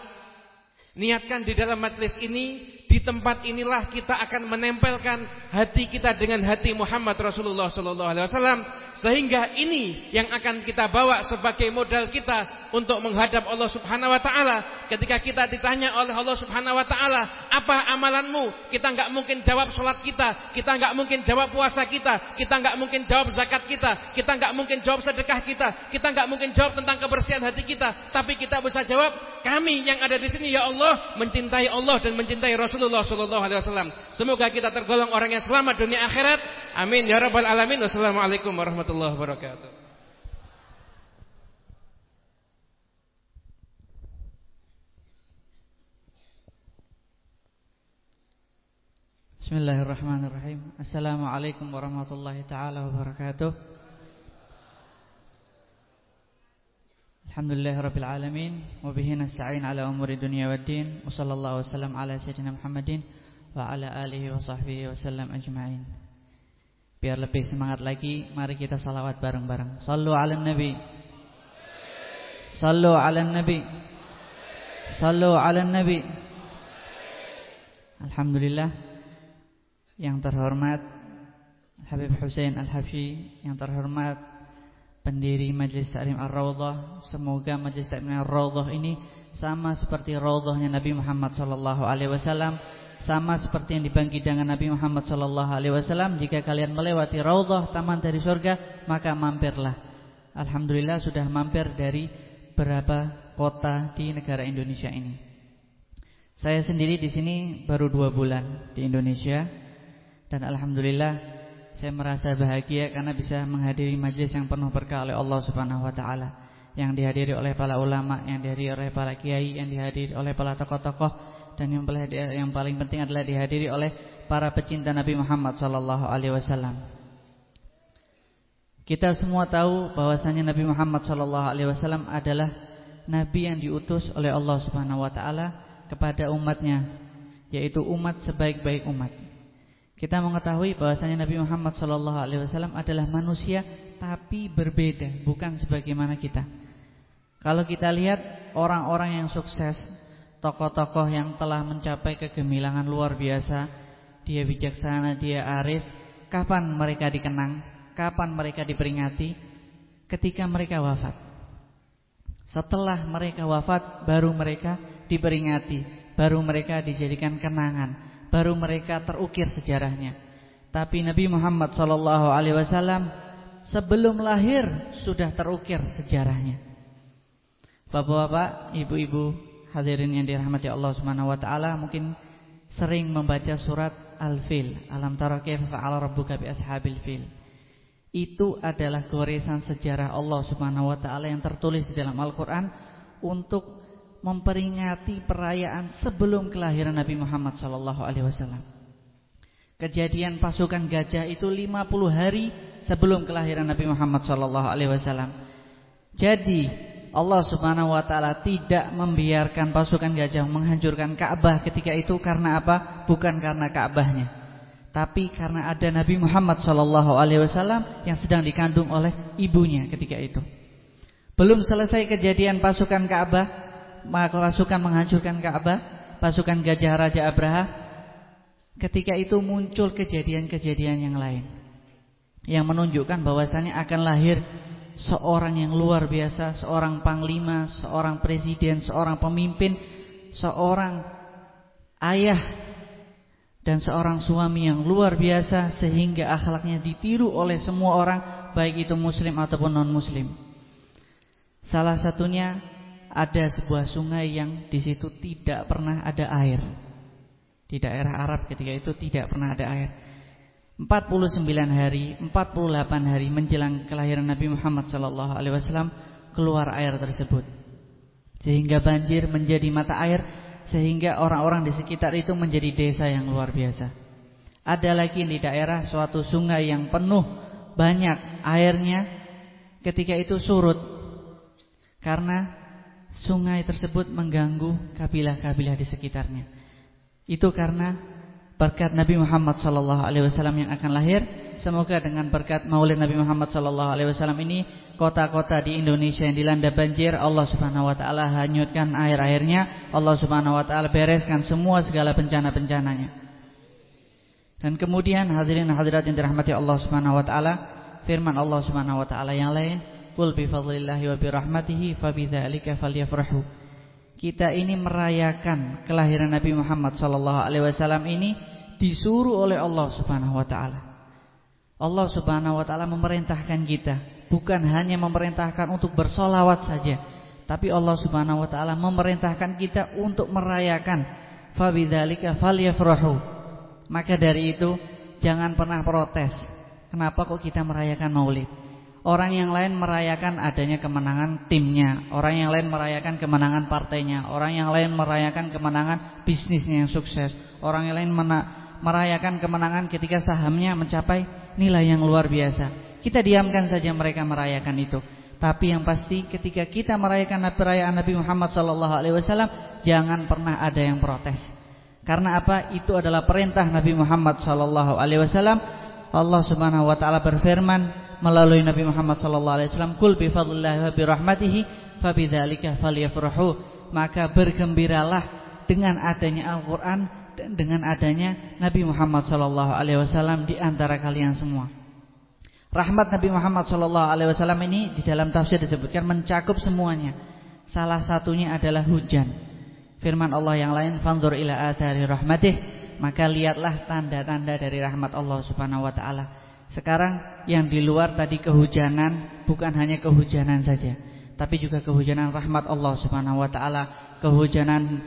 Niatkan di dalam majelis ini di tempat inilah kita akan menempelkan hati kita dengan hati Muhammad Rasulullah sallallahu alaihi wasallam sehingga ini yang akan kita bawa sebagai modal kita untuk menghadap Allah Subhanahu wa taala ketika kita ditanya oleh Allah Subhanahu wa taala apa amalanmu kita enggak mungkin jawab salat kita kita enggak mungkin jawab puasa kita kita enggak mungkin jawab zakat kita kita enggak mungkin jawab sedekah kita kita enggak mungkin jawab tentang kebersihan hati kita tapi kita bisa jawab kami yang ada di sini ya Allah mencintai Allah dan mencintai Rasul Rasulullah Shallallahu Alaihi Wasallam. Semoga kita tergolong orang yang selamat dunia akhirat. Amin ya rabbal alamin. Wassalamualaikum warahmatullahi wabarakatuh. Bismillahirrahmanirrahim Assalamualaikum warahmatullahi taala wabarakatuh Alhamdulillahirabbil alamin wa bihi nasta'in ala umuri dunya waddin wa sallallahu wasallam ala sayyidina Muhammadin wa ala alihi wa sahbihi wasallam ajma'in Biar lebih semangat lagi mari kita salawat bareng-bareng. Sallu ala nabi. Sallu ala nabi. Sallu ala nabi. Alhamdulillah. Yang terhormat Habib Hussein Al-Habsyi. Yang terhormat pendiri Majelis Taklim Ar-Raudhah. Semoga Majelis Taklim Ar-Raudhah ini sama seperti raudhahnya Nabi Muhammad sallallahu alaihi wasallam sama seperti yang dibangkitkan Nabi Muhammad sallallahu alaihi wasallam jika kalian melewati raudhah taman dari surga maka mampirlah. Alhamdulillah sudah mampir dari berapa kota di negara Indonesia ini. Saya sendiri di sini baru dua bulan di Indonesia dan Alhamdulillah saya merasa bahagia karena bisa menghadiri majlis yang penuh berkah oleh Allah Subhanahu Wa Taala, yang dihadiri oleh para ulama, yang dihadiri oleh para kiai, yang dihadiri oleh para tokoh-tokoh, dan yang paling yang paling penting adalah dihadiri oleh para pecinta Nabi Muhammad Sallallahu Alaihi Wasallam. Kita semua tahu bahwasanya Nabi Muhammad Sallallahu Alaihi Wasallam adalah Nabi yang diutus oleh Allah Subhanahu Wa Taala kepada umatnya, yaitu umat sebaik-baik umat. Kita mengetahui bahwasanya Nabi Muhammad SAW adalah manusia tapi berbeda, bukan sebagaimana kita. Kalau kita lihat orang-orang yang sukses, tokoh-tokoh yang telah mencapai kegemilangan luar biasa, dia bijaksana, dia arif, kapan mereka dikenang? Kapan mereka diperingati? Ketika mereka wafat. Setelah mereka wafat baru mereka diperingati, baru mereka dijadikan kenangan baru mereka terukir sejarahnya. Tapi Nabi Muhammad wasallam sebelum lahir sudah terukir sejarahnya. Bapak-bapak, ibu-ibu, hadirin yang dirahmati Allah Subhanahu wa taala, mungkin sering membaca surat Al-Fil, alam tara kaifa fa'ala rabbuka bi ashabil fil. Itu adalah goresan sejarah Allah Subhanahu wa taala yang tertulis di dalam Al-Qur'an untuk memperingati perayaan sebelum kelahiran Nabi Muhammad sallallahu alaihi wasallam. Kejadian pasukan gajah itu 50 hari sebelum kelahiran Nabi Muhammad sallallahu alaihi wasallam. Jadi Allah Subhanahu wa taala tidak membiarkan pasukan gajah menghancurkan Ka'bah ketika itu karena apa? Bukan karena Ka'bahnya. Tapi karena ada Nabi Muhammad sallallahu alaihi wasallam yang sedang dikandung oleh ibunya ketika itu. Belum selesai kejadian pasukan Ka'bah, pasukan menghancurkan Ka'bah, pasukan gajah Raja Abraha. Ketika itu muncul kejadian-kejadian yang lain yang menunjukkan bahwasannya akan lahir seorang yang luar biasa, seorang panglima, seorang presiden, seorang pemimpin, seorang ayah dan seorang suami yang luar biasa sehingga akhlaknya ditiru oleh semua orang baik itu muslim ataupun non muslim. Salah satunya ada sebuah sungai yang di situ tidak pernah ada air. Di daerah Arab ketika itu tidak pernah ada air. 49 hari, 48 hari menjelang kelahiran Nabi Muhammad sallallahu alaihi wasallam keluar air tersebut. Sehingga banjir menjadi mata air sehingga orang-orang di sekitar itu menjadi desa yang luar biasa. Ada lagi di daerah suatu sungai yang penuh banyak airnya ketika itu surut karena sungai tersebut mengganggu kabilah-kabilah di sekitarnya. Itu karena berkat Nabi Muhammad sallallahu alaihi wasallam yang akan lahir. Semoga dengan berkat Maulid Nabi Muhammad sallallahu alaihi wasallam ini kota-kota di Indonesia yang dilanda banjir Allah Subhanahu wa taala hanyutkan air-airnya, Allah Subhanahu wa taala bereskan semua segala bencana-bencananya. Dan kemudian hadirin hadirat yang dirahmati Allah Subhanahu wa taala, firman Allah Subhanahu wa taala yang lain Qul bi fadlillahi wa bi rahmatihi falyafrahu. Kita ini merayakan kelahiran Nabi Muhammad sallallahu alaihi wasallam ini disuruh oleh Allah Subhanahu wa taala. Allah Subhanahu wa taala memerintahkan kita, bukan hanya memerintahkan untuk bersolawat saja, tapi Allah Subhanahu wa taala memerintahkan kita untuk merayakan. Fabidzalika falyafrahu. Maka dari itu jangan pernah protes, Kenapa kok kita merayakan maulid? Orang yang lain merayakan adanya kemenangan timnya. Orang yang lain merayakan kemenangan partainya. Orang yang lain merayakan kemenangan bisnisnya yang sukses. Orang yang lain merayakan kemenangan ketika sahamnya mencapai nilai yang luar biasa. Kita diamkan saja mereka merayakan itu. Tapi yang pasti ketika kita merayakan perayaan Nabi Muhammad SAW Jangan pernah ada yang protes. Karena apa? Itu adalah perintah Nabi Muhammad SAW Allah subhanahu wa ta'ala berfirman melalui Nabi Muhammad sallallahu alaihi wasallam kul bi fadlillahi wa bi rahmatihi fabidzalika falyafrahu. Maka bergembiralah dengan adanya Al-Qur'an dengan adanya Nabi Muhammad wasallam di antara kalian semua. Rahmat Nabi Muhammad wasallam ini di dalam tafsir disebutkan mencakup semuanya. Salah satunya adalah hujan. Firman Allah yang lain fanzur ila athari rahmatih. Maka lihatlah tanda-tanda dari rahmat Allah Subhanahu wa taala. Sekarang yang di luar tadi kehujanan bukan hanya kehujanan saja, tapi juga kehujanan rahmat Allah Subhanahu wa taala, kehujanan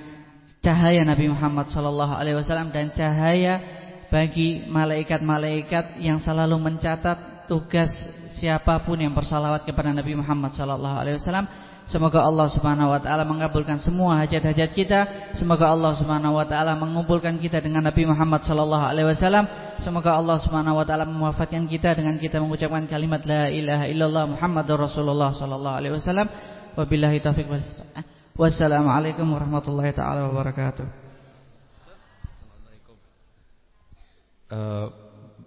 cahaya Nabi Muhammad sallallahu alaihi wasallam dan cahaya bagi malaikat-malaikat yang selalu mencatat tugas siapa pun yang bersalawat kepada Nabi Muhammad sallallahu alaihi wasallam Semoga Allah Subhanahu wa taala mengabulkan semua hajat-hajat kita. Semoga Allah Subhanahu wa taala mengumpulkan kita dengan Nabi Muhammad sallallahu alaihi wasallam. Semoga Allah Subhanahu wa taala mewafatkan kita dengan kita mengucapkan kalimat la ilaha illallah Muhammadur Rasulullah sallallahu alaihi wasallam. Wabillahi taufik wal. Wassalamualaikum warahmatullahi taala wabarakatuh. Uh,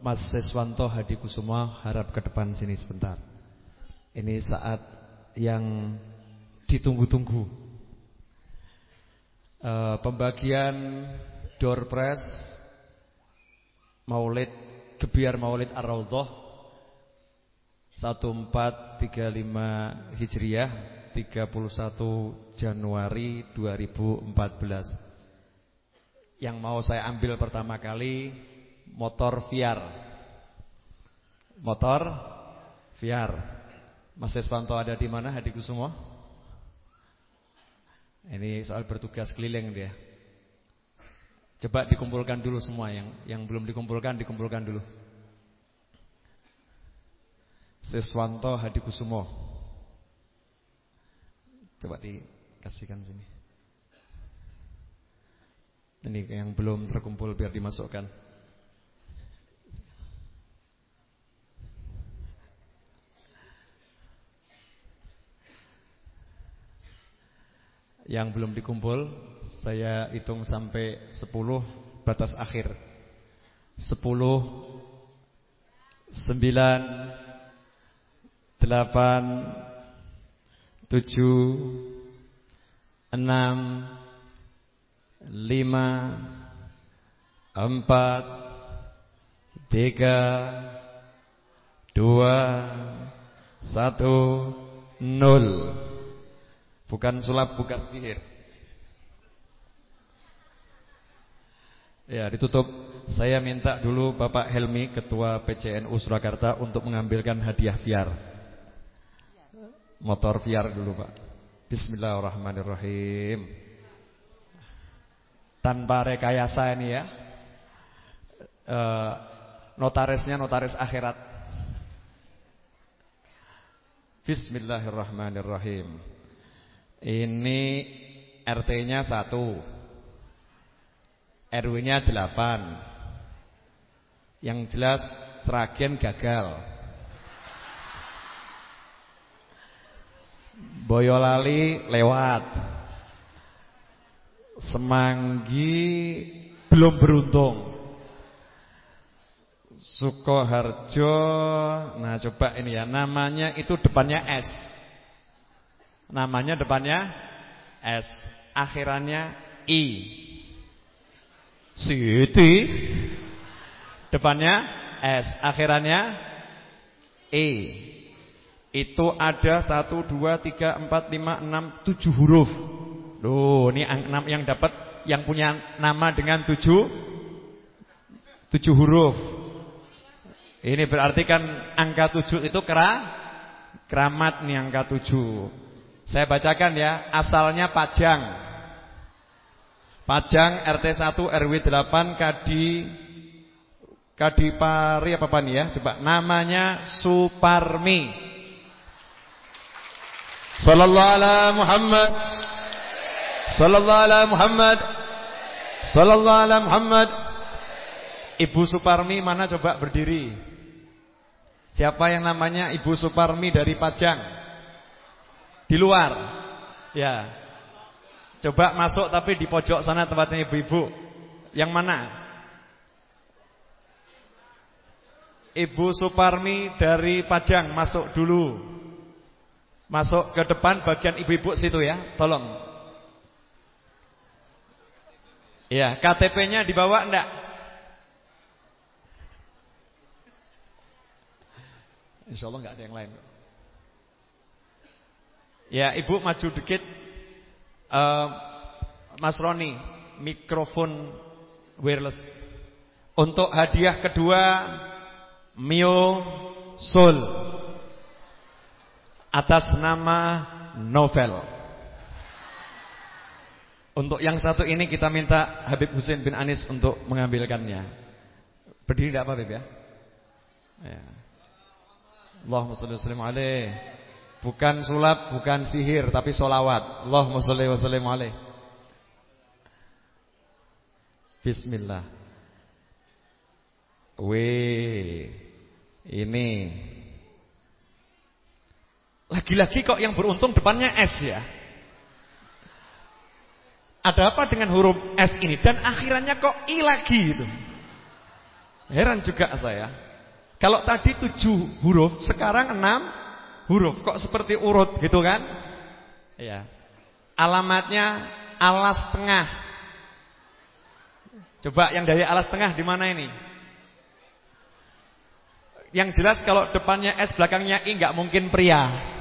Mas Seswanto Hadi Kusuma harap ke depan sini sebentar. Ini saat yang ditunggu-tunggu. E, pembagian door press Maulid Gebiar Maulid Ar-Raudhah 1435 Hijriah 31 Januari 2014 Yang mau saya ambil pertama kali motor VR Motor VR Mas Eswanto ada di mana hadiku semua? Ini soal bertugas keliling dia. Coba dikumpulkan dulu semua yang yang belum dikumpulkan dikumpulkan dulu. Seswanto Hadikusumo. Coba dikasihkan sini. Ini yang belum terkumpul biar dimasukkan. yang belum dikumpul saya hitung sampai 10 batas akhir 10 9 8 7 6 5 4 3 2 1 0 Bukan sulap, bukan sihir. Ya, ditutup. Saya minta dulu Bapak Helmi, Ketua PCNU Surakarta untuk mengambilkan hadiah VR. Motor VR dulu, Pak. Bismillahirrahmanirrahim. Tanpa rekayasa ini ya. E, notarisnya notaris akhirat. Bismillahirrahmanirrahim. Ini RT-nya 1 RW-nya 8 Yang jelas Seragen gagal Boyolali lewat Semanggi belum beruntung Sukoharjo Nah coba ini ya Namanya itu depannya S Namanya depannya S, akhirannya I. Siti. Depannya S, akhirannya E. Itu ada 1 2 3 4 5 6 7 huruf. Loh, ini yang dapat yang punya nama dengan 7 7 huruf. Ini berarti kan angka 7 itu kera keramat nih angka 7. Saya bacakan ya, asalnya Pajang. Pajang RT 1 RW 8 Kadi Kadipari apa apa nih ya? Coba namanya Suparmi. Sallallahu ala Muhammad. Sallallahu ala Muhammad. Sallallahu ala Muhammad. Ibu Suparmi mana coba berdiri? Siapa yang namanya Ibu Suparmi dari Pajang? Di luar. Ya. Coba masuk tapi di pojok sana tempatnya ibu-ibu. Yang mana? Ibu Suparmi dari Pajang masuk dulu. Masuk ke depan bagian ibu-ibu situ ya, tolong. Ya, KTP-nya dibawa enggak? Insya Allah enggak ada yang lain. Ya, Ibu maju dikit. Uh, Mas Roni, mikrofon wireless. Untuk hadiah kedua Mio Sol atas nama Novel. Untuk yang satu ini kita minta Habib Hussein bin Anis untuk mengambilkannya. Berdiri tidak apa Habib ya? Ya. Allahumma salli wa sallim alaih. Bukan sulap, bukan sihir, tapi solawat. Allahumma salli wa sallim alaih. Bismillah. Weh. Ini Lagi-lagi kok yang beruntung depannya S ya. Ada apa dengan huruf S ini? Dan akhirannya kok I lagi itu. Heran juga saya. Kalau tadi tujuh huruf Sekarang enam huruf. Kok seperti urut gitu kan? Ya Alamatnya alas tengah. Coba yang dari alas tengah di mana ini? Yang jelas kalau depannya S belakangnya I nggak mungkin pria.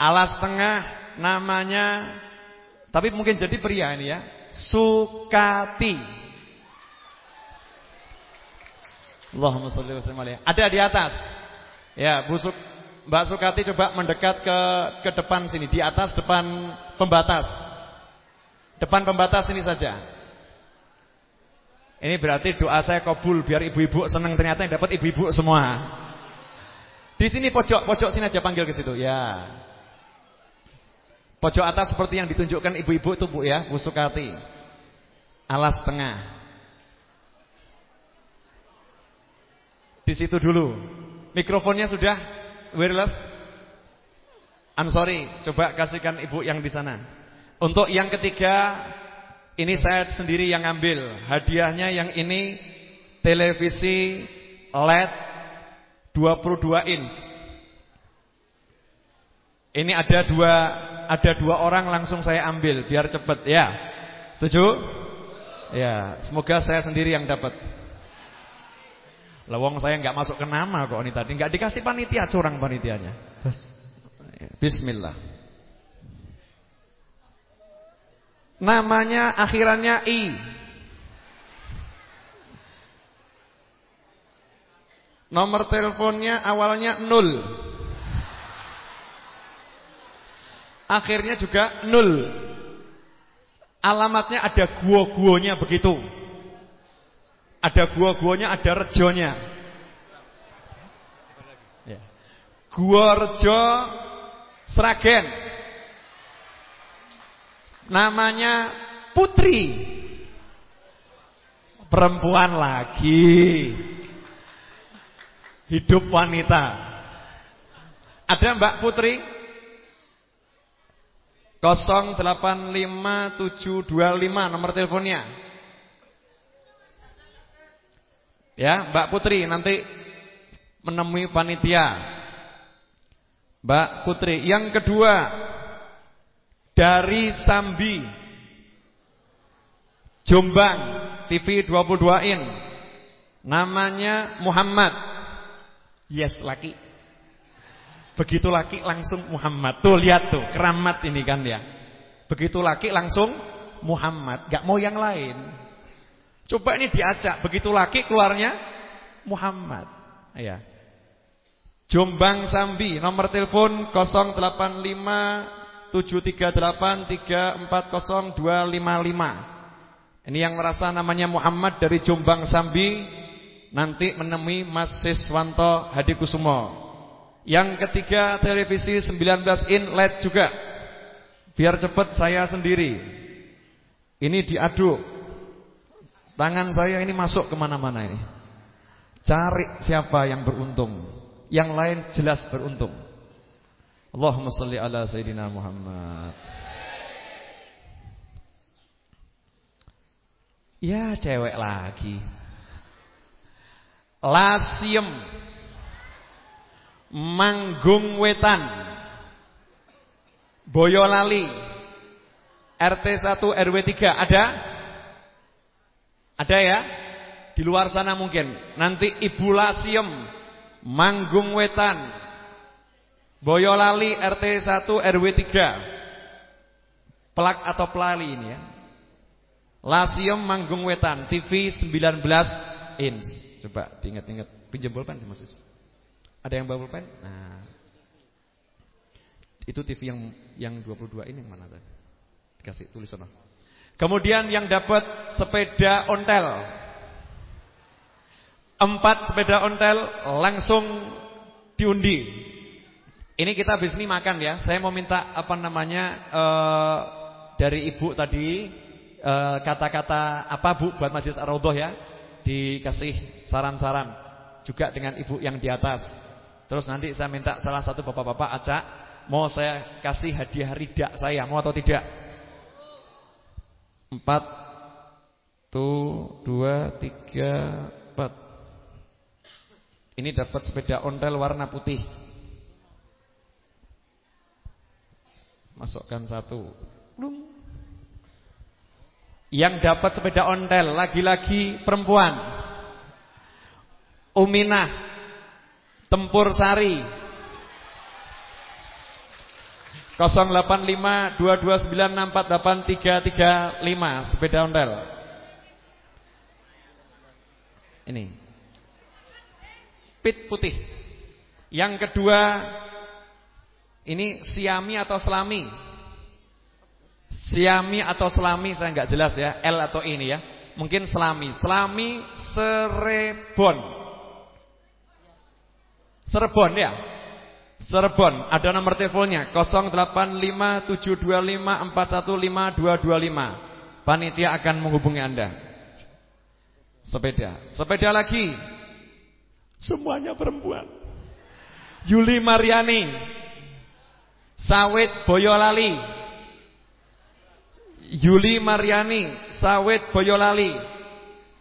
Alas tengah namanya tapi mungkin jadi pria ini ya. Sukati. Allahumma shalli wa sallim Ada di atas. Ya, busuk Mbak Sukati coba mendekat ke ke depan sini, di atas depan pembatas. Depan pembatas ini saja. Ini berarti doa saya kabul biar ibu-ibu senang ternyata yang dapat ibu-ibu semua. Di sini pojok, pojok sini aja panggil ke situ. Ya. Pojok atas seperti yang ditunjukkan ibu-ibu itu Bu ya, Bu Sukati. Alas tengah. Di situ dulu. Mikrofonnya sudah wireless? I'm sorry, coba kasihkan ibu yang di sana. Untuk yang ketiga ini saya sendiri yang ambil. Hadiahnya yang ini televisi LED 22 in. Ini ada dua ada dua orang langsung saya ambil biar cepat ya. Setuju? Ya, semoga saya sendiri yang dapat. Lawang saya nggak masuk ke nama kok ini tadi, nggak dikasih panitia curang panitianya. Bismillah. Namanya akhirannya I. Nomor teleponnya awalnya 0. Akhirnya juga 0. Alamatnya ada gua-guanya begitu. Ada gua-guanya, ada rejonya. Ya. Gua rejo Sragen. Namanya Putri. Perempuan lagi. Hidup wanita. Ada Mbak Putri? 085725 nomor teleponnya. Ya, Mbak Putri nanti menemui panitia. Mbak Putri. Yang kedua, dari Sambi Jombang TV 22 in namanya Muhammad yes laki begitu laki langsung Muhammad. Tuh lihat tuh keramat ini kan ya. Begitu laki langsung Muhammad. Gak mau yang lain. Coba ini diacak begitu laki keluarnya Muhammad. Ya Jombang Sambi nomor telepon 085 738340255. Ini yang merasa namanya Muhammad dari Jombang Sambi nanti menemui Mas Siswanto Hadikusumo. Yang ketiga televisi 19 in LED juga. Biar cepat saya sendiri. Ini diaduk. Tangan saya ini masuk ke mana-mana ini. Cari siapa yang beruntung. Yang lain jelas beruntung. Allahumma salli ala Sayyidina Muhammad. Ya cewek lagi. Lasiem. Manggung Wetan. Boyolali. RT 1 RW 3 ada? Ada ya? Di luar sana mungkin. Nanti Ibu Lasiem Manggung Wetan. Boyolali RT 1 RW 3. Pelak atau pelali ini ya. Lasiem Manggung Wetan, TV 19 inch. Coba diingat-ingat, pinjam pulpen Mas. Ada yang bawa pulpen? Nah. Itu TV yang yang 22 ini yang mana tadi? Dikasih tulis sana. Kemudian yang dapat sepeda ontel. Empat sepeda ontel langsung diundi. Ini kita habis ini makan ya. Saya mau minta apa namanya uh, dari ibu tadi Eh, kata-kata uh, apa Bu buat Majelis Ar-Raudhah ya. Dikasih saran-saran juga dengan ibu yang di atas. Terus nanti saya minta salah satu bapak-bapak acak mau saya kasih hadiah rida saya, mau atau tidak? Empat tuh dua tiga empat. Ini dapat sepeda ontel warna putih. Masukkan satu. Belum. Yang dapat sepeda ontel lagi-lagi perempuan. Uminah Tempur Sari 085229648335 sepeda ontel. Ini. Pit putih. Yang kedua ini siami atau selami? Siami atau selami saya nggak jelas ya, L atau ini ya. Mungkin selami. Selami Serebon. Serebon ya. Serebon, ada nomor teleponnya 085725415225. Panitia akan menghubungi Anda. Sepeda. Sepeda lagi. Semuanya perempuan. Yuli Mariani. Sawit Boyolali. Yuli Mariani Sawit Boyolali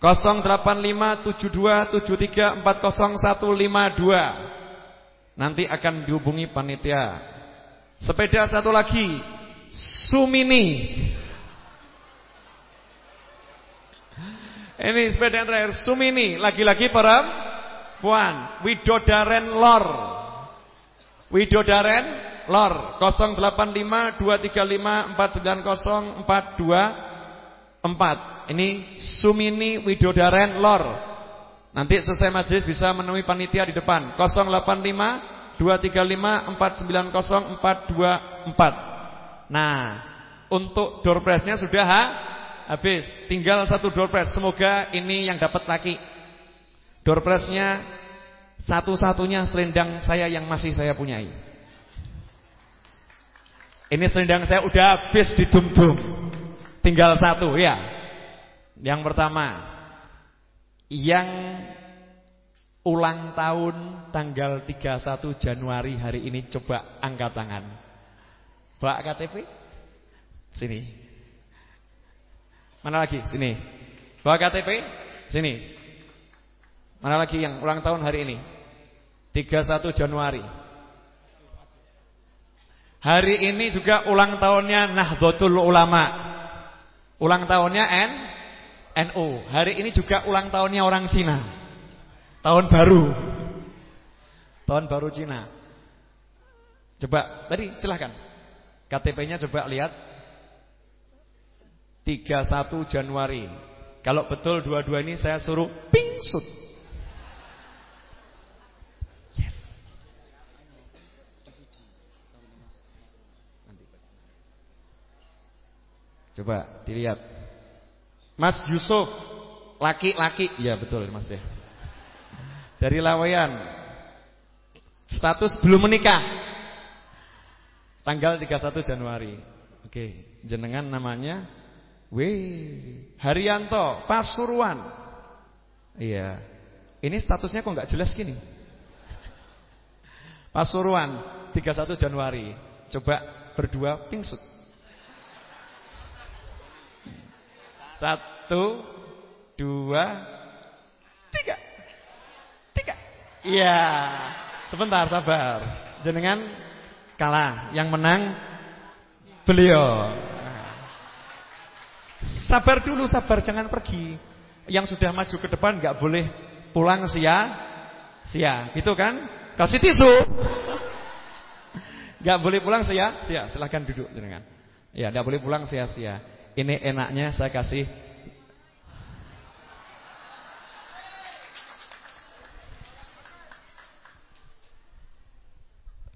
085727340152 Nanti akan dihubungi panitia Sepeda satu lagi Sumini Ini sepeda yang terakhir Sumini Lagi-lagi perempuan Widodaren Lor Widodaren Lor 085235490424. Ini Sumini Widodaren Lor. Nanti selesai majelis bisa menemui panitia di depan 085235490424. Nah, untuk door prize-nya sudah ha? habis. Tinggal satu door prize. Semoga ini yang dapat laki. Door prize-nya satu-satunya selendang saya yang masih saya punyai. Ini selendang saya udah habis di dum-dum. Tinggal satu ya. Yang pertama, yang ulang tahun tanggal 31 Januari hari ini coba angkat tangan. Mbak KTP? Sini. Mana lagi? Sini. Bawa KTP? Sini. Mana lagi yang ulang tahun hari ini? 31 Januari. Hari ini juga ulang tahunnya Nahdlatul Ulama. Ulang tahunnya N NU. Hari ini juga ulang tahunnya orang Cina. Tahun baru. Tahun baru Cina. Coba tadi silahkan. KTP-nya coba lihat. 31 Januari. Kalau betul dua-dua ini saya suruh pingsut. Coba dilihat. Mas Yusuf, laki-laki. Ya betul Mas ya. Dari Laweyan. Status belum menikah. Tanggal 31 Januari. Oke, jenengan namanya W Haryanto Pasuruan. Iya. Ini statusnya kok nggak jelas gini? Pasuruan 31 Januari. Coba berdua pingsut. Satu, dua, tiga. Tiga. Iya. Sebentar, sabar. Jenengan kalah. Yang menang beliau. Sabar dulu, sabar. Jangan pergi. Yang sudah maju ke depan nggak boleh pulang sia-sia. Gitu kan? Kasih tisu. Gak boleh pulang sia-sia. Silahkan duduk jenengan. Ya, gak boleh pulang sia-sia. Ini enaknya saya kasih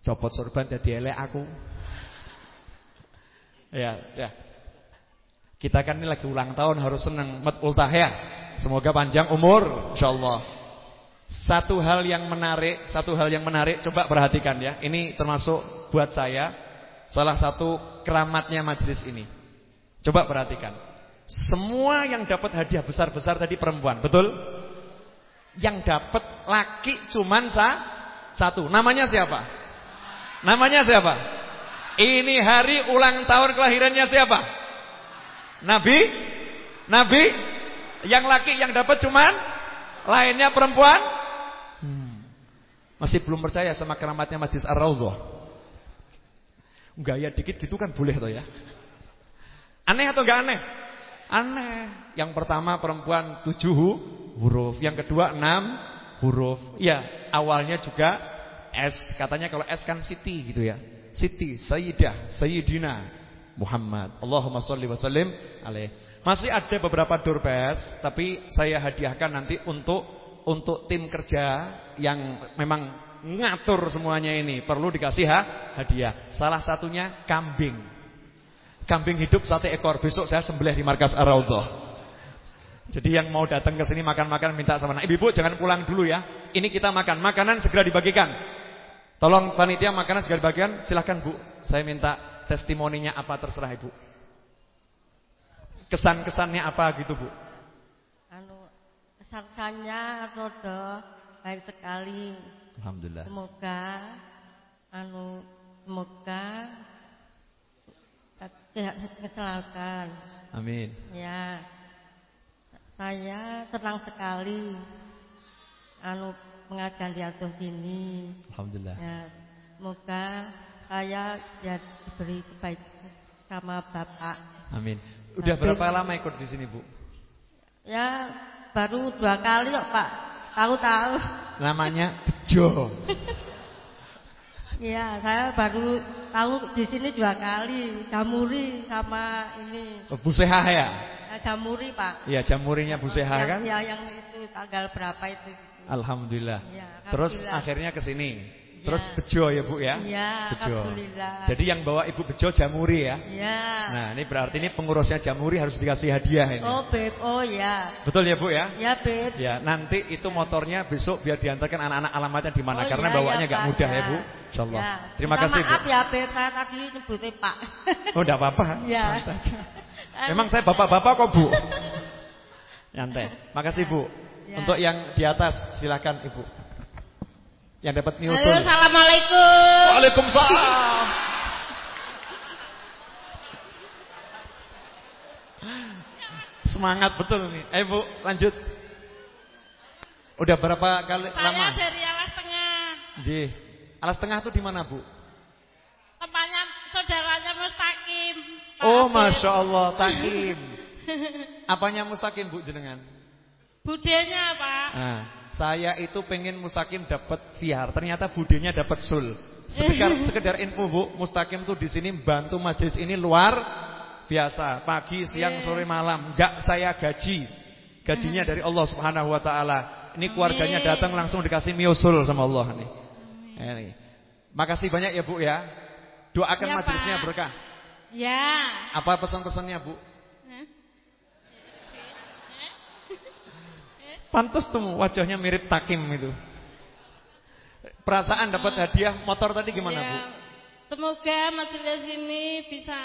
Copot sorban jadi elek aku. Ya, ya. Kita kan ini lagi ulang tahun harus senang mat ultah ya. Semoga panjang umur insyaallah. Satu hal yang menarik, satu hal yang menarik coba perhatikan ya. Ini termasuk buat saya salah satu keramatnya majelis ini. Coba perhatikan. Semua yang dapat hadiah besar-besar tadi perempuan, betul? Yang dapat laki cuman sa satu. Namanya siapa? Namanya siapa? Ini hari ulang tahun kelahirannya siapa? Nabi? Nabi? Yang laki yang dapat cuman lainnya perempuan? Hmm. Masih belum percaya sama keramatnya Majlis Ar-Raudhah? Gaya dikit gitu kan boleh toh ya? Aneh atau enggak aneh? Aneh. Yang pertama perempuan tujuh huruf, yang kedua enam huruf. Ya, awalnya juga S. Katanya kalau S kan Siti gitu ya. Siti, Sayyidah, Sayyidina Muhammad. Allahumma sholli wa sallim alaih. Masih ada beberapa doorpass, tapi saya hadiahkan nanti untuk untuk tim kerja yang memang ngatur semuanya ini perlu dikasih ha, hadiah. Salah satunya kambing. Kambing hidup satu ekor. Besok saya sembelih di markas Ar-Raudhah. Jadi yang mau datang ke sini makan-makan minta sama anak ibu jangan pulang dulu ya. Ini kita makan, makanan segera dibagikan. Tolong panitia makanan segera bagian, silahkan Bu. Saya minta testimoninya apa terserah Ibu. Kesan-kesannya apa gitu Bu? Anu kesan-kesannya rodo baik sekali. Alhamdulillah. Semoga anu semoga tidak kecelakaan. Amin. Ya. Saya senang sekali anu pengajian di atas sini. Alhamdulillah. Ya, semoga saya ya diberi kebaikan sama Bapak. Amin. Udah berapa lama ikut di sini, Bu? Ya, baru dua kali kok, Pak. Tahu-tahu. Namanya Bejo. *laughs* Iya, saya baru tahu di sini dua kali, Jamuri sama ini. Oh, Bu Seha ya? ya Jamuri, Pak. Iya, Jamurinya Bu Seha kan? Iya, yang itu tanggal berapa itu? Alhamdulillah. Ya, Terus alhamdulillah. akhirnya ke sini. Terus bejo ya Bu ya? Iya, bejo. alhamdulillah. Jadi yang bawa Ibu bejo jamuri ya? Iya. Nah, ini berarti ini pengurusnya jamuri harus dikasih hadiah ini. Oh, Beb. Oh, ya. Betul ya Bu ya? Ya, Beb. Ya, nanti itu motornya besok biar diantarkan anak-anak alamatnya di mana Oh, karena iya, bawaannya iya, nggak Pak, mudah ya. ya Bu. Insyaallah. Ya. Terima Minta kasih Bu. Maaf ya, Beb. Saya tadi nyebutnya Pak. Oh, enggak apa-apa. Ya. Aja. Memang saya bapak-bapak kok Bu. *laughs* Nyantai. Makasih Bu. Ya. Untuk yang di atas silakan Ibu. Yang dapat Halo, nyusul. Assalamualaikum. Waalaikumsalam. Semangat betul nih. Ayo Bu, lanjut. Udah berapa kali Saya lama? dari Alas Tengah. Ji. Alas Tengah tuh di mana, Bu? Tempatnya saudaranya Mustaqim. Pak Oh. Masya Allah, Takim. *laughs* Apanya mustaqim, Bu, jenengan? Budenya, Pak. Nah, saya itu pengen mustaqim dapat vihar, ternyata budenya dapat sul. Sekedar, *laughs* sekedar info, Bu, mustaqim tuh di sini bantu majelis ini luar biasa. Pagi, siang, Iya. sore, malam. Enggak saya gaji. Gajinya dari Allah Subhanahu wa taala. Ini keluarganya datang langsung dikasih miusul sama Allah nih. Ini. Makasih banyak ya, Bu ya. Doakan Ya, majelisnya berkah. Ya. Apa pesan-pesannya, Bu? Pantas tuh wajahnya mirip Takim itu. Perasaan dapat hadiah motor tadi gimana, Ya, Bu? Semoga majelis ini bisa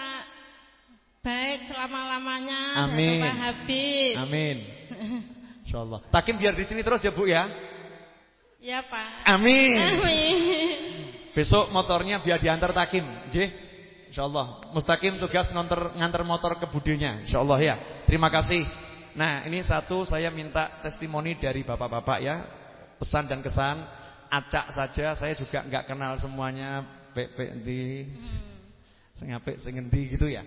baik selama-lamanya Amin. Pak Habib. Amin. *laughs* Insyaallah. Takim biar di sini terus ya, Bu ya. Ya, Pak. Amin. Amin. Besok motornya biar diantar Takim, nggih. Insyaallah. Mustaqim tugas nganter nganter motor ke budenya, insyaallah ya. Terima kasih. Nah, ini satu saya minta testimoni dari bapak-bapak ya. Pesan dan kesan acak saja saya juga nggak kenal semuanya pek-pek di sing apik sing endi gitu ya.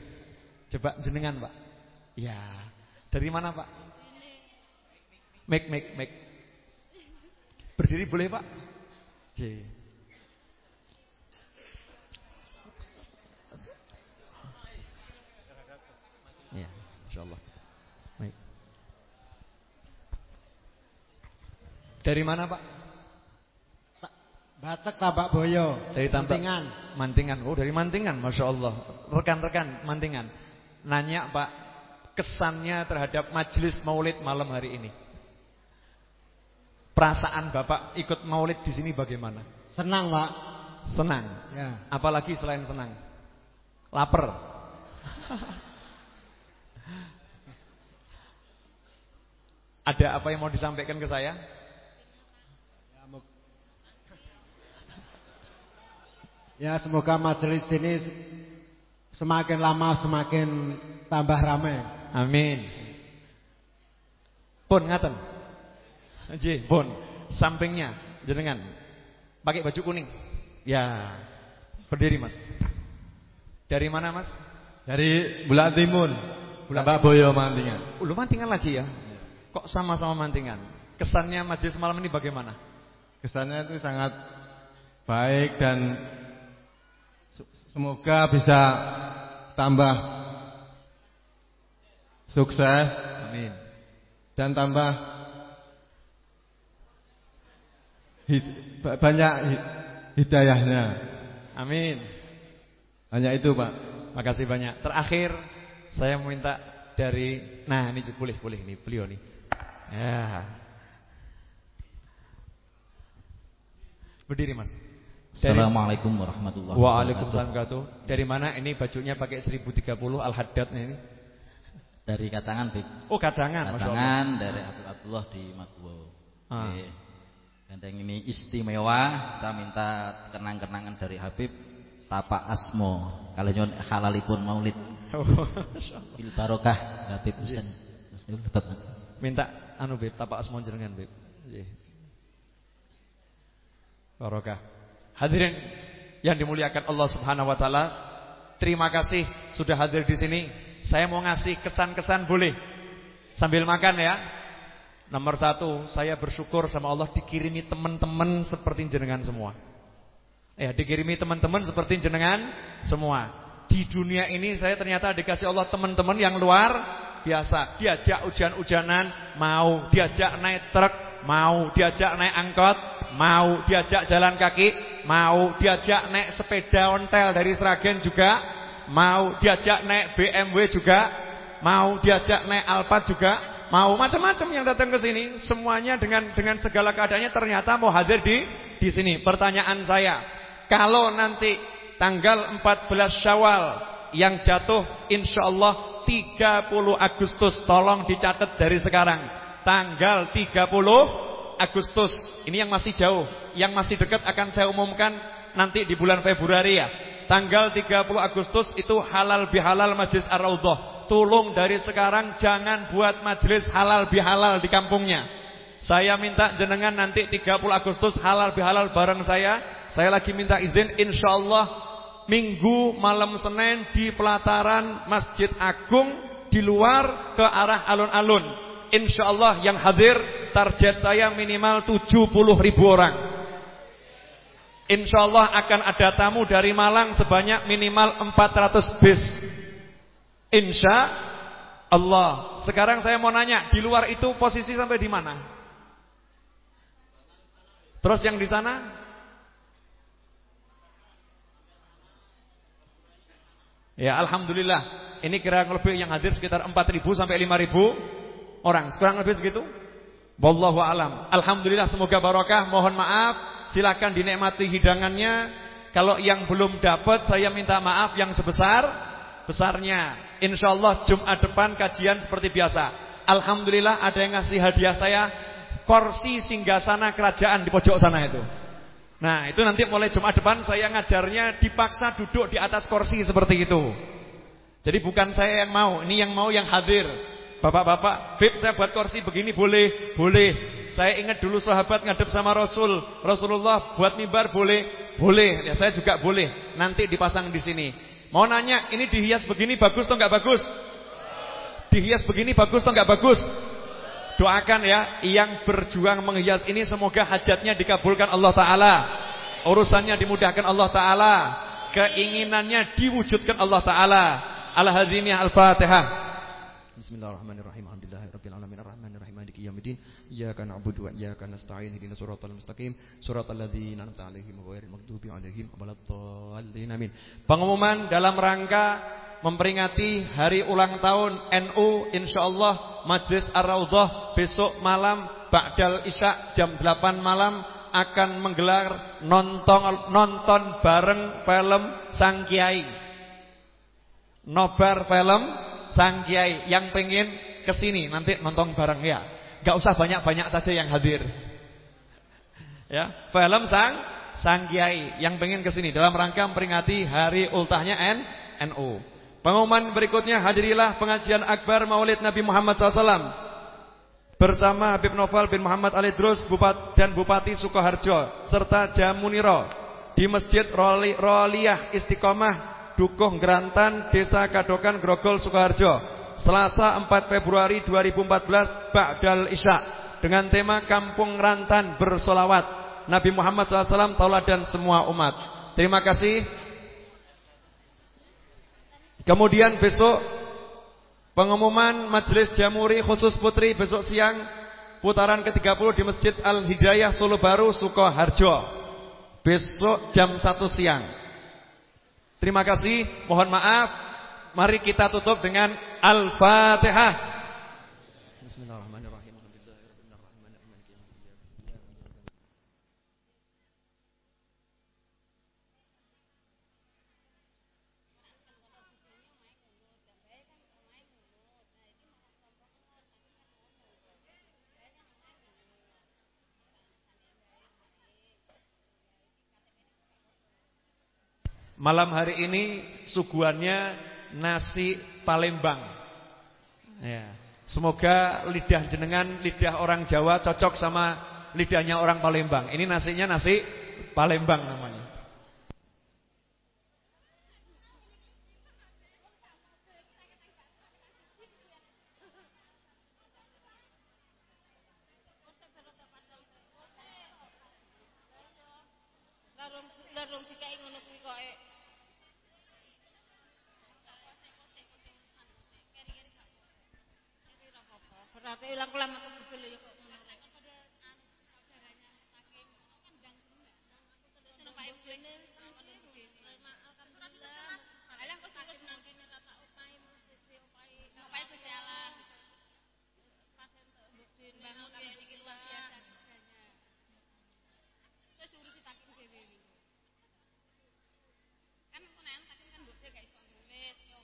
Coba jenengan, Pak. Ya. Dari mana, Pak? Make make make. Berdiri boleh, Pak? J. Ya, insyaallah. Baik. Dari mana, Pak? Batek Tabak Boyo. Dari Tambak Mantingan. Mantingan. Oh, dari Mantingan, Masya Allah Rekan-rekan Mantingan. Nanya, Pak, kesannya terhadap majelis Maulid malam hari ini. Perasaan Bapak ikut Maulid di sini bagaimana? Senang, Pak. Senang. Ya. Apalagi selain senang? Laper. *laughs* Ada apa yang mau disampaikan ke saya? Ya, semoga majelis ini semakin lama semakin tambah ramai. Amin. Pun ngaten. Nggih, pun. Sampingnya jenengan pakai baju kuning. Ya. Berdiri, Mas. Dari mana, Mas? Dari Bulan Timun. Bulan Tambak Boyo Mantingan. Oh, lu mantingan lagi ya? Kok sama-sama mantingan? Kesannya majelis malam ini bagaimana? Kesannya itu sangat baik dan semoga bisa tambah sukses. Amin. Dan tambah hid- ba- banyak hi- hidayahnya. Amin. Hanya itu, Pak. Makasih banyak. Terakhir saya meminta dari nah ini boleh boleh ini beliau nih. Ya. Berdiri, Mas. Dari- Assalamualaikum warahmatullahi Waalaikumsalam wabarakatuh. Dari mana ini bajunya pakai 1030 Al-Haddad ini? Dari Kacangan, Bib. Oh, Kacangan, Kacangan dari Abdul Abdullah di Maguwo. Ah. Oke. Ini istimewa. Saya minta kenang-kenangan dari Habib Tapak Asmo. Kalau nyon halalipun maulid. *laughs* Oh. Bil barokah Habib Husain. Lebat. Minta anu Beb, tapak asmon jenengan Beb. Nggih. Barokah. Hadirin yang dimuliakan Allah Subhanahu wa taala, terima kasih sudah hadir di sini. Saya mau ngasih kesan-kesan boleh sambil makan ya. Nomor satu, saya bersyukur sama Allah dikirimi teman-teman seperti jenengan semua. Ya, dikirimi teman-teman seperti jenengan semua. Di dunia ini saya ternyata dikasih Allah teman-teman yang luar biasa. Diajak hujan-hujanan, mau. Diajak naik truk, mau. Diajak naik angkot, mau. Diajak jalan kaki, mau. Diajak naik sepeda ontel dari Sragen juga, mau. Diajak naik BMW juga, mau. Diajak naik Alphard juga, mau. Macam-macam yang datang ke sini, semuanya dengan dengan segala keadaannya ternyata mau hadir di di sini. Pertanyaan saya, kalau nanti tanggal 14 Syawal yang jatuh insyaallah 30 Agustus tolong dicatat dari sekarang. Tanggal 30 Agustus. Ini yang masih jauh, yang masih dekat akan saya umumkan nanti di bulan Februari ya. Tanggal 30 Agustus itu halal bihalal Majlis Ar-Raudhah. Tolong dari sekarang jangan buat majelis halal bihalal di kampungnya. Saya minta jenengan nanti 30 Agustus halal bihalal bareng saya. Saya lagi minta izin insyaallah Minggu malam Senin di pelataran Masjid Agung di luar ke arah alun-alun. Insyaallah yang hadir target saya minimal 70 ribu orang. Insyaallah akan ada tamu dari Malang sebanyak minimal 400 bis. Insya Allah. Sekarang saya mau nanya, di luar itu posisi sampai di mana? Terus yang di sana? Ya Alhamdulillah Ini kira lebih yang hadir sekitar 4.000 sampai 5.000 orang Kurang lebih segitu Wallahu alam. Alhamdulillah semoga barokah. Mohon maaf, silakan dinikmati hidangannya. Kalau yang belum dapat saya minta maaf yang sebesar besarnya. Insyaallah Jumat depan kajian seperti biasa. Alhamdulillah ada yang ngasih hadiah saya kursi singgasana kerajaan di pojok sana itu. Nah, itu nanti mulai Jumat depan saya ngajarnya dipaksa duduk di atas kursi seperti itu. Jadi bukan saya yang mau, ini yang mau yang hadir. Bapak-bapak, Bib saya buat kursi begini boleh? Boleh. Saya ingat dulu sahabat ngadep sama Rasul. Rasulullah buat mimbar boleh? Boleh. Ya saya juga boleh. Nanti dipasang di sini. Mau nanya, ini dihias begini bagus atau enggak bagus? Dihias begini bagus atau enggak bagus? Doakan ya, yang berjuang menghias ini semoga hajatnya dikabulkan Allah Ta'ala. Urusannya dimudahkan Allah Ta'ala. Keinginannya diwujudkan Allah Ta'ala. Al-Hadziniyah Al-Fatihah. Bismillahirrahmanirrahim. Arrahmanirrahim maliki yaumiddin. Iyyaka na'budu wa iyyaka nasta'in ihdinas siratal mustaqim. Siratal ladzina an'amta 'alaihim ghairil maghdubi 'alaihim waladdallin. Amin. Pengumuman dalam rangka memperingati hari ulang tahun NU insyaallah Majlis Ar-Raudhah besok malam ba'dal Isya jam 8 malam akan menggelar nonton nonton bareng film Sang Kiai. Nobar film Sang Kiai yang pengen ke sini nanti nonton bareng ya. Gak usah banyak-banyak saja yang hadir. Ya, film Sang Sang Kiai yang pengen ke sini dalam rangka memperingati hari ultahnya N NU. Pengumuman berikutnya hadirilah pengajian akbar Maulid Nabi Muhammad SAW bersama Habib Novel bin Muhammad Ali Drus Bupat dan Bupati Sukoharjo serta Jamuniro di Masjid Roli, Istiqomah Dukuh Grantan Desa Kadokan Grogol Sukoharjo Selasa 4 Februari 2014 Ba'dal Isya dengan tema Kampung Rantan Bersolawat Nabi Muhammad SAW tauladan semua umat. Terima kasih. Kemudian besok pengumuman Majelis Jamuri khusus Putri besok siang putaran ke-30 di Masjid Al-Hidayah Solo Baru Sukoharjo. Besok jam 1 siang. Terima kasih, mohon maaf. Mari kita tutup dengan Al-Fatihah. Bismillahirrahmanirrahim. Malam hari ini suguhannya nasi Palembang. Ya. Semoga lidah jenengan, lidah orang Jawa cocok sama lidahnya orang Palembang. Ini nasinya nasi Palembang namanya. Ulang ulang metu.